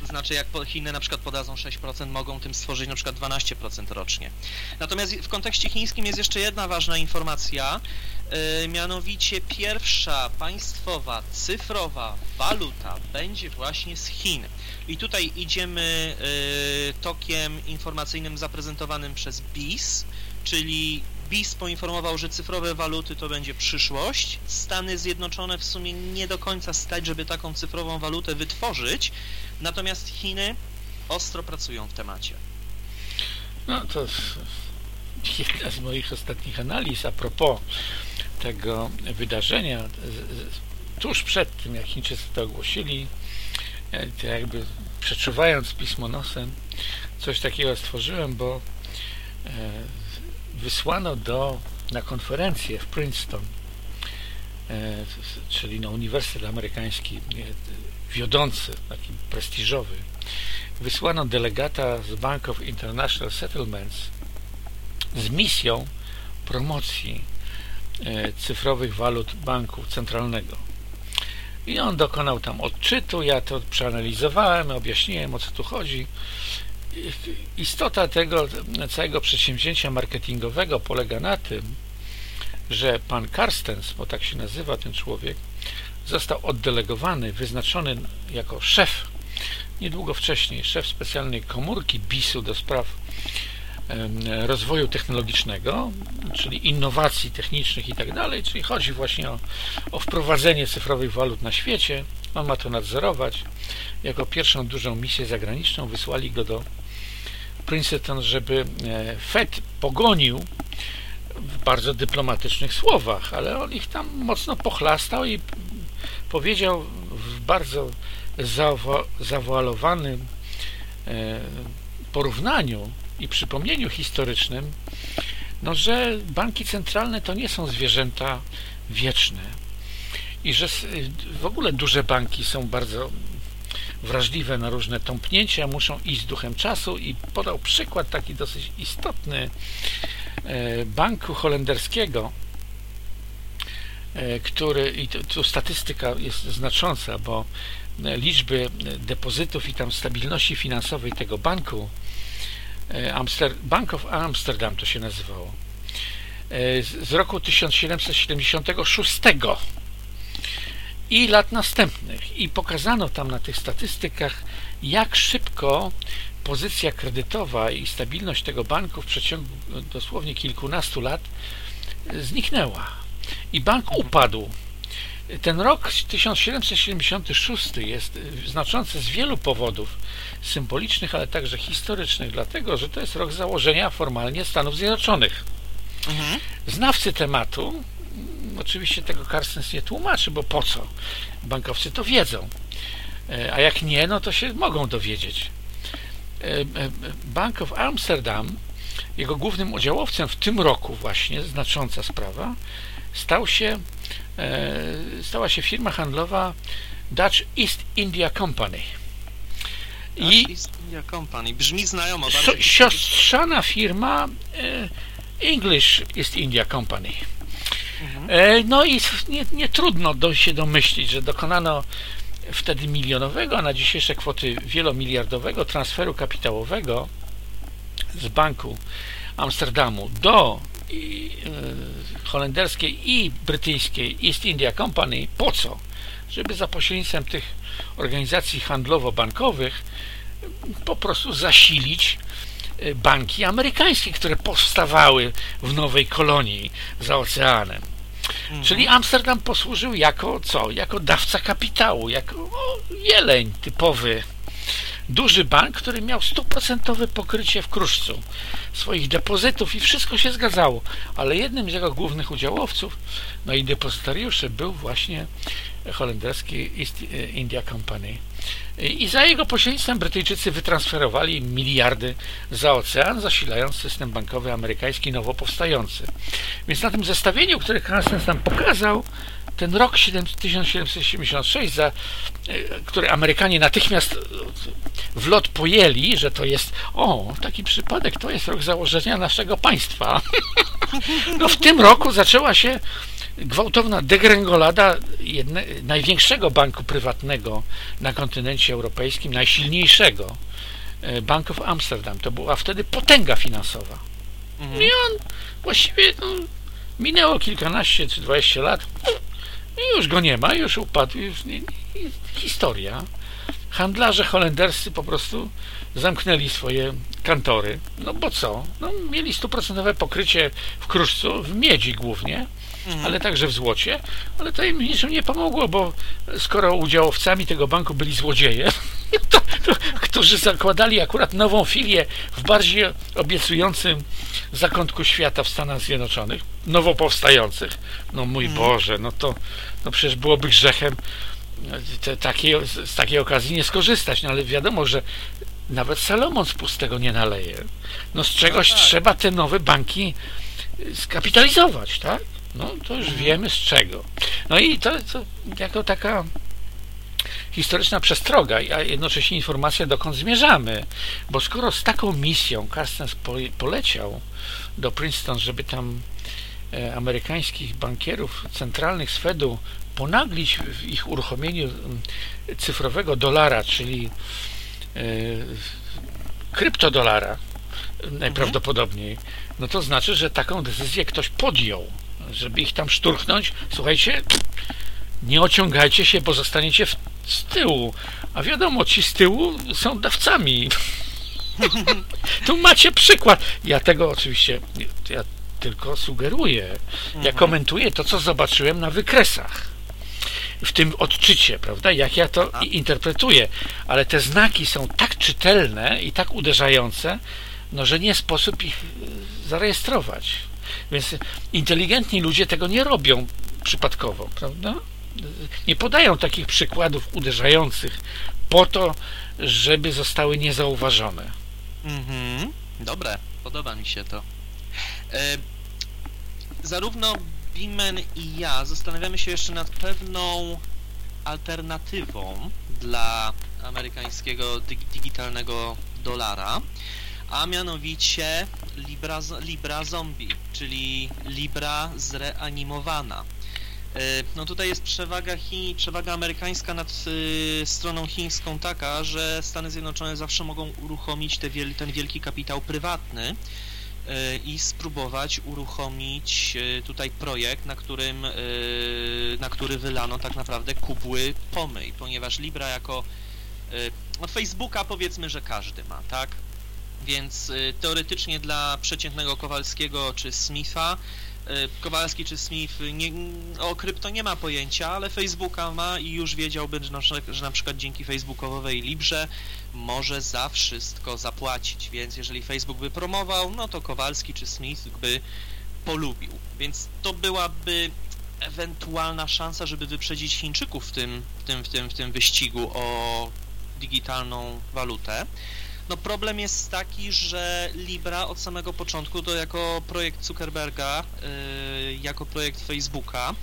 To znaczy jak Chiny na przykład podadzą 6%, mogą tym stworzyć na przykład 12% rocznie. Natomiast w kontekście chińskim jest jeszcze jedna ważna informacja, yy, mianowicie pierwsza państwowa cyfrowa waluta będzie właśnie z Chin. I tutaj idziemy yy, tokiem informacyjnym zaprezentowanym przez BIS, czyli BIS poinformował, że cyfrowe waluty to będzie przyszłość. Stany Zjednoczone w sumie nie do końca stać, żeby taką cyfrową walutę wytworzyć, natomiast Chiny ostro pracują w temacie. No to jedna z moich ostatnich analiz a propos tego wydarzenia. Tuż przed tym, jak Chińczycy to ogłosili, e, to jakby przeczuwając pismo nosem, coś takiego stworzyłem, bo e, wysłano do, na konferencję w Princeton, e, czyli na Uniwersytet Amerykański, wiodący, taki prestiżowy, wysłano delegata z Bank of International Settlements z misją promocji e, cyfrowych walut banku centralnego. I on dokonał tam odczytu, ja to przeanalizowałem, objaśniłem o co tu chodzi istota tego całego przedsięwzięcia marketingowego polega na tym, że pan Karstens, bo tak się nazywa ten człowiek, został oddelegowany, wyznaczony jako szef niedługo wcześniej, szef specjalnej komórki BIS-u do spraw rozwoju technologicznego, czyli innowacji technicznych i tak dalej, czyli chodzi właśnie o, o wprowadzenie cyfrowych walut na świecie. On ma to nadzorować. Jako pierwszą dużą misję zagraniczną wysłali go do Princeton, żeby e, Fed pogonił w bardzo dyplomatycznych słowach, ale on ich tam mocno pochlastał i powiedział w bardzo zawoalowanym e, porównaniu i przypomnieniu historycznym, no, że banki centralne to nie są zwierzęta wieczne i że w ogóle duże banki są bardzo wrażliwe na różne tąpnięcia, muszą iść z duchem czasu i podał przykład taki dosyć istotny e, banku holenderskiego, e, który, i tu statystyka jest znacząca, bo e, liczby depozytów i tam stabilności finansowej tego banku, Amster, Bank of Amsterdam to się nazywało, z roku 1776 i lat następnych. I pokazano tam na tych statystykach, jak szybko pozycja kredytowa i stabilność tego banku w przeciągu dosłownie kilkunastu lat zniknęła. I bank upadł. Ten rok 1776 jest znaczący z wielu powodów symbolicznych, ale także historycznych, dlatego że to jest rok założenia formalnie Stanów Zjednoczonych. Mhm. Znawcy tematu oczywiście tego Carstens nie tłumaczy, bo po co? Bankowcy to wiedzą. E, a jak nie, no to się mogą dowiedzieć. E, e, Bank of Amsterdam, jego głównym udziałowcem w tym roku właśnie, znacząca sprawa, stał się, stała się firma handlowa Dutch East India Company. I East India Company. Brzmi znajomo. Siostrzana firma English East India Company. E, no i nie, nie trudno do, się domyślić, że dokonano wtedy milionowego, a na dzisiejsze kwoty wielomiliardowego transferu kapitałowego z banku Amsterdamu do i, e, holenderskiej i brytyjskiej East India Company. Po co? Żeby za pośrednictwem tych organizacji handlowo-bankowych po prostu zasilić banki amerykańskie, które powstawały w nowej kolonii za oceanem. Mhm. Czyli Amsterdam posłużył jako co? Jako dawca kapitału, jako o, jeleń typowy. Duży bank, który miał stuprocentowe pokrycie w kruszcu swoich depozytów i wszystko się zgadzało, ale jednym z jego głównych udziałowców, no i depozytariuszy był właśnie holenderski East India Company. I za jego pośrednictwem Brytyjczycy wytransferowali miliardy za ocean, zasilając system bankowy amerykański nowo powstający. Więc na tym zestawieniu, które Carstens nam pokazał, ten rok 1776, za, e, który Amerykanie natychmiast w lot pojęli, że to jest, o, taki przypadek, to jest rok założenia naszego państwa. No w tym roku zaczęła się gwałtowna degrengolada jedne, największego banku prywatnego na kontynencie europejskim, najsilniejszego, e, Bank of Amsterdam. To była wtedy potęga finansowa. Mhm. I on właściwie no, minęło kilkanaście czy dwadzieścia lat i już go nie ma, już upadł, już nie, nie, historia. Handlarze holenderscy po prostu zamknęli swoje kantory. No bo co? No, mieli stuprocentowe pokrycie w kruszcu, w miedzi głównie, mhm. ale także w złocie, ale to im niczym nie pomogło, bo skoro udziałowcami tego banku byli złodzieje, to, to, którzy zakładali akurat nową filię w bardziej obiecującym zakątku świata w Stanach Zjednoczonych, nowo powstających, no mój mhm. Boże, no to no przecież byłoby grzechem te, takiej, z takiej okazji nie skorzystać, no ale wiadomo, że nawet Salomon z pustego nie naleje. No z czegoś no tak. trzeba te nowe banki skapitalizować, tak? No to już mhm. wiemy z czego. No i to, to jako taka historyczna przestroga, a jednocześnie informacja, dokąd zmierzamy. Bo skoro z taką misją Carstens poleciał do Princeton, żeby tam e, amerykańskich bankierów centralnych z Fedu ponaglić w ich uruchomieniu cyfrowego dolara, czyli e, kryptodolara najprawdopodobniej, no to znaczy, że taką decyzję ktoś podjął, żeby ich tam szturchnąć. Słuchajcie, nie ociągajcie się, bo zostaniecie w, z tyłu. A wiadomo, ci z tyłu są dawcami. tu macie przykład. Ja tego oczywiście, ja tylko sugeruję. Ja mhm. komentuję to, co zobaczyłem na wykresach w tym odczycie, prawda? Jak ja to interpretuję, ale te znaki są tak czytelne i tak uderzające, no, że nie sposób ich e, zarejestrować. Więc inteligentni ludzie tego nie robią przypadkowo, prawda? Nie podają takich przykładów uderzających po to, żeby zostały niezauważone. Mhm. Dobre, podoba mi się to. E, zarówno Bimen i ja zastanawiamy się jeszcze nad pewną alternatywą dla amerykańskiego digitalnego dolara, a mianowicie Libra, Libra Zombie, czyli Libra zreanimowana. E, no tutaj jest przewaga, Chi, przewaga amerykańska nad y, stroną chińską taka, że Stany Zjednoczone zawsze mogą uruchomić te wiel, ten wielki kapitał prywatny, i spróbować uruchomić e, tutaj projekt, na którym na który wylano tak naprawdę kubły pomyj, ponieważ Libra jako od Facebooka powiedzmy, że każdy ma, tak? Więc teoretycznie dla przeciętnego Kowalskiego czy Smitha Kowalski czy Smith nie, o krypto nie ma pojęcia, ale Facebooka ma i już wiedziałby, że na, że na przykład dzięki Facebookowej Librze może za wszystko zapłacić, więc jeżeli Facebook by promował, no to Kowalski czy Smith by polubił. Więc to byłaby ewentualna szansa, żeby wyprzedzić Chińczyków w tym, w tym, w tym, w tym wyścigu o digitalną walutę. No problem jest taki, że Libra od samego początku to jako projekt Zuckerberga, yy, jako projekt Facebooka,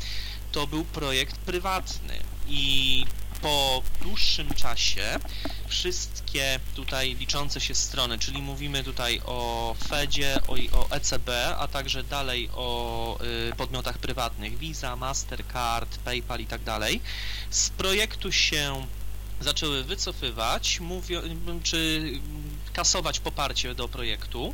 to był projekt prywatny. I po dłuższym czasie wszystkie tutaj liczące się strony, czyli mówimy tutaj o Fedzie, o, o ECB, a także dalej o y, podmiotach prywatnych, Visa, Mastercard, PayPal i tak dalej, z projektu się zaczęły wycofywać, mówią, czy kasować poparcie do projektu,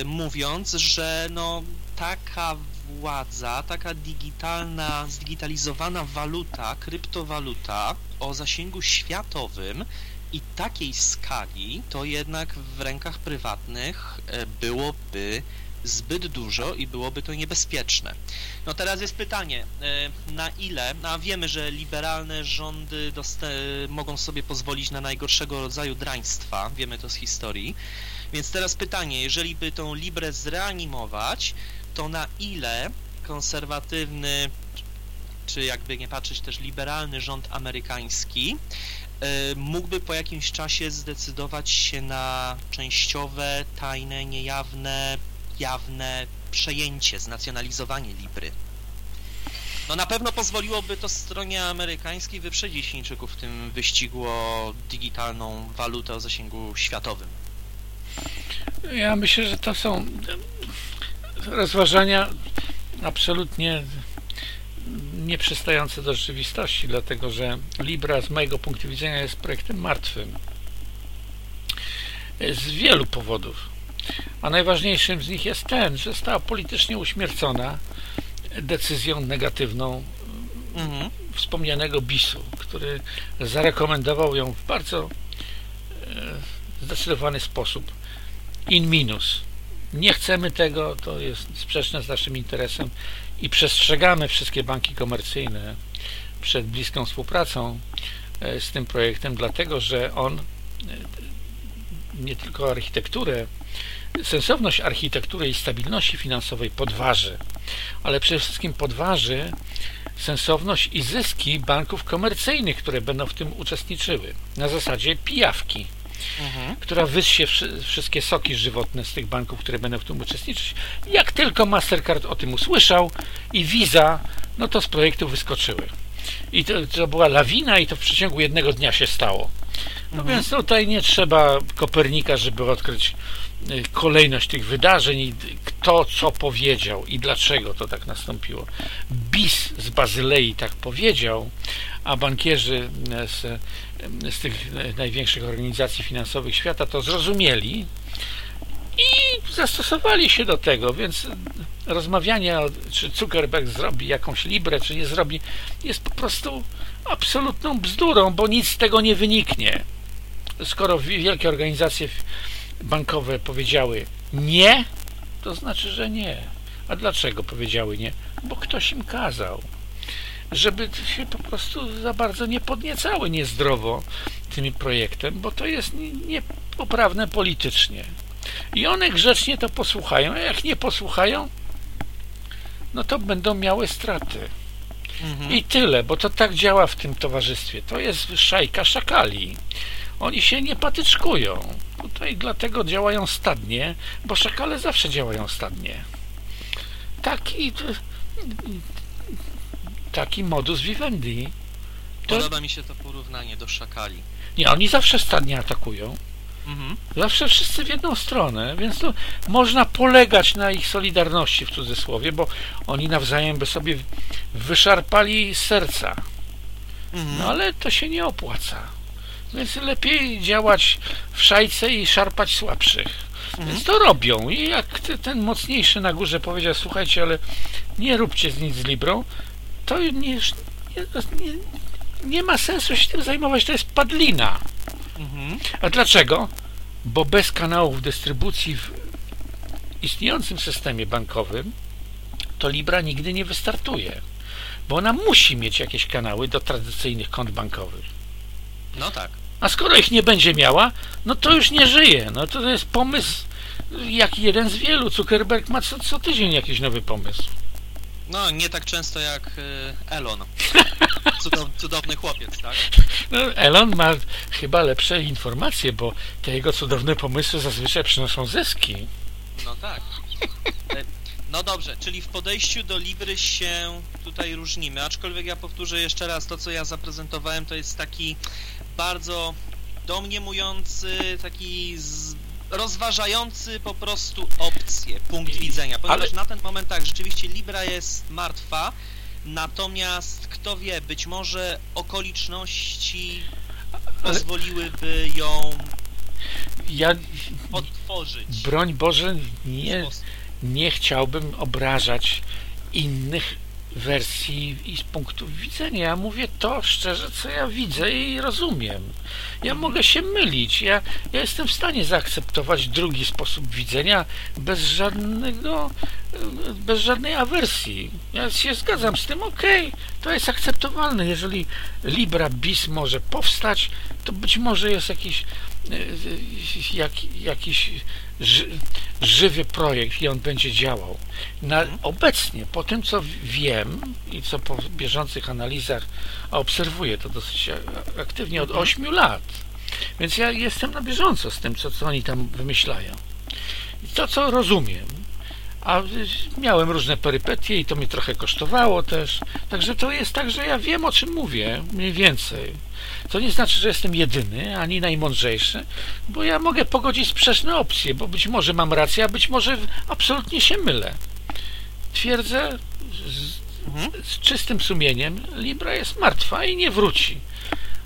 y, mówiąc, że no taka władza, taka digitalna, zdigitalizowana waluta, kryptowaluta o zasięgu światowym i takiej skali, to jednak w rękach prywatnych e, byłoby zbyt dużo i byłoby to niebezpieczne. No teraz jest pytanie, e, na ile, no a wiemy, że liberalne rządy mogą sobie pozwolić na najgorszego rodzaju draństwa, wiemy to z historii, więc teraz pytanie, jeżeli by tą Librę zreanimować, to na ile konserwatywny, czy jakby nie patrzeć też liberalny rząd amerykański e, mógłby po jakimś czasie zdecydować się na częściowe, tajne, niejawne, jawne przejęcie, znacjonalizowanie Libry. No na pewno pozwoliłoby to stronie amerykańskiej wyprzedzić Chińczyków w tym wyścigu o digitalną walutę o zasięgu światowym. Ja myślę, że to są rozważania absolutnie nieprzystające do rzeczywistości, dlatego że Libra z mojego punktu widzenia jest projektem martwym. Z wielu powodów. A najważniejszym z nich jest ten, że została politycznie uśmiercona decyzją negatywną mhm. wspomnianego BIS-u, który zarekomendował ją w bardzo e, zdecydowany sposób in minus. Nie chcemy tego, to jest sprzeczne z naszym interesem i przestrzegamy wszystkie banki komercyjne przed bliską współpracą e, z tym projektem, dlatego że on e, nie tylko architekturę, sensowność architektury i stabilności finansowej podważy, ale przede wszystkim podważy sensowność i zyski banków komercyjnych, które będą w tym uczestniczyły. Na zasadzie pijawki, mhm. która wyssie wszystkie soki żywotne z tych banków, które będą w tym uczestniczyć. Jak tylko Mastercard o tym usłyszał i Visa, no to z projektu wyskoczyły. I to, to była lawina i to w przeciągu jednego dnia się stało. No mhm. więc tutaj nie trzeba Kopernika, żeby odkryć y, kolejność tych wydarzeń i kto co powiedział i dlaczego to tak nastąpiło. BIS z Bazylei tak powiedział, a bankierzy y, z, y, z tych największych organizacji finansowych świata to zrozumieli i zastosowali się do tego, więc rozmawianie, czy Zuckerberg zrobi jakąś librę, czy nie zrobi, jest po prostu absolutną bzdurą, bo nic z tego nie wyniknie. Skoro wielkie organizacje bankowe powiedziały nie, to znaczy, że nie. A dlaczego powiedziały nie? Bo ktoś im kazał. Żeby się po prostu za bardzo nie podniecały niezdrowo tym projektem, bo to jest niepoprawne politycznie. I one grzecznie to posłuchają, a jak nie posłuchają, no to będą miały straty. Mhm. I tyle, bo to tak działa w tym towarzystwie. To jest szajka szakali. Oni się nie patyczkują. Tutaj dlatego działają stadnie, bo szakale zawsze działają stadnie. Taki taki modus vivendi. To... Podoba mi się to porównanie do szakali. Nie, oni zawsze stadnie atakują. Mhm. Zawsze wszyscy w jedną stronę, więc to można polegać na ich solidarności w cudzysłowie, bo oni nawzajem by sobie wyszarpali serca. Mhm. No ale to się nie opłaca. Więc lepiej działać w szajce i szarpać słabszych. Mhm. Więc to robią. I jak ten mocniejszy na górze powiedział, słuchajcie, ale nie róbcie z nic z Librą, to nie, nie, nie, nie ma sensu się tym zajmować, to jest padlina. Mhm. A dlaczego? Bo bez kanałów dystrybucji w istniejącym systemie bankowym to Libra nigdy nie wystartuje. Bo ona musi mieć jakieś kanały do tradycyjnych kont bankowych. No tak. A skoro ich nie będzie miała, no to już nie żyje. No to jest pomysł jak jeden z wielu. Zuckerberg ma co, co tydzień jakiś nowy pomysł. No, nie tak często jak y, Elon. cudowny chłopiec, tak? No, Elon ma chyba lepsze informacje, bo te jego cudowne pomysły zazwyczaj przynoszą zyski. No tak. E, no dobrze, czyli w podejściu do Libry się tutaj różnimy, aczkolwiek ja powtórzę jeszcze raz, to co ja zaprezentowałem to jest taki bardzo domniemujący, taki z rozważający po prostu opcje, punkt widzenia. Ponieważ Ale... na ten moment tak, rzeczywiście Libra jest martwa, natomiast kto wie, być może okoliczności pozwoliłyby ją ja otworzyć. Broń Boże, nie, nie chciałbym obrażać innych wersji i z punktu widzenia. Ja mówię to szczerze, co ja widzę i rozumiem. Ja mogę się mylić. Ja, ja jestem w stanie zaakceptować drugi sposób widzenia bez żadnego, bez żadnej awersji. Ja się zgadzam z tym, okej, okay, to jest akceptowalne. Jeżeli Libra bis może powstać, to być może jest jakiś jak, jakiś żywy projekt i on będzie działał. Na, obecnie, po tym co wiem i co po bieżących analizach obserwuję to dosyć aktywnie od 8 mhm. lat, więc ja jestem na bieżąco z tym, co, co oni tam wymyślają. I to, co rozumiem, a miałem różne perypetie i to mi trochę kosztowało też. Także to jest tak, że ja wiem o czym mówię, mniej więcej. To nie znaczy, że jestem jedyny, ani najmądrzejszy, bo ja mogę pogodzić sprzeczne opcje, bo być może mam rację, a być może absolutnie się mylę. Twierdzę Mhm. z czystym sumieniem Libra jest martwa i nie wróci.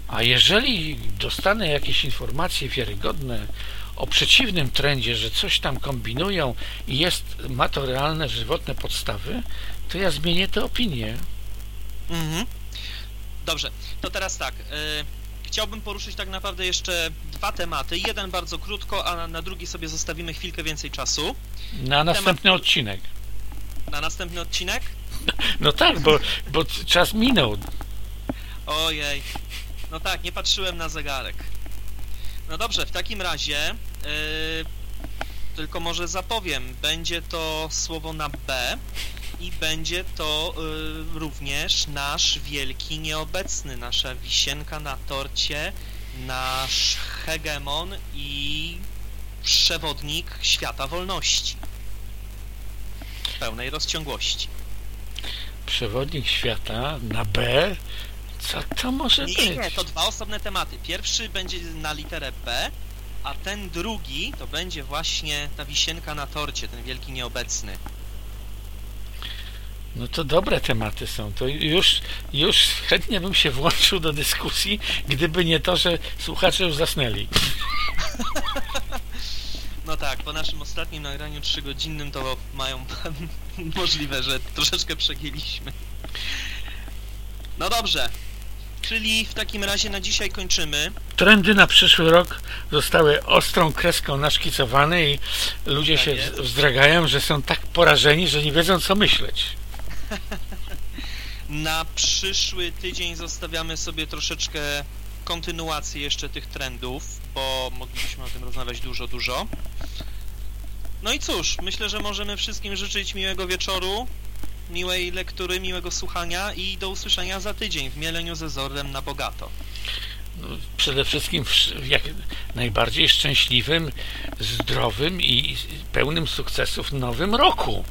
A jeżeli dostanę jakieś informacje wiarygodne o przeciwnym trendzie, że coś tam kombinują i jest, ma to realne, żywotne podstawy, to ja zmienię tę opinię. Mhm. Dobrze, to teraz tak. y, chciałbym poruszyć tak naprawdę jeszcze dwa tematy. Jeden bardzo krótko, a na drugi sobie zostawimy chwilkę więcej czasu. Na następny odcinek. Na następny odcinek? No tak, bo, bo czas minął. Ojej. No tak, nie patrzyłem na zegarek. No dobrze, w takim razie. Y, tylko może zapowiem. Będzie to słowo na B i będzie to y, również nasz wielki nieobecny, nasza wisienka na torcie, nasz hegemon i przewodnik świata wolności. W pełnej rozciągłości. Przewodnik świata na B. Co to może Nie, być? nie, nie, to dwa osobne tematy. Pierwszy będzie na literę B, a ten drugi to będzie właśnie ta wisienka na torcie, ten wielki nieobecny. No to dobre tematy są. To już, już chętnie bym się włączył do dyskusji, gdyby nie to, że słuchacze już zasnęli. No tak, po naszym ostatnim nagraniu trzygodzinnym to mają możliwe, że troszeczkę przegięliśmy. No dobrze. Czyli w takim razie na dzisiaj kończymy. Trendy na przyszły rok zostały ostrą kreską naszkicowane i ludzie Tak się jest. wzdragają, że są tak porażeni, że nie wiedzą co myśleć. Na przyszły tydzień zostawiamy sobie troszeczkę kontynuację jeszcze tych trendów, bo moglibyśmy o tym rozmawiać dużo, dużo. No i cóż, myślę, że możemy wszystkim życzyć miłego wieczoru, miłej lektury, miłego słuchania i do usłyszenia za tydzień w Mieleniu ze Zordem na bogato. No, Przede wszystkim w jak najbardziej szczęśliwym, zdrowym i pełnym sukcesów nowym roku.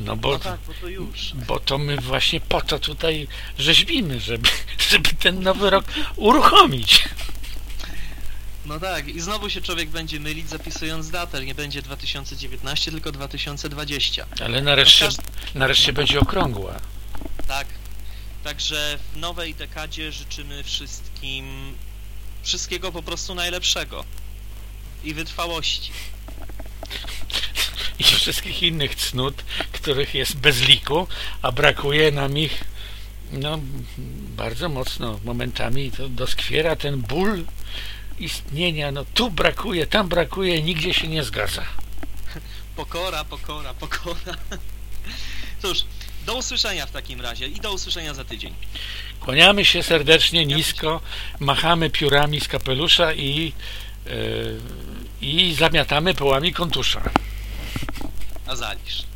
No bo, No tak, bo to już. bo to my właśnie po to tutaj rzeźbimy, żeby, żeby ten nowy rok uruchomić. No tak, i znowu się człowiek będzie mylić zapisując datę, nie będzie 2019, tylko 2020. Ale nareszcie, No każdy- nareszcie będzie okrągła. Tak. Także w nowej dekadzie życzymy wszystkim wszystkiego po prostu najlepszego. I wytrwałości. i wszystkich innych cnót, których jest bez liku, a brakuje nam ich no, bardzo mocno. Momentami to doskwiera ten ból istnienia. No, tu brakuje, tam brakuje, nigdzie się nie zgadza. Pokora, pokora, pokora. Cóż, do usłyszenia w takim razie i do usłyszenia za tydzień. Kłaniamy się serdecznie, nisko, machamy piórami z kapelusza i, yy, i zamiatamy połami kontusza. A zalisz.